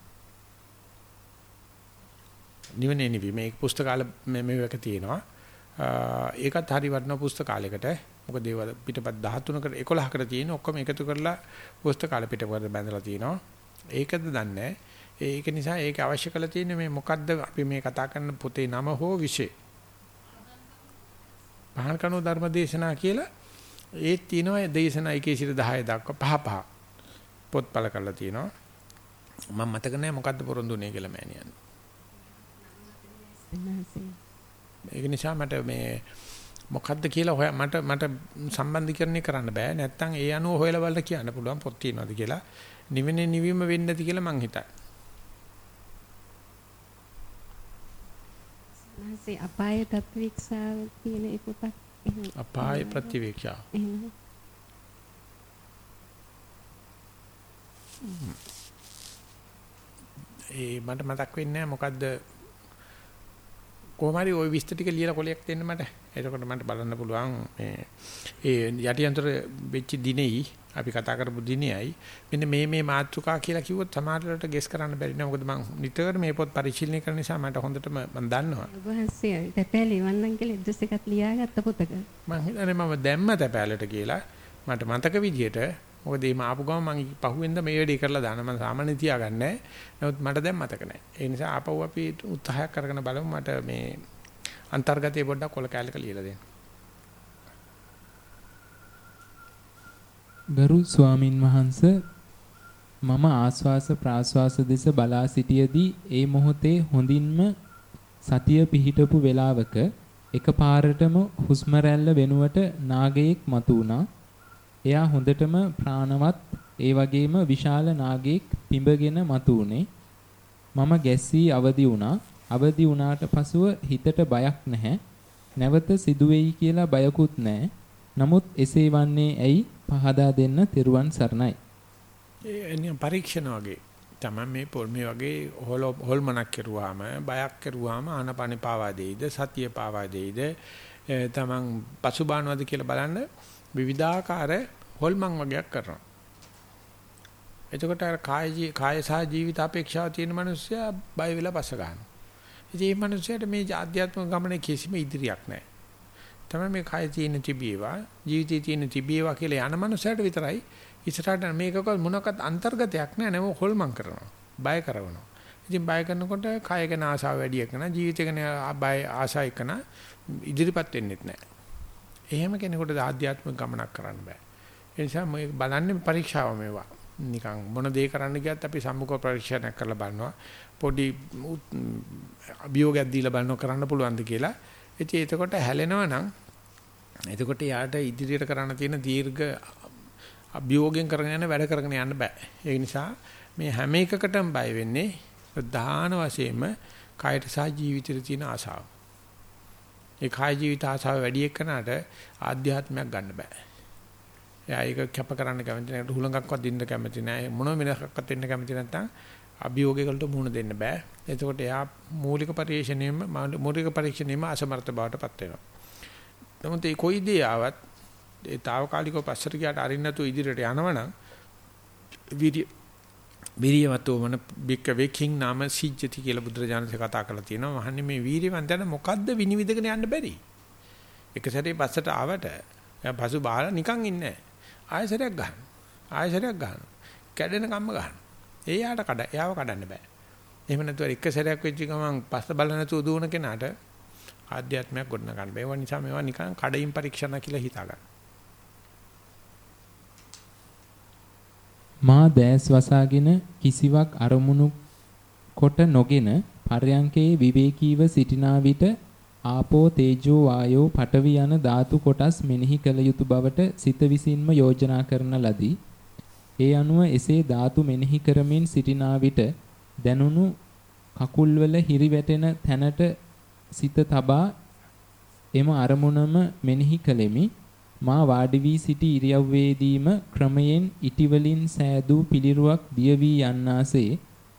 නිවනේ නිවීම මේ පුස්තකාල මේක තියෙනවා. ඒකත් හරි වටිනා පුස්තකාලයකට. මොකද ඒව පිටපත් 13කට 11කට තියෙන ඔක්කොම එකතු කරලා පුස්තකාල පිටපත බැඳලා තිනවා. ඒකද දන්නේ ඒක නිසා ඒක අවශ්‍ය කරලා තියෙන්නේ මේ මොකද්ද අපි මේ කතා කරන පොතේ නම හෝ විෂය. පහන් කනෝ ධර්ම දේශනා කියලා ඒත් තියෙනවා දේශනා 1 සිට 10 දක්වා පහ පහ පොත්පල කරලා තියෙනවා. මම මතක නැහැ මොකද්ද පොරොන්දුනේ කියලා මෑණියන්. ඒක නිසා මට මේ මොකද්ද කියලා හොය මට මට සම්බන්ධීකරණය කරන්න බෑ. නැත්තම් ඒ අනුව හොයලා බලලා කියන්න පුළුවන් පොත් තියනවාද කියලා. නිවෙන්නේ නිවීම වෙන්නේ නැති කියලා මං හිතයි. නැසෙ අපාය තත්වික්ෂාව කියන ඒ පොතක් අපාය ප්‍රතිවේක්ෂා. ඒ මට මතක් වෙන්නේ නැහැ මොකද්ද කොහොම හරි ওই විස්තර ටික ලියලා කොලයක් දෙන්න මට. එතකොට මට බලන්න පුළුවන් මේ ඒ යටියන්තර වෙච්ච දිනෙයි අපි කතා කරපු දිනෙයි මෙන්න මේ මේ මාතෘකා කියලා කිව්වොත් සමහරවිට ගෙස් කරන්න බැරි නෑ. මොකද මම නිතර මේ පොත් පරිශීලනය කරන නිසා මට හොඳටම මම දන්නවා. ඔබ වහන්සේ තැපෑලි වන්නම් කියලා එද්දස් එකක් ලියාගත්ත පොතක. මම හිතන්නේ මම දැම්ම තැපෑලට කියලා මට මතක විදියට මොකද මේ ආපු ගම මම පහුවෙන්ද මේ වැඩේ කරලා දාන මම සාමාන්‍ය තියාගන්නේ නමුත් මට දැන් මතක නැහැ. ඒ නිසා ආපහු අපි උත්සාහයක් කරගෙන බලමු මට මේ අන්තර්ගතයේ පොඩ්ඩක් කොල කැලක ලියලා දෙන්න. ගරු ස්වාමින් වහන්ස මම ආස්වාස ප්‍රාස්වාස දෙස බලා සිටියේදී ඒ මොහොතේ හොඳින්ම සතිය පිහිටපු වේලාවක එකපාරටම හුස්ම රැල්ල වෙනුවට නාගයෙක් මතු වුණා. එයා හොඳටම ප්‍රාණවත් ඒ වගේම විශාල නාගයෙක් පිඹගෙන මතු වුණේ. මම ගැස්සී අවදි වුණා. අවදි වුණාට පසුව හිතට බයක් නැහැ. නැවත සිදුවේයි කියලා බයකුත් නැහැ. නමුත් එසේ වන්නේ ඇයි පහදා දෙන්න තෙරුවන් සරණයි. ඒ පරීක්ෂණ වගේ තමයි මේ පොල් මේ වගේ හොල් හොල්මනක් කරුවාම බයක් කරුවාම ආනපනේ පාවා දෙයිද සතිය පාවා දෙයිද තමන් පසුබානවද කියලා බලන්න විවිධාකාර හොල්මන් වගේක් කරනවා. එතකොට අර කාය කාය සහ ජීවිත අපේක්ෂාව තියෙන මිනිස්සයා බය වෙලා පස්ස ගන්නවා. ඉතින් මේ මිනිස්සයාට මේ ආධ්‍යාත්මික ගමනේ කිසිම ඉදිරියක් නැහැ. තමයි මේ කය තියෙන තිබේවා ජීවිතයේ තියෙන තිබේවා කියලා යන මනුස්සයට විතරයි ඉස්සරහට මේකක මොනක්වත් අන්තර්ගතයක් නැහැ නම හොල්මන් කරනවා බය කරනවා ඉතින් බය කරනකොට කය ගැන ආසාව වැඩි එකන ජීවිතය ගැන බය ආසාව එකන ඉදිරිපත් වෙන්නෙත් නැහැ එහෙම කෙනෙකුට ආධ්‍යාත්මික ගමනක් කරන්න බෑ ඒ නිසා මේ බලන්නේ පරීක්ෂාව මේවා නිකන් මොන දේ කරන්න ගියත් අපි සම්මුඛ පරීක්ෂණයක් කරලා බලනවා පොඩි අභියෝගයක් දීලා බලනවා කරන්න පුළුවන්ද කියලා ඉතින් එතකොට හැලෙනවා නම් එතකොට යාට ඉදිරියට කරන්න තියෙන දීර්ඝ අභියෝගයෙන් කරගෙන යන වැඩ කරගෙන යන්න බෑ. ඒ නිසා මේ හැම එකකටම බය වෙන්නේ ප්‍රධාන වශයෙන්ම කායට සහ ජීවිතයට තියෙන ආශාව. ඒ කාය ජීවිත ආශාව වැඩි එක්කනට ආධ්‍යාත්මයක් ගන්න බෑ. එයා ඒක කැප කරන්න කැමති නැහැ. හුලඟක්වත් දෙන්න කැමති නැහැ. මොනම වෙනසක්වත් වෙන්න කැමති නැත්නම් අභියෝගයකට මුහුණ දෙන්න බෑ. එතකොට එයා මූලික පරිශ්‍රණයෙම මූලික පරීක්ෂණයෙම අසමර්ථ බවටපත් වෙනවා. නමුත් ඒ කොයි දේ ආවත් ඒ తాවකාලිකව පස්සට ගියාට අරින්න නැතුව ඉදිරියට යනවනම් විරිය විරියවතෝ මන බික්ක වේකින් නාම සිජ්ජති කියලා බුදුරජාණන්සේ කතා කරලා තියෙනවා. මහන්නේ මේ වීරියවන්තයන් මොකද්ද විනිවිදගෙන යන්න බැරි? එක සැරේ පස්සට ආවට එයා පසු බහලා නිකන් ඉන්නේ නැහැ. ආයෙසරයක් ගන්න. ආයෙසරයක් ගන්න. කැඩෙන කම්ම ගන්න. එයාට කඩ එයාව කඩන්න බෑ. එහෙම නැතුව එක සැරයක් වෙච්ච ගමන් පස්ස බල නැතුව දුවන කෙනාට ආධ්‍යාත්මයක් ගොඩන ගන්න බෑ. ඒ නිසා මේවා නිකන් කඩින් පරීක්ෂණ කියලා හිතා ගන්න. මා දැස් වසාගෙන කිසිවක් අරමුණු කොට නොගෙන පර්යංකේ විවේකීව සිටිනා විට ආපෝ තේජෝ වායෝ පඨවි යන ධාතු කොටස් මෙනෙහි කළ යුතු බවට සිත විසින්ම යෝජනා කරන ලදී. ඒ අනුව එසේ ධාතු මෙනෙහි කරමින් සිටිනා විට දැනුණු කකුල්වල හිරි වැටෙන තැනට සිත තබා එම අරමුණම මෙනෙහි කළෙමි. මා වාඩි වී සිටි ඉරියව්වේදීම ක්‍රමයෙන් ඉටිවලින් සෑදූ පිළිරුවක් දිය වී යන්නාසේ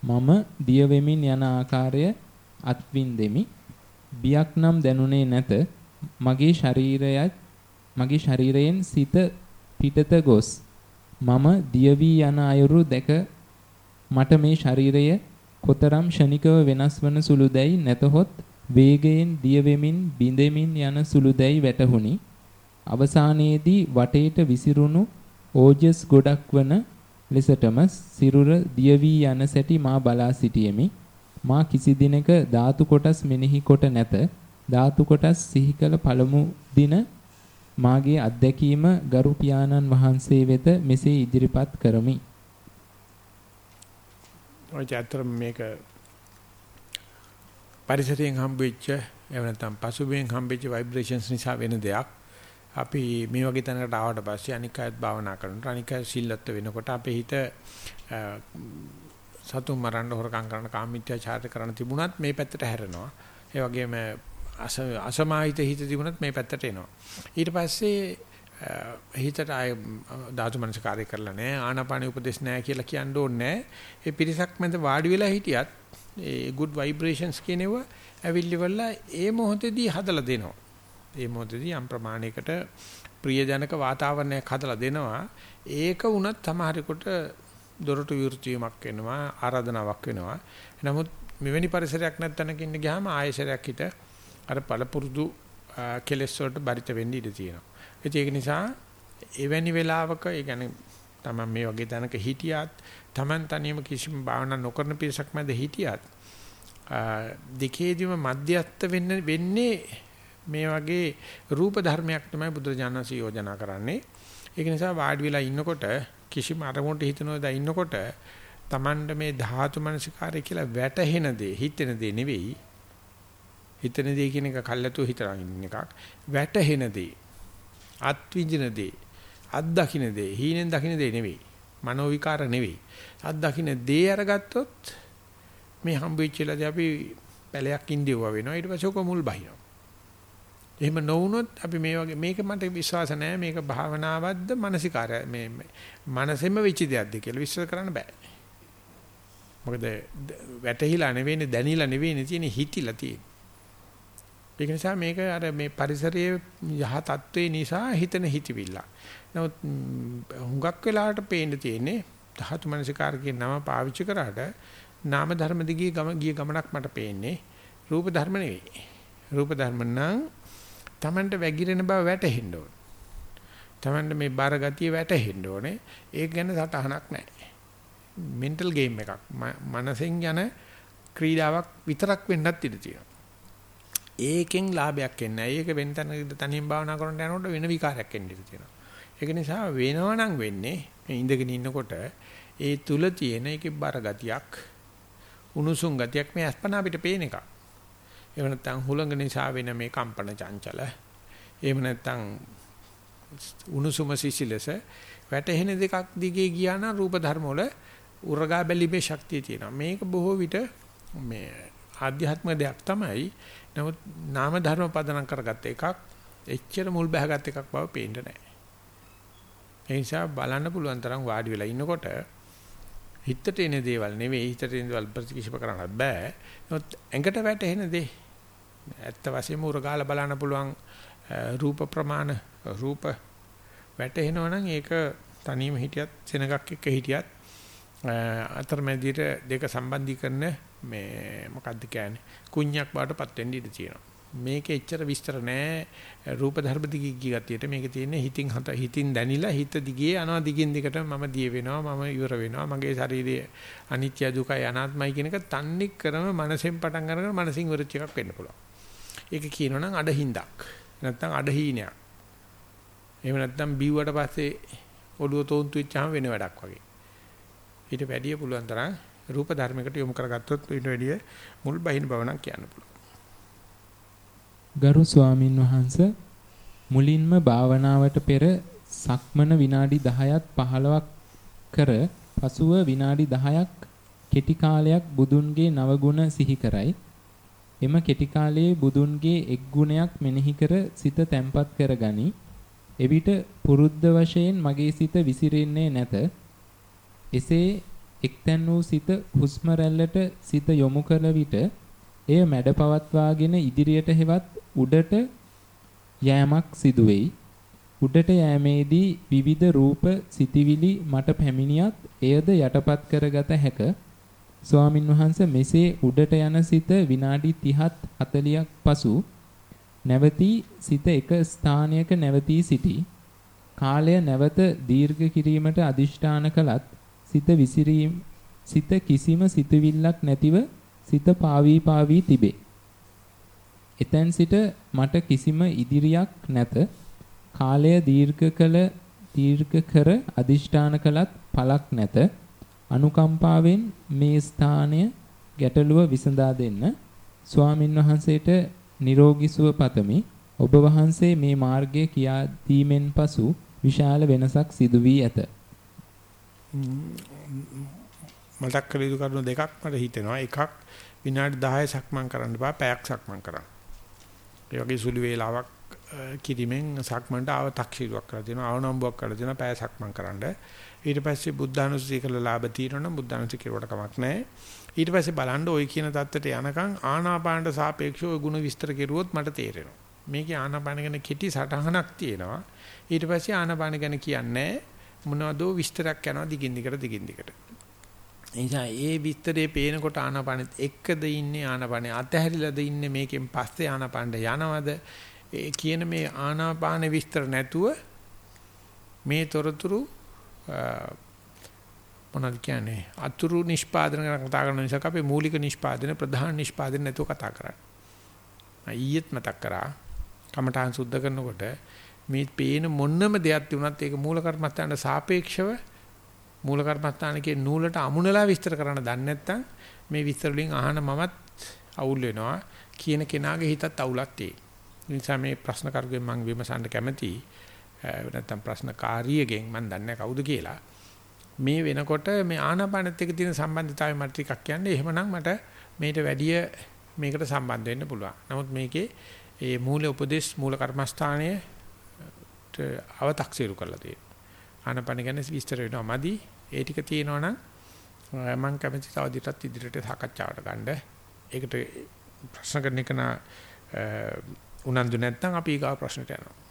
මම දිය වෙමින් යන ආකාරය අත්විඳෙමි. බියක් නම් දැනුනේ නැත. මගේ ශරීරයත් මගේ ශරීරයෙන් සිත පිටත ගොස් මම දිය වී යන අයුරු දැක මට මේ ශරීරය කොතරම් ෂණිකව වෙනස් වන සුළුදැයි නැතහොත් වේගයෙන් දිය වෙමින් බිඳෙමින් යන සුළුදැයි වැටහුණි. අවසානයේදී වටේට විසිරුණු ඕජස් ගොඩක් වන ලෙසටම සිරුර දිය වී යන සැටි මා බලා සිටියෙමි. මා කිසි දිනක ධාතු කොටස් මෙනෙහි කොට නැත. ධාතු කොටස් සිහි කළ පළමු දින මාගේ අත්දැකීම ගරු පියාණන් වහන්සේ වෙත මෙසේ ඉදිරිපත් කරමි. ඔය ඇත්තට මේක පරිසරයෙන් හම්බෙච්ච එහෙම නැත්නම් පසුබියෙන් හම්බෙච්ච ভাইබ්‍රේෂන්ස් නිසා වෙන දෙයක්. අපි මේ වගේ තැනකට ආවට පස්සේ අනික් අයත් භාවනා කරනකොට අනික් අය සිල්ලත් වෙනකොට අපේ හිත සතුන් මරන්න හොරකම් කරන කාමීත්‍යාචාරය කරන තිබුණත් මේ පැත්තට හැරෙනවා. ඒ වගේම අසමාහිත හිත තිබුණත් මේ පැත්තට එනවා. ඊට පස්සේ හිතට ආය ධාතු මනසකාරය කරලා නැහැ ආනාපානෙ උපදේශ නැහැ කියලා කියන්න ඕනේ ඒ පිරිසක් මැද වාඩි වෙලා හිටියත් ඒ good vibrations කියනව ඇවිල්ලිවලා ඒ මොහොතේදී හදලා දෙනවා ඒ මොහොතේදී යම් ප්‍රමාණයකට ප්‍රියජනක වාතාවරණයක් හදලා දෙනවා. ඒක වුණත් සමහරෙකුට දොරටු විවෘත වීමක් වෙනවා ආරාධනාවක් වෙනවා. නමුත් මෙවැනි පරිසරයක් නැත්නම් ඉන්න ගියාම ආයෙසරයක් හිට අර පළපුරුදු කෙලෙස් වලට බරිත වෙන්න ඉඩ තියෙනවා. ඒක නිසා එවැනි වෙලාවක ඒ කියන්නේ තමන් මේ වගේ තැනක හිටියත් තමන් තනියම කිසිම භාවනා නොකරන පිරිසක් මැද හිටියත් දෙකේදීම මධ්‍යස්ත වෙන්න වෙන්නේ මේ වගේ රූප ධර්මයක් තමයි බුදුරජාණන්සේ යෝජනා කරන්නේ. ඒක නිසා වාඩි වෙලා ඉන්නකොට කිසිම අරමුණට හිතනොද ඉන්නකොට Tamand මේ ධාතු මනසිකාරය කියලා වැටහෙන දේ හිතෙන දේ නෙවෙයි. හිතෙන දේ කියන එක කල්ැතුව හිතන එකක්. වැටහෙන දේ අත්විඳින දේ අත්දකින්න දේ හීනෙන් දකින්න දේ නෙවෙයි මනෝ විකාර නෙවෙයි අත්දකින්න දේ අරගත්තොත් මේ හම්බෙච්චලාදී අපි පැලයක් ඉන්දියුවා වෙනවා ඊට පස්සේ ඔක මුල් බහිනවා එහෙම නොවුනොත් අපි මේ වගේ මේක මට විශ්වාස නැහැ මේක භාවනාවක්ද මානසිකාරය මේ මනසෙම වෙච්ච දෙයක්ද කියලා විශ්වාස කරන්න බෑ මොකද වැටහිලා නෙවෙයිනේ දැනිලා නෙවෙයිනේ තියෙන්නේ හිතිලා තියෙන්නේ ඒක නිසා මේක අර මේ පරිසරයේ යහ තත්වේ නිසා හිතන හිතවිල්ල. නමුත් හුඟක් වෙලාවට පේන්න තියෙන්නේ ධාතු මනසිකාර කියන නම පාවිච්චි කරාට නාම ධර්ම දිගේ ගම ගිය ගමනක් මට පේන්නේ රූප ධර්ම නෙවෙයි. රූප ධර්ම නම් Tamanට වැగిරෙන බව වැටහෙන්න ඕන. Tamanට මේ බර ගතිය වැටහෙන්න ඕනේ. ඒක ගැන සටහනක් නැහැ. මෙන්ටල් ගේම් එකක්. මනසෙන් යන ක්‍රීඩාවක් විතරක් වෙන්නත් ඉඩ තියෙනවා. ඒකෙන් ලාභයක් එන්නේ නැහැ. ඒක වෙන තැනකට තනියෙන් භාවනා කරන්න යනකොට වෙන විකාරයක් එන්න ඉඩ තියෙනවා. ඒක නිසා වෙනවනම් වෙන්නේ මේ ඉඳගෙන ඉන්නකොට ඒ තුල තියෙන එකේ බර ගතියක් උණුසුම් ගතියක් මේ අස්පනා අපිට පේන එකක්. එහෙම නැත්නම් හුළඟ නිසා වෙන මේ කම්පන චංචල. එහෙම නැත්නම් උණුසුම සිසිලස වැටහෙන දෙකක් දිගේ ගියා නම් රූප ධර්ම වල උරගා බැලීමේ ශක්තිය තියෙනවා. මේක බොහෝ විට මේ ආධ්‍යාත්මික දෙයක් තමයි. නමුත් නාම ධර්ම පදනම් කරගත්ත එකක් එච්චර මුල් බහගත් එකක් බව පේන්න නැහැ. ඒ නිසා බලන්න පුළුවන් තරම් වාඩි වෙලා ඉන්නකොට හිතට එන දේවල් නෙවෙයි හිතට එන දේවල් ප්‍රතික්ෂේප කරන්නත් බෑ. නමුත් ඇඟට වැටෙන දේ ඇත්ත වශයෙන්ම උරගාලා බලන්න පුළුවන් රූප ප්‍රමාණ රූප වැටෙනවා නම් ඒක තනියම හිටියත් සෙනගක් එක්ක හිටියත් අතරමැදියට දෙක සම්බන්ධීකරන මේ මොකද්ද කියන්නේ කුණ්‍යක් බාටපත් වෙන්න ඉඩ තියෙනවා. මේකේ එච්චර විස්තර නෑ රූප ධර්ම දිගේ ගියතියට මේකේ තියෙන්නේ හිතින් හත හිතින් දැනිලා හිත දිගේ යනවා දිගින් දිගට මම දිය වෙනවා මම ඉවර වෙනවා මගේ ශරීරයේ අනිත්‍ය දුකයි අනාත්මයි කියන එක තන්නේ කරම මනසෙන් පටන් අරගෙන මනසින් වරච් එකක් වෙන්න පුළුවන්. ඒක කියනවනම් අඩහින්දක් නැත්නම් අඩහීනයක්. එහෙම නැත්නම් බීව්වට පස්සේ ඔළුව තෝන්තු වෙච්චාම වෙන වැඩක් වගේ. ඊට වැඩිය පුළුවන් තරම් රූප ධර්මයකට යොමු කරගත්තොත් ඊට වැඩිය මුල් බහින බව නම් කියන්න පුළුවන්. ගරු ස්වාමින් වහන්ස මුලින්ම භාවනාවට පෙර සක්මන විනාඩි 10ක් 15ක් කර පසුව විනාඩි 10ක් කෙටි කාලයක් බුදුන්ගේ නවගුණ සිහි කරයි. එම කෙටි කාලයේ බුදුන්ගේ එක් ගුණයක් මෙනෙහි කර සිත තැම්පත් කරගනි. එවිට පුරුද්ද වශයෙන් මගේ සිත විසිරෙන්නේ නැත. එසේ එක්තැන් වූ සිත හුස්ම රැල්ලට සිත යොමු කළ විට එය මැඩ පවත්වාගෙන ඉදිරියට හෙවත් උඩට යෑමක් සිදුවේයි. උඩට යෑමේදී විවිධ රූප සිතිවිලි මට පැමිණියත් එයද යටපත් කරගත හැක. ස්වාමින් වහන්සේ මෙසේ උඩට යන සිත විනාඩි 30ත් 40ක් පසු නැවතී සිත එක ස්ථානයක නැවතී සිටී. කාලය නැවත දීර්ඝ කිරීමට අදිෂ්ඨාන කළත් සිත විසිරීම සිත කිසිම සිතුවිල්ලක් නැතිව සිත පාවී පාවී තිබේ. එතෙන් සිට මට කිසිම ඉදිරියක් නැත. කාලය දීර්ඝ කළ දීර්ඝ කර අදිෂ්ඨාන කළත් පළක් නැත. අනුකම්පාවෙන් මේ ස්ථානය ගැටලුව විසඳා දෙන්න ස්වාමින් වහන්සේට නිරෝගී සුව පතමි. ඔබ වහන්සේ මේ මාර්ගය කියා දීමෙන් පසු විශාල වෙනසක් සිදු වී ඇත. මතක් කළ යුතු කරුණු දෙකක් මට හිතෙනවා. එකක් විනාඩි 10 සක්මන් කරන්න බෑ පැයක් සක්මන් කරන්න. ඒ වගේ සුළු වේලාවක් කිරීමෙන් සක්මන්ට ආව තක්ෂීරුවක් කරලා දෙනවා. ආවනම්බුවක් කරලා දෙනවා පැය සක්මන් කරන්න. ඊට පස්සේ බුද්ධානුස්සතිය කරලා ලාභ తీරනනම් බුද්ධානුස්සතිය කෙරුවට කමක් නැහැ. ඊට පස්සේ බලන්න ওই කියන தත්තට යනකම් ආනාපානට සාපේක්ෂව ওই ಗುಣ විස්තර කෙරුවොත් මට තේරෙනවා. මේකේ ආනාපාන ගැන කෙටි සටහනක් තියෙනවා. ඊට පස්සේ ආනාපාන ගැන කියන්නේ මොනවදෝ විස්තරයක් යනවා දිගින් දිගට දිගින් දිගට. එනිසා ඒ විස්තරේ පේනකොට ආනාපානෙත් එක්කද ඉන්නේ ආනාපානෙ අතහැරිලාද ඉන්නේ මේකෙන් පස්සේ ආනාපානට යනවද කියන මේ ආනාපාන විස්තර නැතුව මේ තොරතුරු මොනවද කියන්නේ අතුරු නිෂ්පාදන ගැන කතා කරන නිසා අපි මූලික නිෂ්පාදන ප්‍රධාන නිෂ්පාදන නැතුව කතා කරන්නේ. ඊයේත් මතක් කරා කමඨාන් සුද්ධ කරනකොට මේ පේන මොන්නම දෙයක් තිබුණත් ඒක මූල කර්මස්ථානට සාපේක්ෂව මූල කර්මස්ථානකේ නූලට අමුණලා විස්තර කරන්න දන්නේ නැත්නම් මේ විස්තර වලින් අහන මමත් අවුල් වෙනවා කියන කෙනාගේ හිතත් අවුලක් තියෙයි. නිසා මේ ප්‍රශ්න කරුගෙන් මම විමසන්න කැමතියි. නැත්නම් ප්‍රශ්නකාරියගෙන් මම දන්නේ කවුද කියලා. මේ වෙනකොට මේ ආනාපානෙත් එක්ක තියෙන සම්බන්ධතාවය මට ටිකක් කියන්න. එහෙමනම් මට මේට වැඩිය මේකට සම්බන්ධ වෙන්න පුළුවන්. නමුත් මේකේ ඒ මූල උපදේශ මූල කර්මස්ථානයේ අව탁සිරු කරලා තියෙනවා. ආනාපාන ගැන විස්තර වෙනවා මදි. ඒ ටික තියෙනවනම් මම කැමති තව දිටත් ඉදිරියට සාකච්ඡාවට ගන්න. ඒකට ප්‍රශ්න කරන එක නා උනන්දු නැත්නම් අපි ඊගා ප්‍රශ්නට යනවා.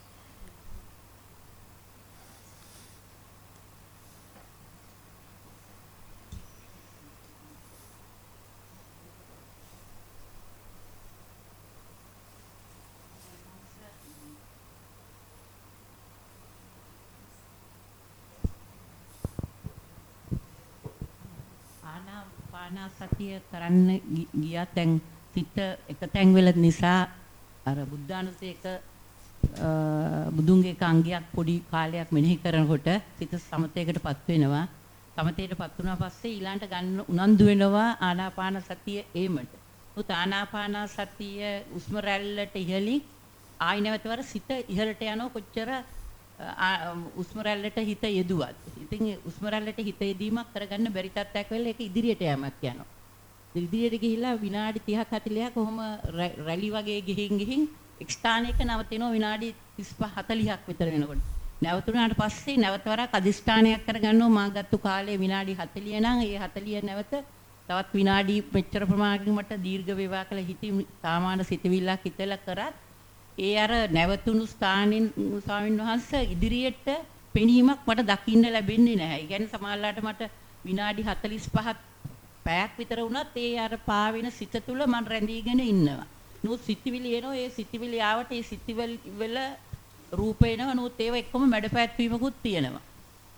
ආනාපානසතිය කරන්න ගියා. දැන් සිත එක තැන් වෙල නිසා අර බුද්ධානුසේක බුදුන්ගේ අංගයක් පොඩි කාලයක් මෙනෙහි කරනකොට සිත සමතේකටපත් වෙනවා. සමතේටපත් වුණා පස්සේ ඊළඟට ගන්න උනන්දු වෙනවා ආනාපාන සතිය ඒමට. උත් ආනාපාන සතිය උස්ම රැල්ලට ඉහළින් ආයි නැවතවර සිත ඉහළට යනවා කොච්චර උස්ම රැල්ලට හිත යෙදුවත්. ඉතින් උස්ම රැල්ලට හිත යෙදීමක් කරගන්න බැරි තත්ත්වයක් වෙලා ඒක ඉදිරියට යamak යනවා. ඉදිරියට ගිහිල්ලා විනාඩි 30ක් 40ක් කොහොම රැලි වගේ ගිහින් ගිහින් එක් ස්ථානයක නවතිනවා විනාඩි 35 40ක් විතර වෙනකොට. නැවතුණාට පස්සේ නැවත වරක් අදිෂ්ඨානයක් කරගන්නවා මා ගත්තු කාලේ විනාඩි 40 නම් ඒ 40 නැවත තවත් විනාඩි මෙච්චර ප්‍රමාණයකට මට දීර්ඝ වේවා කියලා හිතී සාමාන්‍ය සිතවිල්ලක් හිතලා කරත් ඒ අර නැවතුණු ස්ථානින් ස්වාමීන් වහන්සේ ඉදිරියට පෙනීමක් මට දකින්න ලැබෙන්නේ නැහැ. ඒ කියන්නේ සමහරලාට මට විනාඩි 45ක් පැයක් විතර වුණත් ඒ අර පාවෙන සිත තුළ මම රැඳීගෙන ඉන්නවා. නමුත් සිතිවිලි එනවා ඒ සිතිවිලි ආවට ඒ සිතිවිලි වල රූප එනවා. නමුත් ඒව එක්කම මැඩපැත්වීමකුත් තියෙනවා.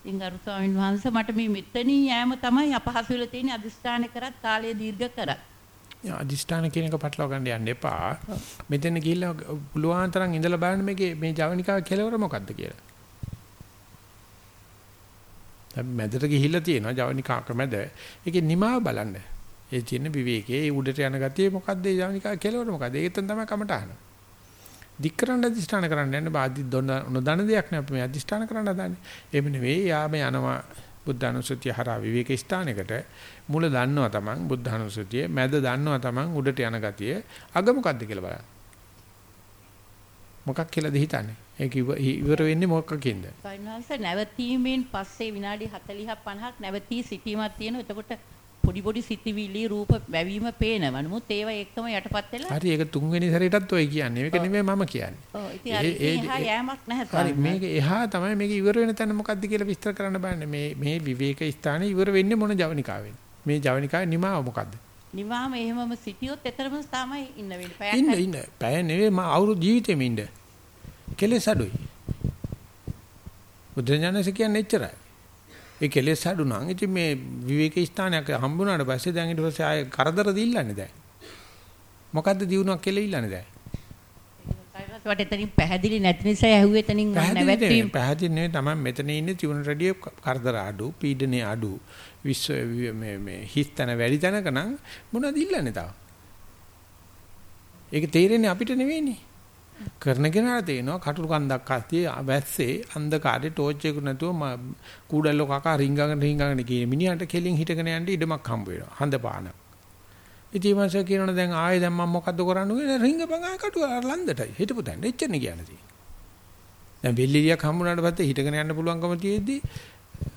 ඉතින් අර ස්වාමීන් වහන්සේ මට මේ මෙතනින් යෑම තමයි අපහසු වෙලා තියෙන්නේ අදිස්ථාන කරත් කාලය දීර්ඝ කරත්. අදිෂ්ඨාන කියන එක පටලවා ගන්න යන්න එපා. මෙතන ගිහිල්ලා පුළුවන් තරම් ඉඳලා බලන්න මේකේ මේ ජවනිකාව කෙලවර මොකද්ද කියලා. දැන් මැදට ගිහිල්ලා තියෙනවා ජවනිකාක මැද. ඒකේ නිමාව බලන්න. ඒ තියෙන විවේකයේ ඒ උඩට යන ගතිය මොකද්ද ඒ ජවනිකාව කෙලවර මොකද්ද? ඒකෙන් තමයි කමට අහන. දික්කරන්න අදිෂ්ඨාන කරන්න යන්න බාදි නොදන්න දෙයක් නේ අපි මේ අදිෂ්ඨාන කරන්න හදන්නේ. එහෙම නෙවෙයි යාම යනවා බුද්ධානුස්සතිය හරහා විවේක ස්ථානයකට මුල දන්නවා තමන් බුද්ධානුස්සතිය මැද දන්නවා තමන් උඩට යන ගතිය අග මොකද්ද කියලා බලන්න. මොකක් කියලාද හිතන්නේ? ඒක ඉවර වෙන්නේ මොකකින්ද? සයින්වන්ස නැවතීමෙන් පස්සේ විනාඩි 40ක් 50ක් නැවතී සිටීමක් තියෙනවා. එතකොට පොඩි පොඩි සිතිවිලි රූප වැවීම පේනවා. නමුත් ඒව එක්කම යටපත් වෙලා හරි ඒක තුන්වෙනි සැරේටත් ඔය කියන්නේ. මේක නෙමෙයි මම කියන්නේ. ඔව් ඉතින් අර එහා යෑමක් නැහැ හරි මේක එහා තමයි මේක ඉවර වෙන තැන මොකද්ද කියලා විස්තර කරන්න බෑනේ. මේ මේ විවේක ස්ථානේ ඉවර වෙන්නේ මොන ජවනිකාවෙන්? මේ ජවනිකාවේ නිමාව මොකද්ද? නිවාම එහෙමම සිටියොත් එතරම් තමයි ඉන්න වෙන්නේ. පැයක් ඉන්න ඉන්න. පැය නෙවෙයි මම අවුරුදු ජීවිතෙම ඉන්න. කෙලෙස් අඩුයි. බුද්ධ කියන්නේ එච්චරයි. ඒ කෙලෙස් අඩු නම් ඉතින් මේ විවේක ස්ථානයක් හම්බුනාට පස්සේ දැන් ඊට පස්සේ ආය කරදර දෙILLන්නේ දැන්. මොකද්ද දිනුවක් කියලා ඉල්ලන්නේ දැන්. ඒකට එතනින් පැහැදිලි නැති නිසා ඇහුවේ එතනින් නැවැත්වීම. පැහැදිලි නෙවෙයි තමයි මෙතන ඉන්නේ තිබුණ රෙඩිය කරදර අඩු, පීඩනේ අඩු, විශ්ව මේ මේ හිස්තන වැඩි තැනක නම් මොනවද ඉල්ලන්නේ තාම? ඒක තේරෙන්නේ අපිට නෙවෙයිනේ. කරන කෙනාට තේනවා කටුළු කන්දක් අස්සේ වැස්සේ අන්ධකාරේ ටෝච් එක නැතුව කූඩල්ලෝ කකා රිංගගෙන රිංගගෙන කියන මිනිහට කෙලින් හිටගෙන යන්න ඉඩමක් හම්බ වෙනවා. හඳ පාන. ඉතින් මාස කියනවනේ දැන් ආයේ දැන් මම මොකද්ද කරන්න ඕනේ? රිංගපන් ආයේ කටුව ලන්දටයි. හිටපු තැන. එච්චරනේ කියන්නේ තියෙන්නේ. දැන් වෙල්ලිලියක් හම්බුනාට පස්සේ හිටගෙන යන්න පුළුවන්කම තියෙද්දි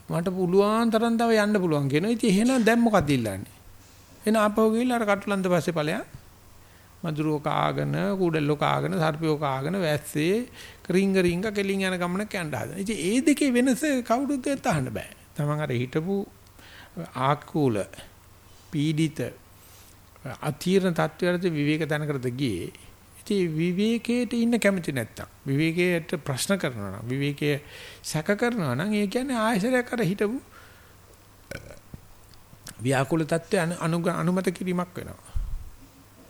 මට පුළුවන් තරම් තව යන්න පුළුවන් කියනවා. ඉතින් එහෙනම් දැන් මොකද්ද ඉල්ලන්නේ? එන ආපහු ගිහිල්ලා අර කටුලන්ද පස්සේ ඵලයන් මදුරුව කාගෙන කුඩල්ලෝ කාගෙන සර්පියෝ කාගෙන වැස්සේ රිංග රිංග කෙලින් යන ගමනක් යන්න හදන. ඉතින් ඒ දෙකේ වෙනස කවුරුත් අහන්න බෑ. තමන් අර හිටපු ආකූල පීඩිත අතීර්ණ තත්වයට විවේක තැනකට ගියේ. ඉතින් විවේකයට ඉන්න කැමති නැත්තම් විවේකයට ප්‍රශ්න කරනවා නම් විවේකයේ සැක කරනවා නම් ඒ කියන්නේ ආයසරයක් අර හිටපු ව්‍යාකූල තත්ත්වය අනුමත කිරීමක් වෙනවා.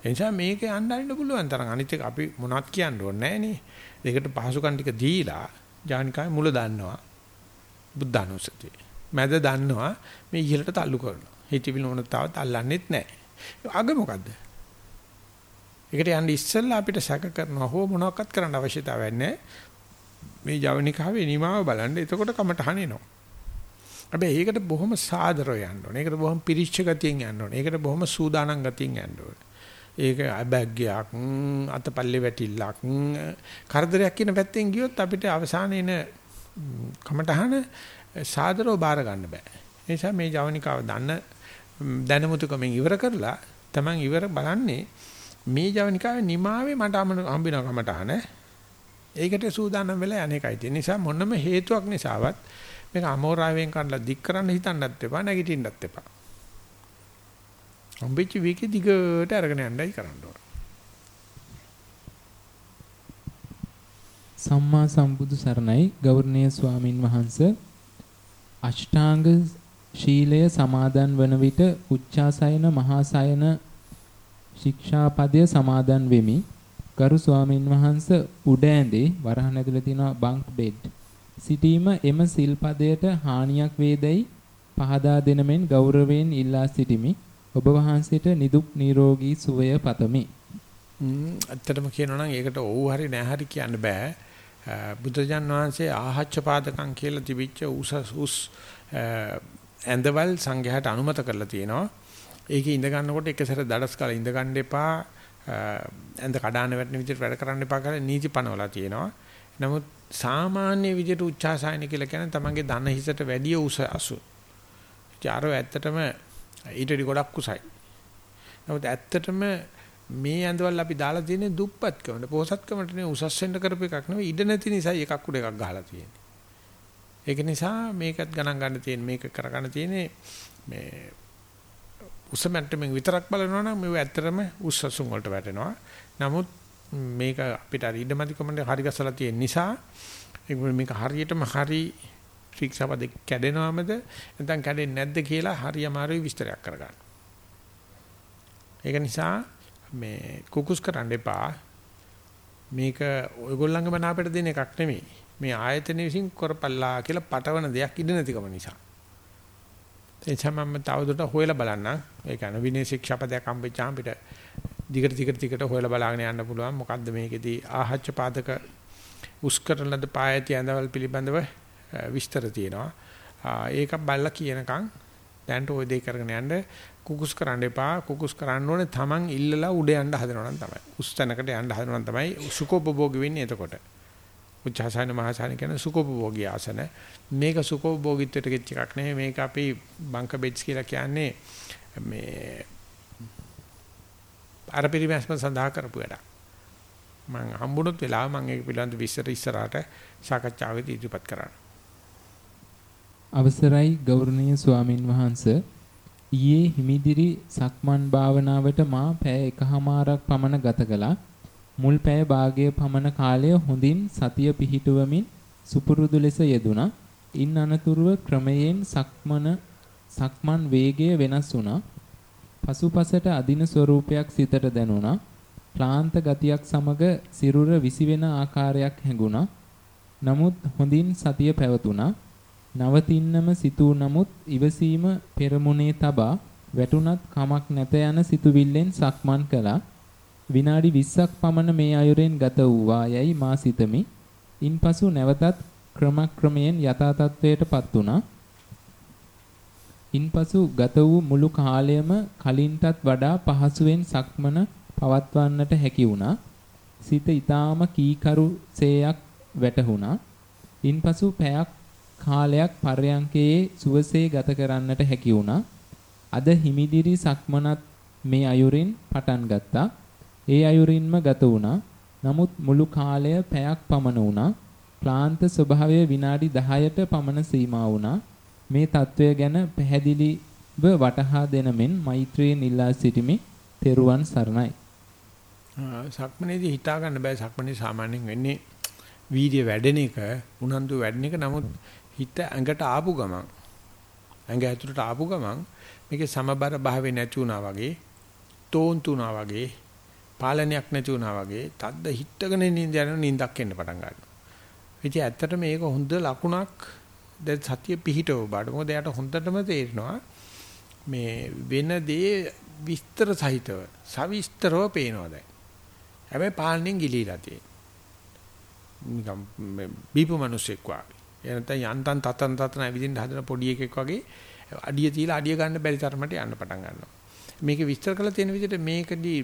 එනිසා මේක යන්න අරින්න පුළුවන් තරම් අනිත් එක අපි මොනවත් කියන්න ඕනේ නැහැ නේ. ඒකට පහසුකම් ටික දීලා ජානිකාවේ මුල දන්නවා. බුද්ධානුස්සතිය. මැද දන්නවා මේ ඉහළට තල්ලු කරනවා. හිතවිලි ඕන තාවත් අල්ලන්නෙත් නැහැ. අග මොකද්ද? ඒකට යන්න ඉස්සෙල්ලා අපිට සැක කරනවා හෝ මොනවක්වත් කරන්න අවශ්‍යතාවයක් නැහැ. මේ ජවනිකාවේ නිමාව බලන්න එතකොට කමට හනිනවා. හැබැයි ඒකට බොහොම සාදරව යන්න ඕනේ. ඒකට බොහොම පිරිච්ච ගතියෙන් යන්න ඕනේ. ඒකට බොහොම සූදානම් ගතියෙන් යන්න ඕනේ. ඒක අබැග්ගයක් අතපල්ලේ වැටිල්ලක් කරදරයක් කියන පැත්තෙන් ගියොත් අපිට අවසානයේ එන කමටහන සාදරව බාර ගන්න බෑ. ඒ නිසා මේ ජවනිකාව දන්න දැනුමුතුකමෙන් ඉවර කරලා Taman ඉවර බලන්නේ මේ ජවනිකාවේ නිමාවේ මට හම්බෙන කමටහන ඒකට සූදානම් වෙලා යන්නේකයි තියෙන නිසා මොනම හේතුවක් නිසාවත් මේක අමෝරාවෙන් කඩලා දික් කරන්න හිතන්නත් එපා නැගිටින්නත් එපා. හම්බෙච්ච වීකේ දිගට අරගෙන යන්නයි කරන්න ඕන. සම්මා සම්බුදු සරණයි ගෞරවනීය ස්වාමින් වහන්සේ අෂ්ටාංග ශීලය සමාදන් වන විට උච්චාසයන මහාසයන ශික්ෂාපදය සමාදන් වෙමි. ගරු ස්වාමින් වහන්සේ උඩ ඇඳේ වරහන් ඇතුළේ තියෙන බංක් බෙඩ් සිටීම එම සිල්පදයට හානියක් වේදයි පහදා දෙන මෙන් ගෞරවයෙන් ඉල්ලා සිටිමි. ඔබ වහන්සේට නිදුක් නිරෝගී සුවය පතමි. ඇත්තටම කියනවා නම් ඒකට ඔව් හරි නෑ හරි කියන්න බෑ. බුදුජන් වහන්සේ ආහච්ච පාදකම් කියලා තිබිච්ච උස උස් ඇඳවල් සංඝයාට අනුමත කරලා තියෙනවා. ඒකේ ඉඳ ගන්නකොට එක සැර දඩස් කාලා ඉඳ ගන්න එපා. ඇඳ කඩාන වැටෙන විදිහට වැඩ කරන්න එපා කියලා නීති පනවලා තියෙනවා. නමුත් සාමාන්‍ය විදිහට උච්චාසයන කියලා කියන්නේ තමන්ගේ ධන හිසට වැඩිය උස අසු. ඊට ඇත්තටම ඊට වඩා ගොඩක් කුසයි. නමුත් ඇත්තටම මේ ඇඳවල අපි දාලා තියෙන්නේ දුප්පත්කමට, පොහසත්කමට නෙවෙයි උසස් වෙන්න කරපු එකක් නෙවෙයි ඉඩ නැති නිසා එකක් උඩ එකක් ගහලා තියෙන්නේ. ඒක නිසා මේකත් ගණන් ගන්න තියෙන මේක කරගන්න තියෙන්නේ මේ උස මට්ටමින් විතරක් බලනවා නම් මේව ඇත්තටම උස්සසුන් වලට වැටෙනවා. නමුත් මේක අපිට ඉඩමදිකමනේ හරි ගසලා තියෙන නිසා මේක හරියටම හරි ශික්ෂාපද කැඩෙනවමද නැත්නම් කැඩෙන්නේ නැද්ද කියලා හරි අමාරුයි විස්තරයක් කරගන්න. ඒක නිසා මේ කුකුස් කරන්න එපා. මේක ඔයගොල්ලන්ගේම නාපෙට දෙන එකක් නෙමෙයි. මේ ආයතන විසින් කරපල්ලා කියලා පටවන දෙයක් ඉඳ නැතිකම නිසා. ඒ තමම තවදුරට හොයලා බලන්න. ඒ කියන්නේ විනය ශික්ෂාපදයක් හම්බෙච්චාම පිට දිගට දිගට දිගට හොයලා බලාගෙන යන්න පුළුවන්. මොකද්ද මේකෙදී ආහච්ච පාදක උස්කරලද පායති ඇඳවල් පිළිබඳව විස්තර තියෙනවා. ඒක බල්ලා කියනකම් දැන්ට ওই දෙය කරගෙන යන්න කුකුස් කරන්න එපා. කුකුස් කරන්න ඕනේ Taman ඉල්ලලා උඩ යන්න හදනවා නම් තමයි. උස් තැනකට යන්න හදනවා නම් තමයි සුඛෝපභෝගී වෙන්නේ එතකොට. උච්චාසන මහසන කියන සුඛෝපභෝගී ආසන. මේක සුඛෝපභෝගීත්වයට ගෙච්ච එකක් නෙමෙයි. මේක අපි බංක බෙඩ්ස් කියලා කියන්නේ මේ අර පරිමැස්ම සඳහා කරපු වැඩක්. මම හම්බුනොත් වෙලාව මම ඒක පිළිබඳ විස්තර ඉස්සරහට සාකච්ඡාවේදී ඉදිරිපත් කරන්න. අවසරයි ගෞරවනීය ස්වාමින් වහන්ස ඊයේ හිමිදිරි සක්මන් භාවනාවට මා පැය එකහමාරක් පමණ ගත කළා. මුල් පැය භාගය පමණ කාලය හොඳින් සතිය පිහිටුවමින් සුපුරුදු ලෙස යෙදුණා. ඉන් අනතුරුව ක්‍රමයෙන් සක්මන සක්මන් වේගය වෙනස් වුණා. පසුපසට අදින ස්වරූපයක් සිතට දැනුණා. ක්ලාන්ත ගතියක් සමග සිරුර විසිවෙන ආකාරයක් හැඟුණා. නමුත් හොඳින් සතිය පැවතුණා. නවතින්නම සිතූ නමුත් ඉවසීම පෙරමුණේ තබා වැටුණත් කමක් නැත යන සිතුවිල්ලෙන් සක්මන් කළා. විනාඩි 20ක් පමණ මේ අයුරෙන් ගත වූවා යයි මා සිතමි. ඉන්පසු නැවතත් ක්‍රමක්‍රමයෙන් යථා තත්වයටපත් වුණා. ඉන්පසු ගත වූ මුළු කාලයම කලින්ටත් වඩා පහසුවෙන් සක්මන පවත්වන්නට හැකි වුණා. සිත ඊටාම කීකරු සේයක් වැටහුණා. ඉන්පසු පැයක් කාලයක් පර්යංකයේ සුවසේ ගත කරන්නට හැකි වුණා. අද හිමිදිරි සක්මනත් මේ අයුරින් පටන් ගත්තා. ඒ අයුරින්ම ගත වුණා. නමුත් මුළු කාලය පැයක් පමණ වුණා. ක්ලාන්ත ස්වභාවය විනාඩි 10ට පමණ සීමා වුණා. මේ తත්වය ගැන පැහැදිලිව වටහා දෙන මෙන් මෛත්‍රියෙන් ඉල්ලා සිටිමි. තෙරුවන් සරණයි. සක්මනේදී හිතා ගන්න බෑ සක්මනේ සාමාන්‍යයෙන් වෙන්නේ වීර්ය වැඩෙන එක උනන්දු වැඩෙන එක නමුත් හිත ඇඟට ආපු ගමන් ඇඟ ඇතුළට ආපු ගමන් මේකේ සමබර භාවය නැති වුණා වගේ තෝන්තු වුණා වගේ පාලනයක් නැති වුණා වගේ තද්ද හිටගෙන නින්ද යන නින්දක් එන්න පටන් ගන්නවා. ඉතින් ඇත්තට මේක හොඳ ලකුණක් දැන් සතිය පිහිටව බාට මොකද එයාට හොඳටම තේරෙනවා මේ වෙන දේ විස්තර සහිතව සවිස්තරව පේනවා දැන්. හැබැයි පාලනයෙන් ගිලීලා තියෙන. නිකම් බීපු මිනිස්සෙක් වගේ. එනතන යන්තම් තතන තතන ඇවිදින්න හදන පොඩි එකෙක් වගේ අඩිය තියලා අඩිය ගන්න බැරි තරමට යන්න පටන් ගන්නවා. මේක විස්තර කරලා තියෙන විදිහට මේකදී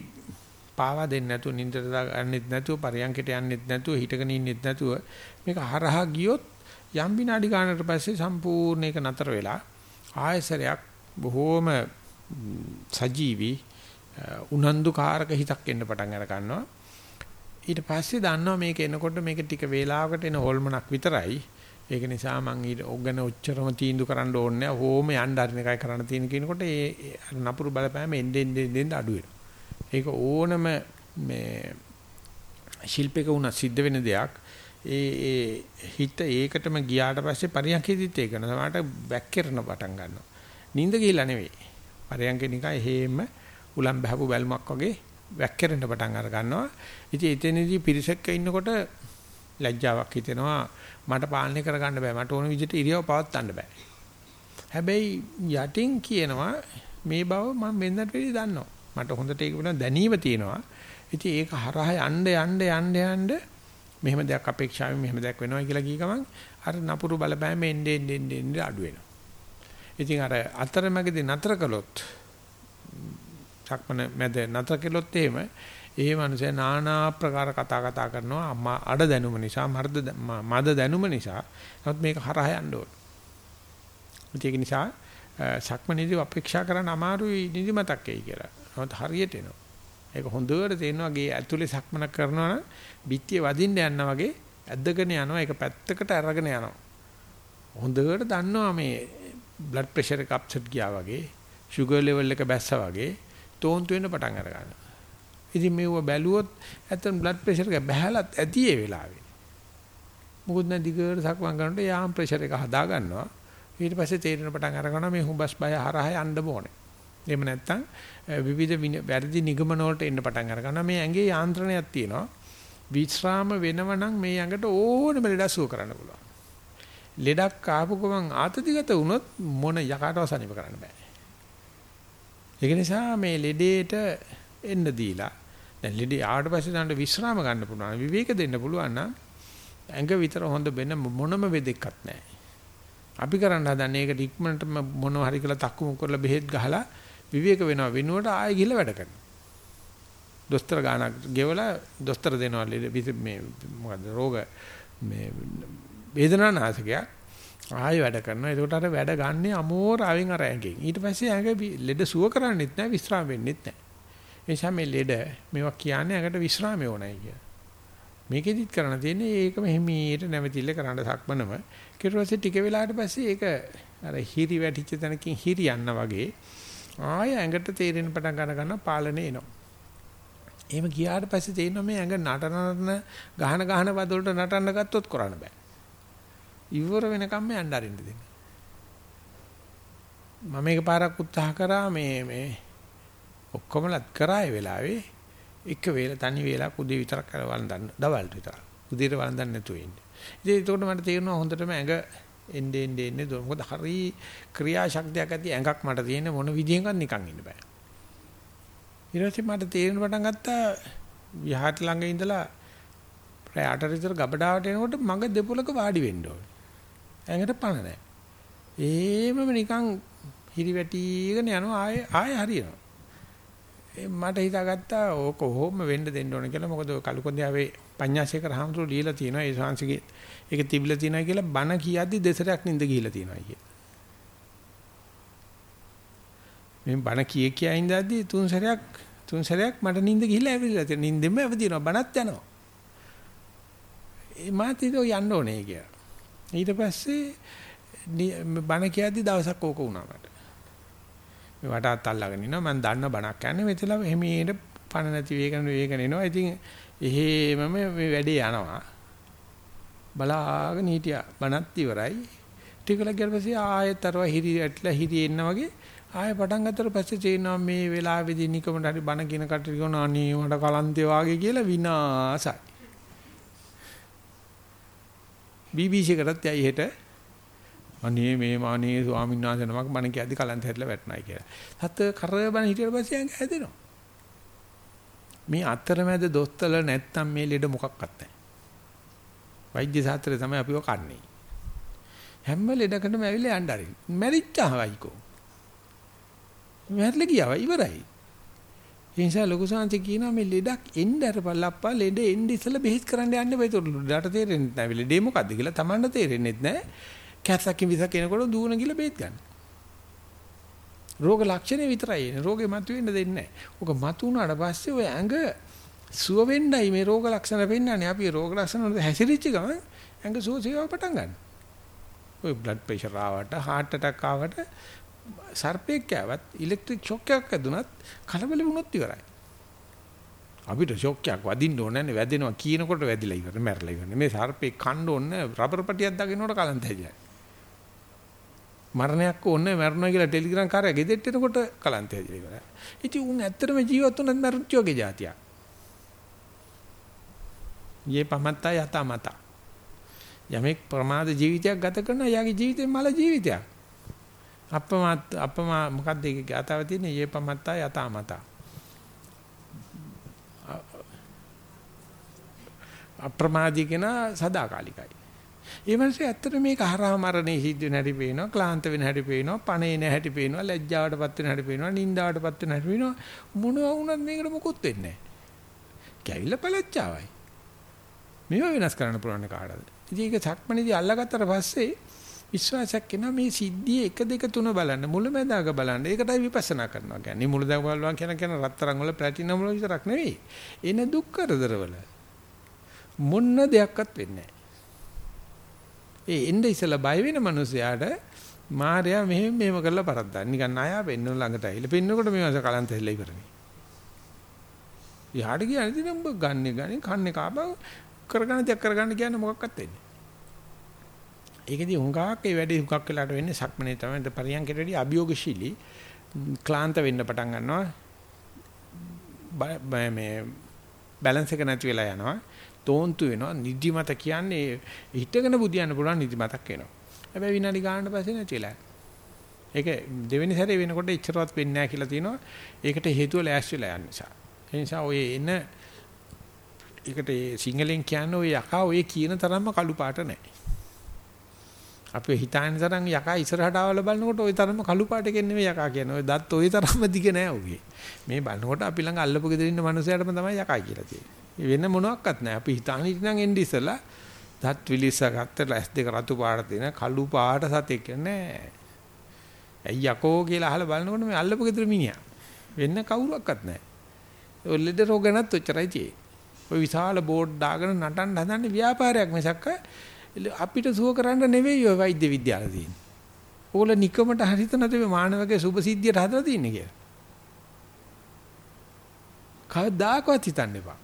පාවා දෙන්නේ නැතුව නින්දට ගන්නෙත් නැතුව පරයන්කට යන්නෙත් නැතුව හිටගෙන ඉන්නෙත් නැතුව මේක හරහා ගියොත් යම් විනාඩි ගානකට පස්සේ සම්පූර්ණ එක නතර වෙලා ආයසරයක් බොහෝම සජීවි උනන්දුකාරක හිතක් එන්න පටන් අර ගන්නවා ඊට පස්සේ දන්නවා මේක එනකොට මේක ටික වේලාවකට එන හොල්මනක් විතරයි ඒක නිසා මම ඊට ඔගන ඔච්චරම තීන්දුව කරන්න ඕනේ නැහැ. ඕම යන්න අරින එකයි කරන්න තියෙන කියනකොට ඒ නපුරු බලපෑම එන්නේ එන්නේ එන්නේ අඩු වෙනවා. ඒක ඕනම මේ ශිල්පයක උන සිද්ධ වෙන දෙයක්. ඒ ඒ හිත ඒකටම ගියාට පස්සේ පරියන්කෙදිත් ඒක නම සමහරට වැක්කිරන පටන් ගන්නවා. නිින්ද ගිහිල්ලා නෙවෙයි. පරියන්කේ නිකන් හේම උලම් බහපු බැල්මක් වගේ වැක්කිරෙන්න පටන් අර ගන්නවා. ඉතින් එතනදී පිරිසක්ක ඉන්නකොට ලැජ්ජාවක් හිතෙනවා. මට පාලනය කරගන්න බෑ. මට ඕන විදිහට ඉරියව පවත්වන්න බෑ. හැබැයි යටින් කියනවා මේ බව මම වෙනදට වෙලී දන්නවා. මට හොඳට ඒක වෙන දැනීම තියෙනවා. ඉතින් ඒක හරහා යන්න යන්න යන්න යන්න මෙහෙම දෙයක් අපේක්ෂාවෙන් මෙහෙම දෙයක් වෙනවා කියලා කිය ගමන් අර නපුරු බලපෑම එන්නේ එන්නේ එන්නේ අඩු වෙනවා. ඉතින් අර අතරමැදි නතර කළොත් සක්මන මැද නතර කළොත් එහෙම ඒ මනුස්සයා নানা ආකාර කතා කතා කරනවා අම්මා අඩ දැනුම නිසා මර්ධ මද දැනුම නිසා නමුත් මේක හරහා යන්න ඕන. ඒක නිසා සක්මනේදී අපේක්ෂා කරන්න අමාරුයි නිදිමතක් එයි කියලා. නමුත් හරියට එනවා. ඒක හොඳට තේරෙනවා ගේ ඇතුලේ සක්මන කරනවා නම් පිටියේ වදින්න යනවා වගේ ඇද්දගෙන යනවා ඒක පැත්තකට අරගෙන යනවා. හොඳට දන්නවා මේ බ්ලඩ් ප්‍රෙෂර් එක අප්සෙට් ගියා වගේ ෂුගර් ලෙවල් එක බැස්සා වගේ තෝන්තු වෙන්න පටන් අර ගන්නවා. ඉතින් මේව බැලුවොත් ඇත්තට බ්ලඩ් ප්‍රෙෂර් එක බහැලත් ඇති ඒ වෙලාවේ. මොකද නැ දිගට සක්මන් කරනකොට යාම් ප්‍රෙෂර් එක හදා ගන්නවා. ඊට පස්සේ තේරෙන පටන් අර ගන්නවා මේ හුඹස් බය හරහා යන්න ඕනේ. එහෙම නැත්නම් විවිධ වැරදි නිගමන වලට එන්න පටන් අර ගන්නවා. මේ ඇඟේ යාන්ත්‍රණයක් තියෙනවා. විශ්‍රාම වෙනවනම් මේ ඇඟට ඕනෙම ලෙඩ සුව කරන්න පුළුවන්. ලෙඩක් ආපු ගමන් ආතතිගත වුණොත් මොන යකාටවත් සනීප කරන්න බෑ. ඒක නිසා මේ ලෙඩේට එන්න දීලා දැන් ලෙඩේ ආවට පස්සේ තනට විශ්‍රාම ගන්න පුළුවන් විවේක දෙන්න පුළුවන් නම් ඇඟ විතර හොඳ වෙන මොනම වෙදෙක්වත් නැහැ. අපි කරන්න හදන්නේ ඒකට ඉක්මනට මොනව හරි කියලා තක්කු මුක් කරලා බෙහෙත් ගහලා විවේක වෙනවා වෙනුවට ආයෙ ගිහලා වැඩ කරනවා. දොස්තර ගානක් ගෙවලා දොස්තර දෙනවා මේ මොකද්ද රෝග මේ වේදනානාශකයක් ආයෙ වැඩ කරනවා. ඒකට අර වැඩ ගන්නේ අමෝරාවෙන් අර ඇඟෙන්. ඊට පස්සේ ඇඟ ලෙඩ සුව කරන්නේත් නැහැ විශ්‍රාම වෙන්නෙත් නැහැ. නිසා මේ ලෙඩ මේවා කියන්නේ අකට විශ්‍රාමය ඕනයි කිය. මේකෙදිත් කරන්න තියෙන්නේ ඒකම හිමීට නැවතිල්ල කරන්න සක්මනම. ඊට පස්සේ ටික වෙලාවට පස්සේ ඒක අර හිරි වැටිච්ච තැනකින් හිරි යන්න වගේ ආය ඇඟට තේරෙන පටන් ගන්න ගන්න පාලනේ එනවා. එහෙම ගියාට පස්සේ තේරෙනවා මේ ඇඟ නටනන ගහන ගහන වදවලට නටන්න ගත්තොත් කරන්න බෑ. ඉවර වෙනකම් යන්න අරින්න දෙන්න. මම මේක පාරක් උත්සාහ කරා මේ මේ ඔක්කොමලත් කරා ඒ වෙලාවේ එක වේල තනි වේලක් උදේ විතරක් කරලා වළඳන්න දවල්ට විතර. උදේට වළඳන්න නැතුව ඉන්න. ඉතින් ඒකට මට තේරෙනවා හොඳටම ඇඟ එන්නේ එන්නේ එන්නේ මොකද හරි ක්‍රියාශක්තියක් ඇති ඇඟක් මට තියෙන මොන විදියෙන්වත් නිකන් ඉන්න බෑ. ඊට පස්සේ මට තේරෙන පටන් ගත්තා විහාර ළඟ ඉඳලා රෑ 8 විතර ගබඩාවට එනකොට මග දෙපොලක වාඩි වෙන්න ඕනේ. ඇඟට පණ නැහැ. ඒමම නිකන් හිරිවැටිගෙන යනවා ආයෙ ආයෙ හරියනවා. මට හිතාගත්තා ඕක කොහොම වෙන්න දෙන්න ඕන කියලා මොකද කලු කොන්දියාවේ පඤ්ඤාසේකර හාමුදුරුවෝ ලියලා තියෙනවා ඒ ශාන්සිගේ ඒක තිබිලා තියෙනවා කියලා බණ කියද්දි දෙසරයක් නිඳ ගිහිලා තියෙනවා කිය. මේ බණ කිය කියා ඉඳද්දි තුන් සැරයක් තුන් සැරයක් මට නිඳ ගිහිලා ඇවිල්ලා තියෙනවා. නිඳෙම ඇවිදිනවා බණත් යනවා. ඒ මාතිදෝ යන්න ඕනේ කියලා. ඊට පස්සේ බණ කියද්දි දවසක් ඕක වුණා මට. මේ වටාත් අල්ලගෙන ඉන්නවා මම දන්න බණක් යන්නේ මෙතන එහිමීට පණ නැති වේගන වේගන එනවා. ඉතින් එහෙමම මේ වැඩේ යනවා. බලාගෙන හිටියා. බණත් ඉවරයි. ටිකල ගිය පස්සේ ආයෙත් අරව හිරි ඇట్లా හිරි එන්න වගේ ආයෙ පටන් ගත්තට පස්සේ තේනවා මේ වෙලාවේදී නිකමට හරි බණ කියන කටට කියන අනේ මට කලන්තේ වාගේ කියලා විනාසයි. BBC කරත් යයි හෙට අනේ මේ මානේ ස්වාමීන් වහන්සේ නමක් බණ කියද්දි කලන්ත හැදලා වැටුණයි කියලා. සත කරබන හිටියට පස්සේ ඇඟ හැදෙනවා. මේ අතරමැද දොස්තර නැත්තම් මේ ලෙඩ මොකක්වත් නැහැ. වෛද්‍ය ශාස්ත්‍රය තමයි අපිව කන්නේ. හැම ලෙඩකටම ඇවිල්ලා යන්න ආරින්. මැරිච්චාවයිකෝ. මැරිලා ගියාව ඉවරයි. ඒ නිසා ලොකු සාන්ති කියනවා මේ ලෙඩක් එන්න අරපල්ලප්පා ලෙඩ එන්න ඉස්සලා බෙහෙත් කරන්න යන්න බෑ. ඒක ලෙඩට තේරෙන්නේ නැහැ. ලෙඩේ මොකද්ද කියලා Tamanට තේරෙන්නේ නැහැ. කැස්සකින් විසක් එනකොට දුවන ගිල බෙහෙත් ගන්න. රෝග ලක්ෂණ විතරයි එන්නේ. රෝගේ මතුවෙන්න දෙන්නේ නැහැ. ඔක මතු වුණාට පස්සේ ඔය ඇඟ සුව වෙන්නයි මේ රෝග ලක්ෂණ පෙන්වන්නේ. අපි රෝග ලක්ෂණ වල හැසිරිච්ච ගමන් ඇඟ සුව සේවාව පටන් ගන්න. ඔය බ්ලඩ් ප්‍රෙෂර් ආවට, heart attack ආවට, සර්පෙක් ආවත්, ඉලෙක්ට්‍රික් ෂොක් එකක් ඇදුනත් කලබල වුණොත් ඉවරයි. අපිට ෂොක් එකක් වදින්න ඕනේ නැහැ වැදෙනවා කියනකොට වැදිලා ඉවර මැරලා ඉවර. මේ සර්පේ කන්න ඕනේ රබර් පටියක් දාගෙනකොට කලන්ත හැදියයි. මරණයක් ඕනේ මරනවා කියලා ටෙලිග්‍රෑම් කාර්යය ගෙදෙට්ට එනකොට කලන්ත හැදිලා ඉවරයි. ඉතින් උන් ඇත්තටම ජීවත් වුණත් මරුච්චෝගේ જાතියක්. යේ පමත්තා යතමත. යමෙක් ප්‍රමාද ජීවිතයක් ගත කරන යාගේ ජීවිතේ මල ජීවිතයක්. අපමත් අපමා මොකද්ද ඒකේ ගාතාව තියෙන්නේ යේ පමත්තා යතමත. අප්‍රමාදී කෙන සදාකාලිකයි. ඒ මිනිස්සේ ඇත්තට මේක හරහා මරණේ සිද්ධ වෙන හැටි පේනවා, ක්ලාන්ත වෙන හැටි පේනවා, පණේ නැ හැටි පේනවා, ලැජ්ජාවටපත් වෙන හැටි පේනවා, නින්දාවටපත් වෙන හැටි පේනවා. මොනවා වුණත් මේකට මොකුත් වෙන්නේ නැහැ. කැවිල්ල පළච්චාවයි. මේව වෙනස් කරන්න පුළුවන් කාටද? ඉතින් ඒක සක්මණේදී අල්ලගත්තට පස්සේ විශ්වාසයක් එනවා මේ සිද්ධිය 1 2 3 බලන්න මුලැමැදාක බලන්න. ඒකටයි විපස්සනා කරනවා කියන්නේ. මුලදා බලනවා කියන කෙන රත්තරන් වල ප්ලැටිනම් වල විතරක් නෙවෙයි. එන දුක් කරදරවල මොන්න දෙයක්වත් වෙන්නේ ඒ එnde ඉසලා බය වෙන මිනිසයාට මාර්යා මෙහෙම මෙහෙම කරලා පරද්දා. නිකන් නායා වෙන්න ළඟට ඇවිල්ලා පින්නකොට මේ මාස කලන්ත හැල්ලා ඉවරනේ. ඊහාට කියන්නේ ඉතින් උඹ ගන්නෙ ගන්නේ කන්නේ කාබා කරගන්න දෙයක් කරගන්න කියන්නේ මොකක්වත් වෙන්නේ. ඒකදී හුඟක් ඒ වැඩේ හුඟක් වෙලාට වෙන්නේ සක්මනේ තමයි පරියන්කෙට වැඩි අභියෝගශීලී ක්ලාන්ත වෙන්න පටන් ගන්නවා මේ බැලන්ස් එක නැති වෙලා යනවා තෝන්තු වෙනවා. නිදිමත කියන්නේ හිටගෙන බුදියන්න පුළුවන් නිදිමතක් එනවා. හැබැයි විනාඩි ගානක් පස්සේ නැතිලා ඒක දෙවෙනි සැරේ වෙනකොට ඉච්චරවත් වෙන්නේ නැහැ කියලා තියෙනවා. ඒකට හේතුව ලෑස්තිලා යන නිසා. ඒ නිසා ඔය එන ඒකට සිංහලෙන් කියන්නේ ඔය යකා ඔය කියන තරම්ම කළු පාට නැහැ. අපි හිතාන තරම් යකා ඉස්සරහට ආවල බලනකොට ওই තරම්ම කළු පාටකින් නෙවෙයි යකා කියන්නේ. ওই දත් ওই තරම්ම දිග නෑ උගේ. මේ බලනකොට අපි ළඟ අල්ලපු ගෙදර ඉන්න මනුස්සයාටම තමයි යකා කියලා තියෙන්නේ. වෙන මොනවත් නෑ. අපි හිතාන ඉතින් එන්නේ ඉස්සලා දත් විලිස්ස ගත්තට ඇස් දෙක රතු පාට තියෙන කළු පාට සතෙක් නෑ. ඇයි යකෝ කියලා අහලා බලනකොට මේ අල්ලපු ගෙදර මිනිහා. වෙන කවුරක්වත් නෑ. ඔය ලෙඩ රෝග නැත් ඔච්චරයි තියෙන්නේ. ඔය විශාල බෝඩ් දාගෙන නටන්න හදන්නේ ව්‍යාපාරයක් මිසක් අපිට සුව කරන්න නෙවෙයි ඔය වෛද්‍ය විද්‍යාව තියෙන්නේ. ඕගොල්ලෝ නිකමට හරිත නැති මේ මානවකයේ සුභ සිද්ධියට හදලා තින්නේ කියලා. කවදාකවත් හිතන්න එපා.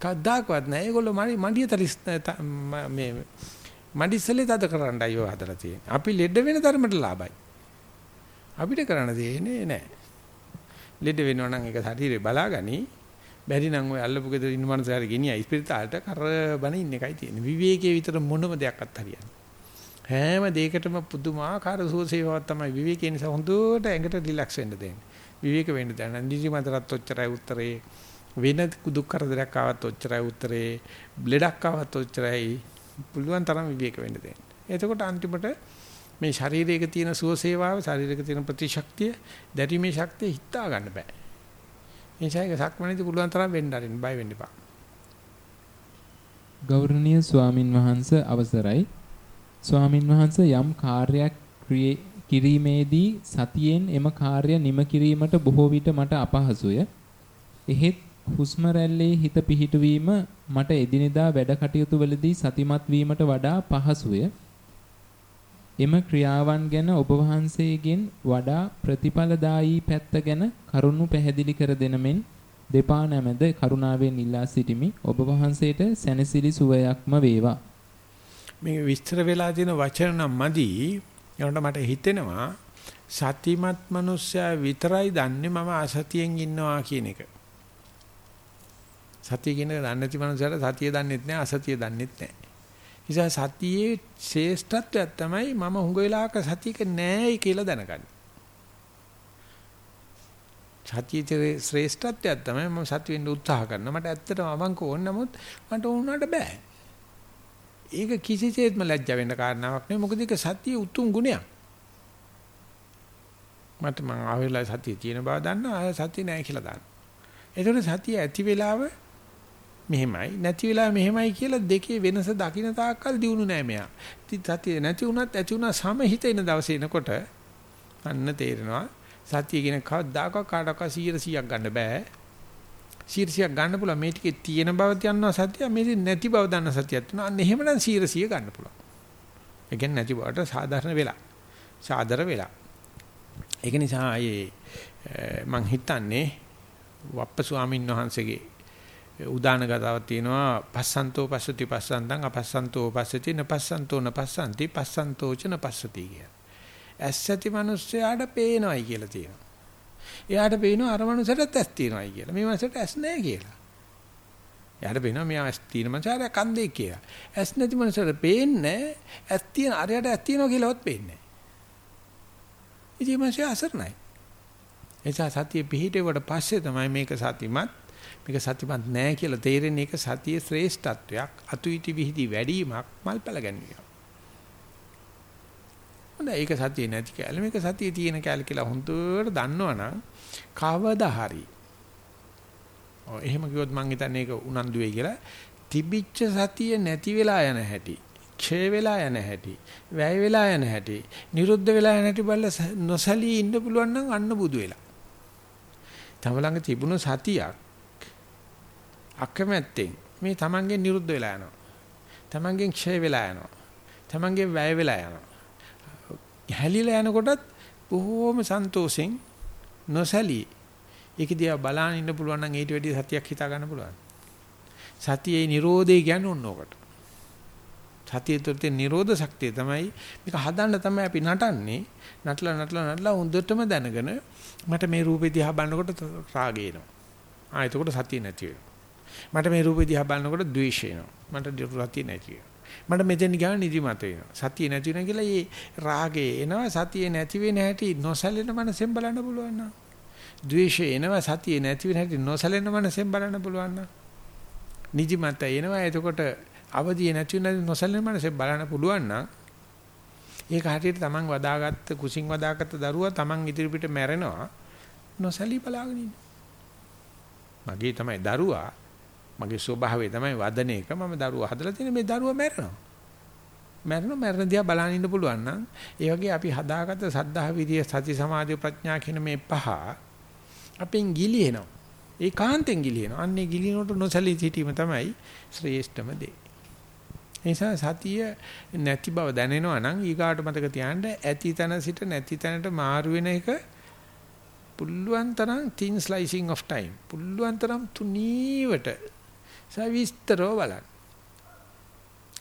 කවදාකවත් නෑ. ඒගොල්ලෝ මඩිය තරිස් මේ මඩිසලේ තද කරන්නයි ඔය හදලා තියෙන්නේ. අපි ලෙඩ වෙන තරමට ලාභයි. අපිට කරන්න දෙන්නේ නෑ. ලෙඩ වෙනවා නම් ඒක ශරීරේ බලාගනි. බැරි නම් ඔය අල්ලපු ගෙදර ඉන්න මනුස්සයාට ගෙනියයි ස්පිරිතාලට කරබන ඉන්න එකයි තියෙන්නේ. විවේකයේ විතර මොනම දෙයක්වත් හරියන්නේ. හැම දෙයකටම පුදුමාකාර සුවසේවාවක් තමයි විවේකයේ නිසා හොඳට ඇඟට රිලැක්ස් වෙන්න දෙන්නේ. විවේක වෙන්න දැන නිදි මතරත් ඔච්චරයි උත්තරේ වෙන දුක් කරදරයක් ආවත් ඔච්චරයි උත්තරේ බ්ලෙඩක් ආවත් ඔච්චරයි පුළුවන් තරම් විවේක වෙන්න දෙන්න. එතකොට අන්තිමට මේ ශරීරයක තියෙන සුවසේවාව ශරීරයක තියෙන ප්‍රතිශක්තිය දැරීමේ ශක්තිය හිතා ගන්න බෑ. නිසා ඒක සක්මණේදී පුළුවන් තරම් වෙන්න අරින්න බය වෙන්න එපා. ගෞරවනීය ස්වාමින් වහන්සේ අවසරයි. ස්වාමින් වහන්සේ යම් කාර්යයක් කිරීමේදී සතියෙන් එම කාර්ය නිම කිරීමට බොහෝ විට මට අපහසුය. එහෙත් හුස්ම රැල්ලේ හිත පිහිටුවීම මට එදිනෙදා වැඩ කටයුතු වලදී සතිමත් වීමට වඩා පහසුය. එම ක්‍රියාවන් ගැන ඔබ වහන්සේගෙන් වඩා ප්‍රතිඵලදායී පැත්ත ගැන කරුණු පැහැදිලි කර දෙන මෙන් දෙපා නැමෙද කරුණාවෙන් ඉල්ලා සිටිමි. ඔබ වහන්සේට සැනසිලි සුවයක්ම වේවා. මේ විස්තර වෙලා තියෙන වචන නම් මදි. ඒකට මට හිතෙනවා සතිමත් මිනිස්සයා විතරයි දන්නේ මම අසතියෙන් ඉන්නවා කියන එක. සතිය කියන එක දන්නේ නැති මනුස්සයට සතිය දන්නෙත් නැහැ අසතිය දන්නෙත් නැහැ. නිසා සතියේ ශ්‍රේෂ්ඨත්වයක් තමයි මම හුඟ වෙලාවක සතියක නැහැ කියලා දැනගන්නේ. සතියේ ශ්‍රේෂ්ඨත්වයක් තමයි මම සති වෙන්න උත්සාහ කරනවා. මට ඇත්තටම අවංක ඕන නමුත් මට උනාට බෑ. ඒක කිසිසේත්ම ලැජ්ජ වෙන්න කාරණාවක් නෙවෙයි. මොකද ඒක සතියේ උතුම් ගුණයක්. මට මම ආවෙලා සතිය තියෙන බව දන්නවා. ආය සතිය නැහැ කියලා දන්නවා. ඒතකොට සතිය ඇති වෙලාව මෙහෙමයි නැති වෙලා මෙහෙමයි කියලා දෙකේ වෙනස දකින්න තාක්කල් දිනු නෑ මෙයා. සතිය නැති වුණත් ඇති වුණා සමහිත එන දවසේ එනකොට අන්න තේරෙනවා සතිය කියන කවදාකවත් කාටවත් 100ක් ගන්න බෑ. 100ක් ගන්න පුළුවන් මේ ටිකේ තියෙන බව දන්නවා සතිය මේ නැති බව දන්න සතියක් තුන අන්න එහෙමනම් 100 ගන්න පුළුවන්. ඒ කියන්නේ නැති බවට සාධාරණ වෙලා. සාදර වෙලා. ඒක නිසා ආයේ මං හිතන්නේ වප්ප ස්වාමීන් වහන්සේගේ උදාන ගතාවක් තියෙනවා පස්සන්තෝ පස්සති පස්සන්තං අපස්සන්තෝ පස්සති නපස්සන්තෝ නපස්සන්ති පස්සන්තෝ ච නපස්සති කිය. ඇස්සති මිනිස්සයාට පේනවයි කියලා තියෙනවා. එයාට පේනවා අර මිනිසට ඇස් තියෙනවයි කියලා. මේ මිනිසට ඇස් නැහැ කියලා. එයාට පේනවා මෙයා ඇස් තියෙන මිනිසාට කන්දේ කියලා. ඇස් නැති මිනිසට පේන්නේ ඇස් තියෙන අරයට ඇස් තියෙනවා කියලාවත් පේන්නේ නැහැ. ඉතින් මිනිසා අසරණයි. එසා සතිය පිහිටේවට පස්සේ තමයි මේක සතිමත් මේක සතිමත් නැහැ කියලා තේරෙන එක සතියේ ශ්‍රේෂ්ඨත්වයක් අතුයිටි විහිදි වැඩිවීමක් මල්පල ගැනීමක්. හොඳයි ඒක සතියේ නැති කැල මේක සතියේ තියෙන කැල කියලා හොඳට දන්නවනම් කවදා හරි. ඔය එහෙම කිව්වොත් මං හිතන්නේ ඒක උනන්දු වෙයි කියලා. තිබිච්ච සතිය නැති වෙලා යන හැටි ක්ෂය වෙලා යන හැටි වැය වෙලා යන හැටි නිරුද්ධ වෙලා යන හැටි බලලා නොසලී ඉන්න පුළුවන් නම් අන්න බුදු වෙලා. තම ළඟ තිබුණු සතියක් අකමැත්තෙන් මේ තමන්ගෙන් නිරුද්ධ වෙලා යනවා. තමන්ගෙන් ක්ෂය වෙලා යනවා. තමන්ගෙන් වැය වෙලා යනවා. හැලිලා යනකොටත් බොහෝම සන්තෝෂෙන් නොසලී ඒක දිහා බලන් ඉන්න පුළුවන් නම් ඊට වැඩි සතියක් හිතා ගන්න පුළුවන්. සතියේ Nirodhe කියන්නේ ඕනෝකට. සතියේ තුරතේ Nirodha ශක්තිය තමයි මේක හදන්න තමයි අපි නටන්නේ. නටලා නටලා නටලා හොඳටම දැනගෙන මට මේ රූපේ දිහා බලනකොට රාගය එනවා. ආ එතකොට සතිය නැති වෙනවා. මට මේ රූපෙ දිහා බලනකොට ද්වේෂය එනවා. මට රතිය නැති වෙනවා. මට මෙතෙන් ගියාම නිදිමත වෙනවා. සතිය නැති වෙනවා කියලා මේ රාගේ එනවා. සතිය නැති වෙන හැටි නොසැලෙන මනසෙන් බලන්න පුළුවන් නම්. ද්වේෂය එනවා. සතිය නැති වෙන හැටි නොසැලෙන මනසෙන් බලන්න පුළුවන් නම්. නිදිමත එනවා. එතකොට අවදිය නැති වෙන නොසැලෙන මනසෙන් බලන්න පුළුවන් නම් ඒක හරියට තමන් වදාගත්ත කුසින් වදාගත්ත දරුවා තමන් ඉදිරිපිට මැරෙනවා නොසැලී බලාගෙන ඉන්න. මගේ තමයි දරුවා මගේ ස්වභාවය තමයි වදන එක. මම දරුවා හදලා තියෙන මේ දරුවා මැරෙනවා. මැරෙනවා මැරෙන දිහා බලන් ඉන්න පුළුවන් නම් ඒ වගේ අපි හදාගත්ත සද්ධා විරිය සති සමාධි ප්‍රඥා කියන මේ පහ අපෙන් ගිලිනවා. ඒකාන්තෙන් ගිලිනවා. අන්නේ ගිලිනකොට නොසලී සිටීම තමයි ශ්‍රේෂ්ඨම දේ. නිසා සතිය නැති බව දැනෙනවා නම් ඊගාට මතක තියාගන්න ඇති තැන සිට නැති තැනට මාරු වෙන එක පුල්ලුවන් තරම් thin slicing of time පුල්ලුවන් තරම් තුනීවට සවිස්තරව බලන්න.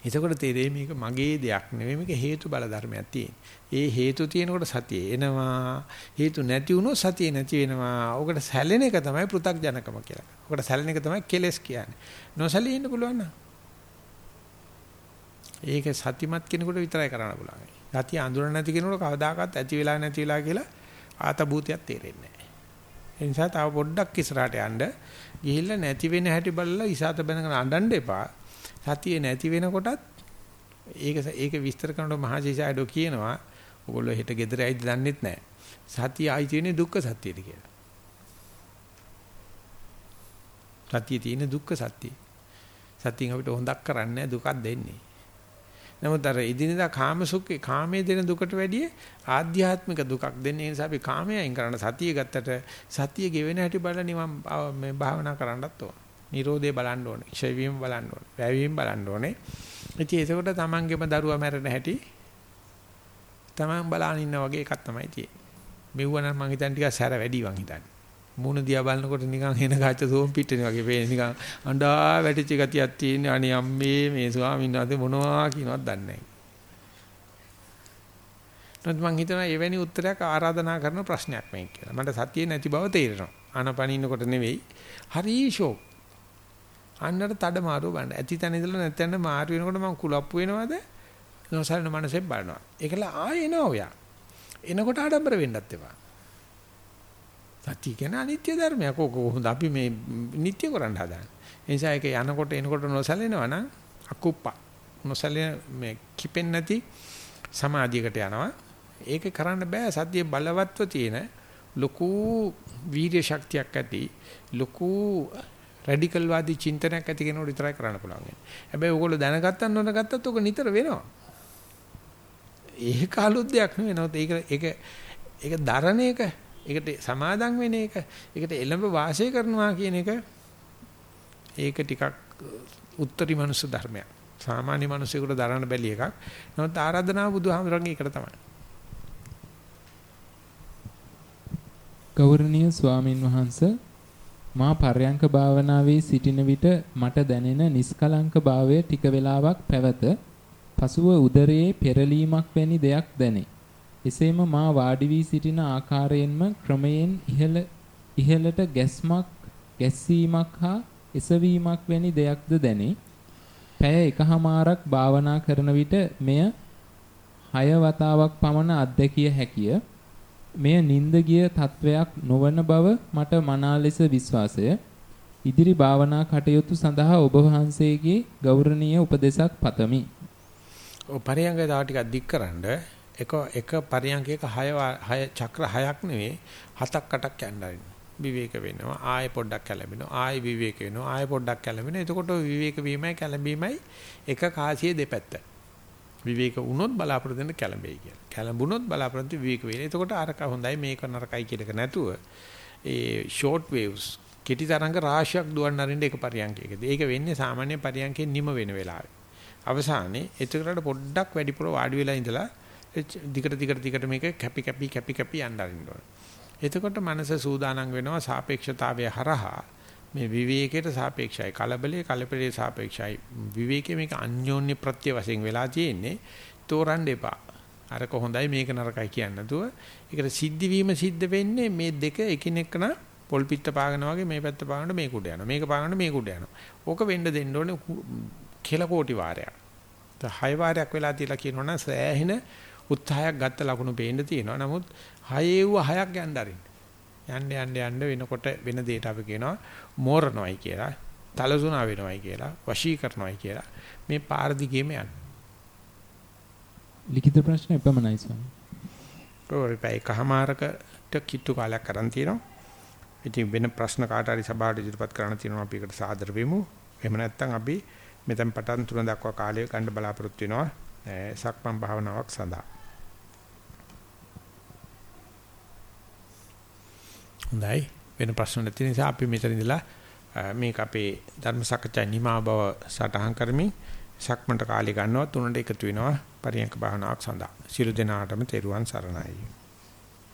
එතකොට තේරෙයි මේක මගේ දෙයක් නෙවෙයි මේක හේතු බල ධර්මයක් තියෙන. ඒ හේතු තියෙනකොට සතිය එනවා. හේතු නැති වුණොත් සතිය නැති වෙනවා. ඔකට සැලෙන එක තමයි පෘ탁ජනකම කියලා. ඔකට සැලෙන එක තමයි කෙලස් කියන්නේ. නොසැලී ඉන්න පුළුවන් නම්. ඒක සතිමත් කෙනෙකුට විතරයි කරන්න පුළුවන්. සතිය අඳුර නැති කෙනෙකුට කවදාකවත් ඇති වෙලා නැති වෙලා කියලා ආතබූතියක් තේරෙන්නේ නැහැ. ඒ නිසා තව පොඩ්ඩක් ඉස්සරහට යන්න ගිහිල්ලා නැති වෙන හැටි බලලා ඉසాత බැනගෙන අඬන්න එපා. සතිය නැති වෙනකොටත් ඒක ඒක විස්තර කරනකොට මහජීසායඩෝ කියනවා ඔයගොල්ලෝ හෙට ගෙදර ඇයිද දන්නෙත් නැහැ. සතිය ආයි තියෙන්නේ දුක්ඛ සත්‍යයද කියලා. සතිය තියෙන්නේ දුක්ඛ සත්‍යය. සතියෙන් අපිට හොඳක් කරන්නේ දුකක් දෙන්නේ. නමුත් අර ඉදිනදා කාමසුඛේ කාමයේ දෙන දුකට වැඩිය ආධ්‍යාත්මික දුකක් දෙන්නේ නිසා අපි කාමයෙන් කරන සතිය ගත්තට සතිය ගෙවෙන හැටි බලලා නිවන් මේ භාවනා කරන්නත් ඕන. Nirodhe බලන්න ඕනේ. ක්ෂය වීම බලන්න ඕනේ. වැය වීම බලන්න ඕනේ. ඉතින් ඒකකොට තමන්ගේම දරුවා මැරෙන හැටි තමන් බලාගෙන ඉන්න වගේ එකක් තමයි තියෙන්නේ. මෙව්වනම් මං හිතන්නේ ටිකක් සැර වැඩි වන් හිතන්නේ. මූණ දිහා බලනකොට නිකන් එන ගාච්ච සෝම් පිටනේ වගේ පේන නිකන් අඬා වැටිච්ච ගතියක් තියෙන අනේ අම්මේ මේ ස්වාමීන් වහන්සේ මොනවා කියනවත් දන්නේ නැහැ. මම හිතනවා එවැනි උත්තරයක් ආරාධනා කරන ප්‍රශ්නයක් මේ කියලා. මට සතියේ නැති බව තේරෙනවා. ආනපනින්නකොට නෙවෙයි. හරි ෂෝක්. අන්නට තඩ මාරුව බලන්න. ඇති තැන ඉඳලා නැත්නම් මාරු වෙනකොට මම කුලප්පු වෙනවද? නොසලන මනසෙන් බලනවා. ඒකල ආයෙ එනවා ඔයා. එනකොට ආඩම්බර වෙන්නත් එපා. සත්‍ය කියන්නේ අනිත්‍ය ධර්මයක්. ඕක කොහොමද අපි මේ නිට්ටය කරන්න හදාන්නේ. ඒ නිසා ඒක යනකොට එනකොට නොසැලෙනවා නම් අකුප්ප. නොසැලෙන මේ කිපෙන්නේ නැති සමාධියකට යනවා. ඒක කරන්න බෑ සත්‍ය බලවත්ව තියෙන ලොකු වීර්ය ශක්තියක් ඇති ලොකු රැඩිකල් වාදී චින්තනයක් ඇති කෙනෙකුට විතරයි කරන්න පුළුවන්. හැබැයි ඕගොල්ලෝ දැනගත්තත් නොදැනගත්තත් ඕක නිතර වෙනවා. ඒක අලුත් දෙයක් නෙවෙයි. ඒක ඒක ඒක දරණ එක ඒකට සමාදම් වෙන එක, ඒකට එළඹ වාසය කරනවා කියන එක ඒක ටිකක් උත්තරී මනුස්ස ධර්මයක්. සාමාන්‍ය මිනිසෙකුට දරන්න බැලි එකක්. නමුත් ආරාධනාව බුදුහාමරගේ එකට තමයි. ගෞරවනීය ස්වාමින් වහන්සේ මා පර්යංක භාවනාවේ සිටින විට මට දැනෙන නිස්කලංක භාවය ටික වේලාවක් පැවත පසුව උදරයේ පෙරලීමක් වැනි දෙයක් දැනේ. එසේම මා වාඩි වී සිටින ආකාරයෙන්ම ක්‍රමයෙන් ඉහළ ඉහළට ගැස්මක් ගැස්සීමක් හා එසවීමක් වැනි දෙයක්ද දැනේ. පැය එකහමාරක් භාවනා කරන විට මෙය හය වතාවක් පමණ අත්දැකිය හැකිය. මෙය නිନ୍ଦ ගිය තත්වයක් නොවන බව මට මනා ලෙස විශ්වාසය. ඉදිරි භාවනා කටයුතු සඳහා ඔබ වහන්සේගේ ගෞරවනීය උපදෙසක් පතමි. ඔය පරියංගය තව ටිකක් දික්කරනද එක එක පරියන්කයක 6 6 චක්‍ර 6ක් නෙවෙයි 7ක් 8ක් යන්න විවේක වෙනවා ආයෙ පොඩ්ඩක් කැළඹෙනවා ආයෙ විවේක වෙනවා ආයෙ පොඩ්ඩක් කැළඹෙනවා. එතකොට විවේක වීමයි කැළඹීමයි එක කාසියේ දෙපැත්ත. විවේක වුණොත් බලාපොරොත්තු වෙන කැළඹෙයි කියලා. කැළඹුණොත් බලාපොරොත්තු විවේක වෙයි. එතකොට අරක හොඳයි මේක නරකයි කියලක නැතුව ඒ ෂෝට් වේව්ස් කෙටි තරංග රාශියක් දුවන්න අරින්න එක පරියන්කයකදී. ඒක වෙන්නේ සාමාන්‍ය පරියන්කේ නිම වෙන වෙලාවේ. අවසානයේ එතකොට පොඩ්ඩක් වැඩිපුර වාඩි වෙලා ඉඳලා දිගට දිගට දිගට මේක කැපි කැපි කැපි කැපි යන්න අරින්න ඕන. එතකොට මනස සූදානම් වෙනවා සාපේක්ෂතාවය හරහා මේ විවේකයට සාපේක්ෂයි කලබලයේ කලබලයේ සාපේක්ෂයි විවේකයේ මේක අන්‍යෝන්‍ය ප්‍රත්‍ය වශයෙන් වෙලා තියෙන්නේ තෝරන්න එපා. අර කොහොඳයි මේක නරකයි කියන්නේ නැතුව ඒකට සිද්ධ වීම සිද්ධ වෙන්නේ මේ දෙක එකිනෙකන පොල් පිට පාගන වගේ මේ පැත්ත පාගනකොට මේක උඩ යනවා. මේක පාගනකොට මේක උඩ යනවා. ඕක වෙන්න දෙන්න ඕනේ කෙල කෝටි වාරයක්. හය වාරයක් වෙලා තියලා කියනවනම් සෑහෙන උත්සාහයක් ගත්ත ලකුණු පේන්න තියෙනවා. නමුත් හයේව හයක් යන්න අරින්න. යන්න යන්න යන්න වෙනකොට වෙන දෙයට අපි කියනවා මෝරනොයි කියලා, තලසුණා වෙනවයි කියලා, වශී කරනවයි කියලා. මේ පාර දිගේම යන්න. ලිඛිත ප්‍රශ්න එපමණයි ස්වාමී. ප්‍රෝරිපයි කහමාරකට කිට්ටු කාලයක් කරන් තියෙනවා. ඉතින් වෙන ප්‍රශ්න කාට හරි සභාවට ඉදිරිපත් කරන්න තියෙනවා අපි ඒකට සාදර වෙමු. එහෙම නැත්නම් අපි මෙතෙන් පටන් තුන දක්වා කාලය ගන්න බලාපොරොත්තු වෙනවා. සක්මන් භාවනාවක් සඳහා. හොඳයි වෙන ප්‍රශ්න නැති නිසා අපි මෙතන ඉඳලා මේක අපේ ධර්ම සාකච්ඡා නිමා බව සටහන් කරමින් සක්මන්ට කාලය ගන්නවා තුනට එකතු වෙනවා පරියන්ක භාවනාවක් සඳහා. සියලු දෙනාටම තෙරුවන් සරණයි.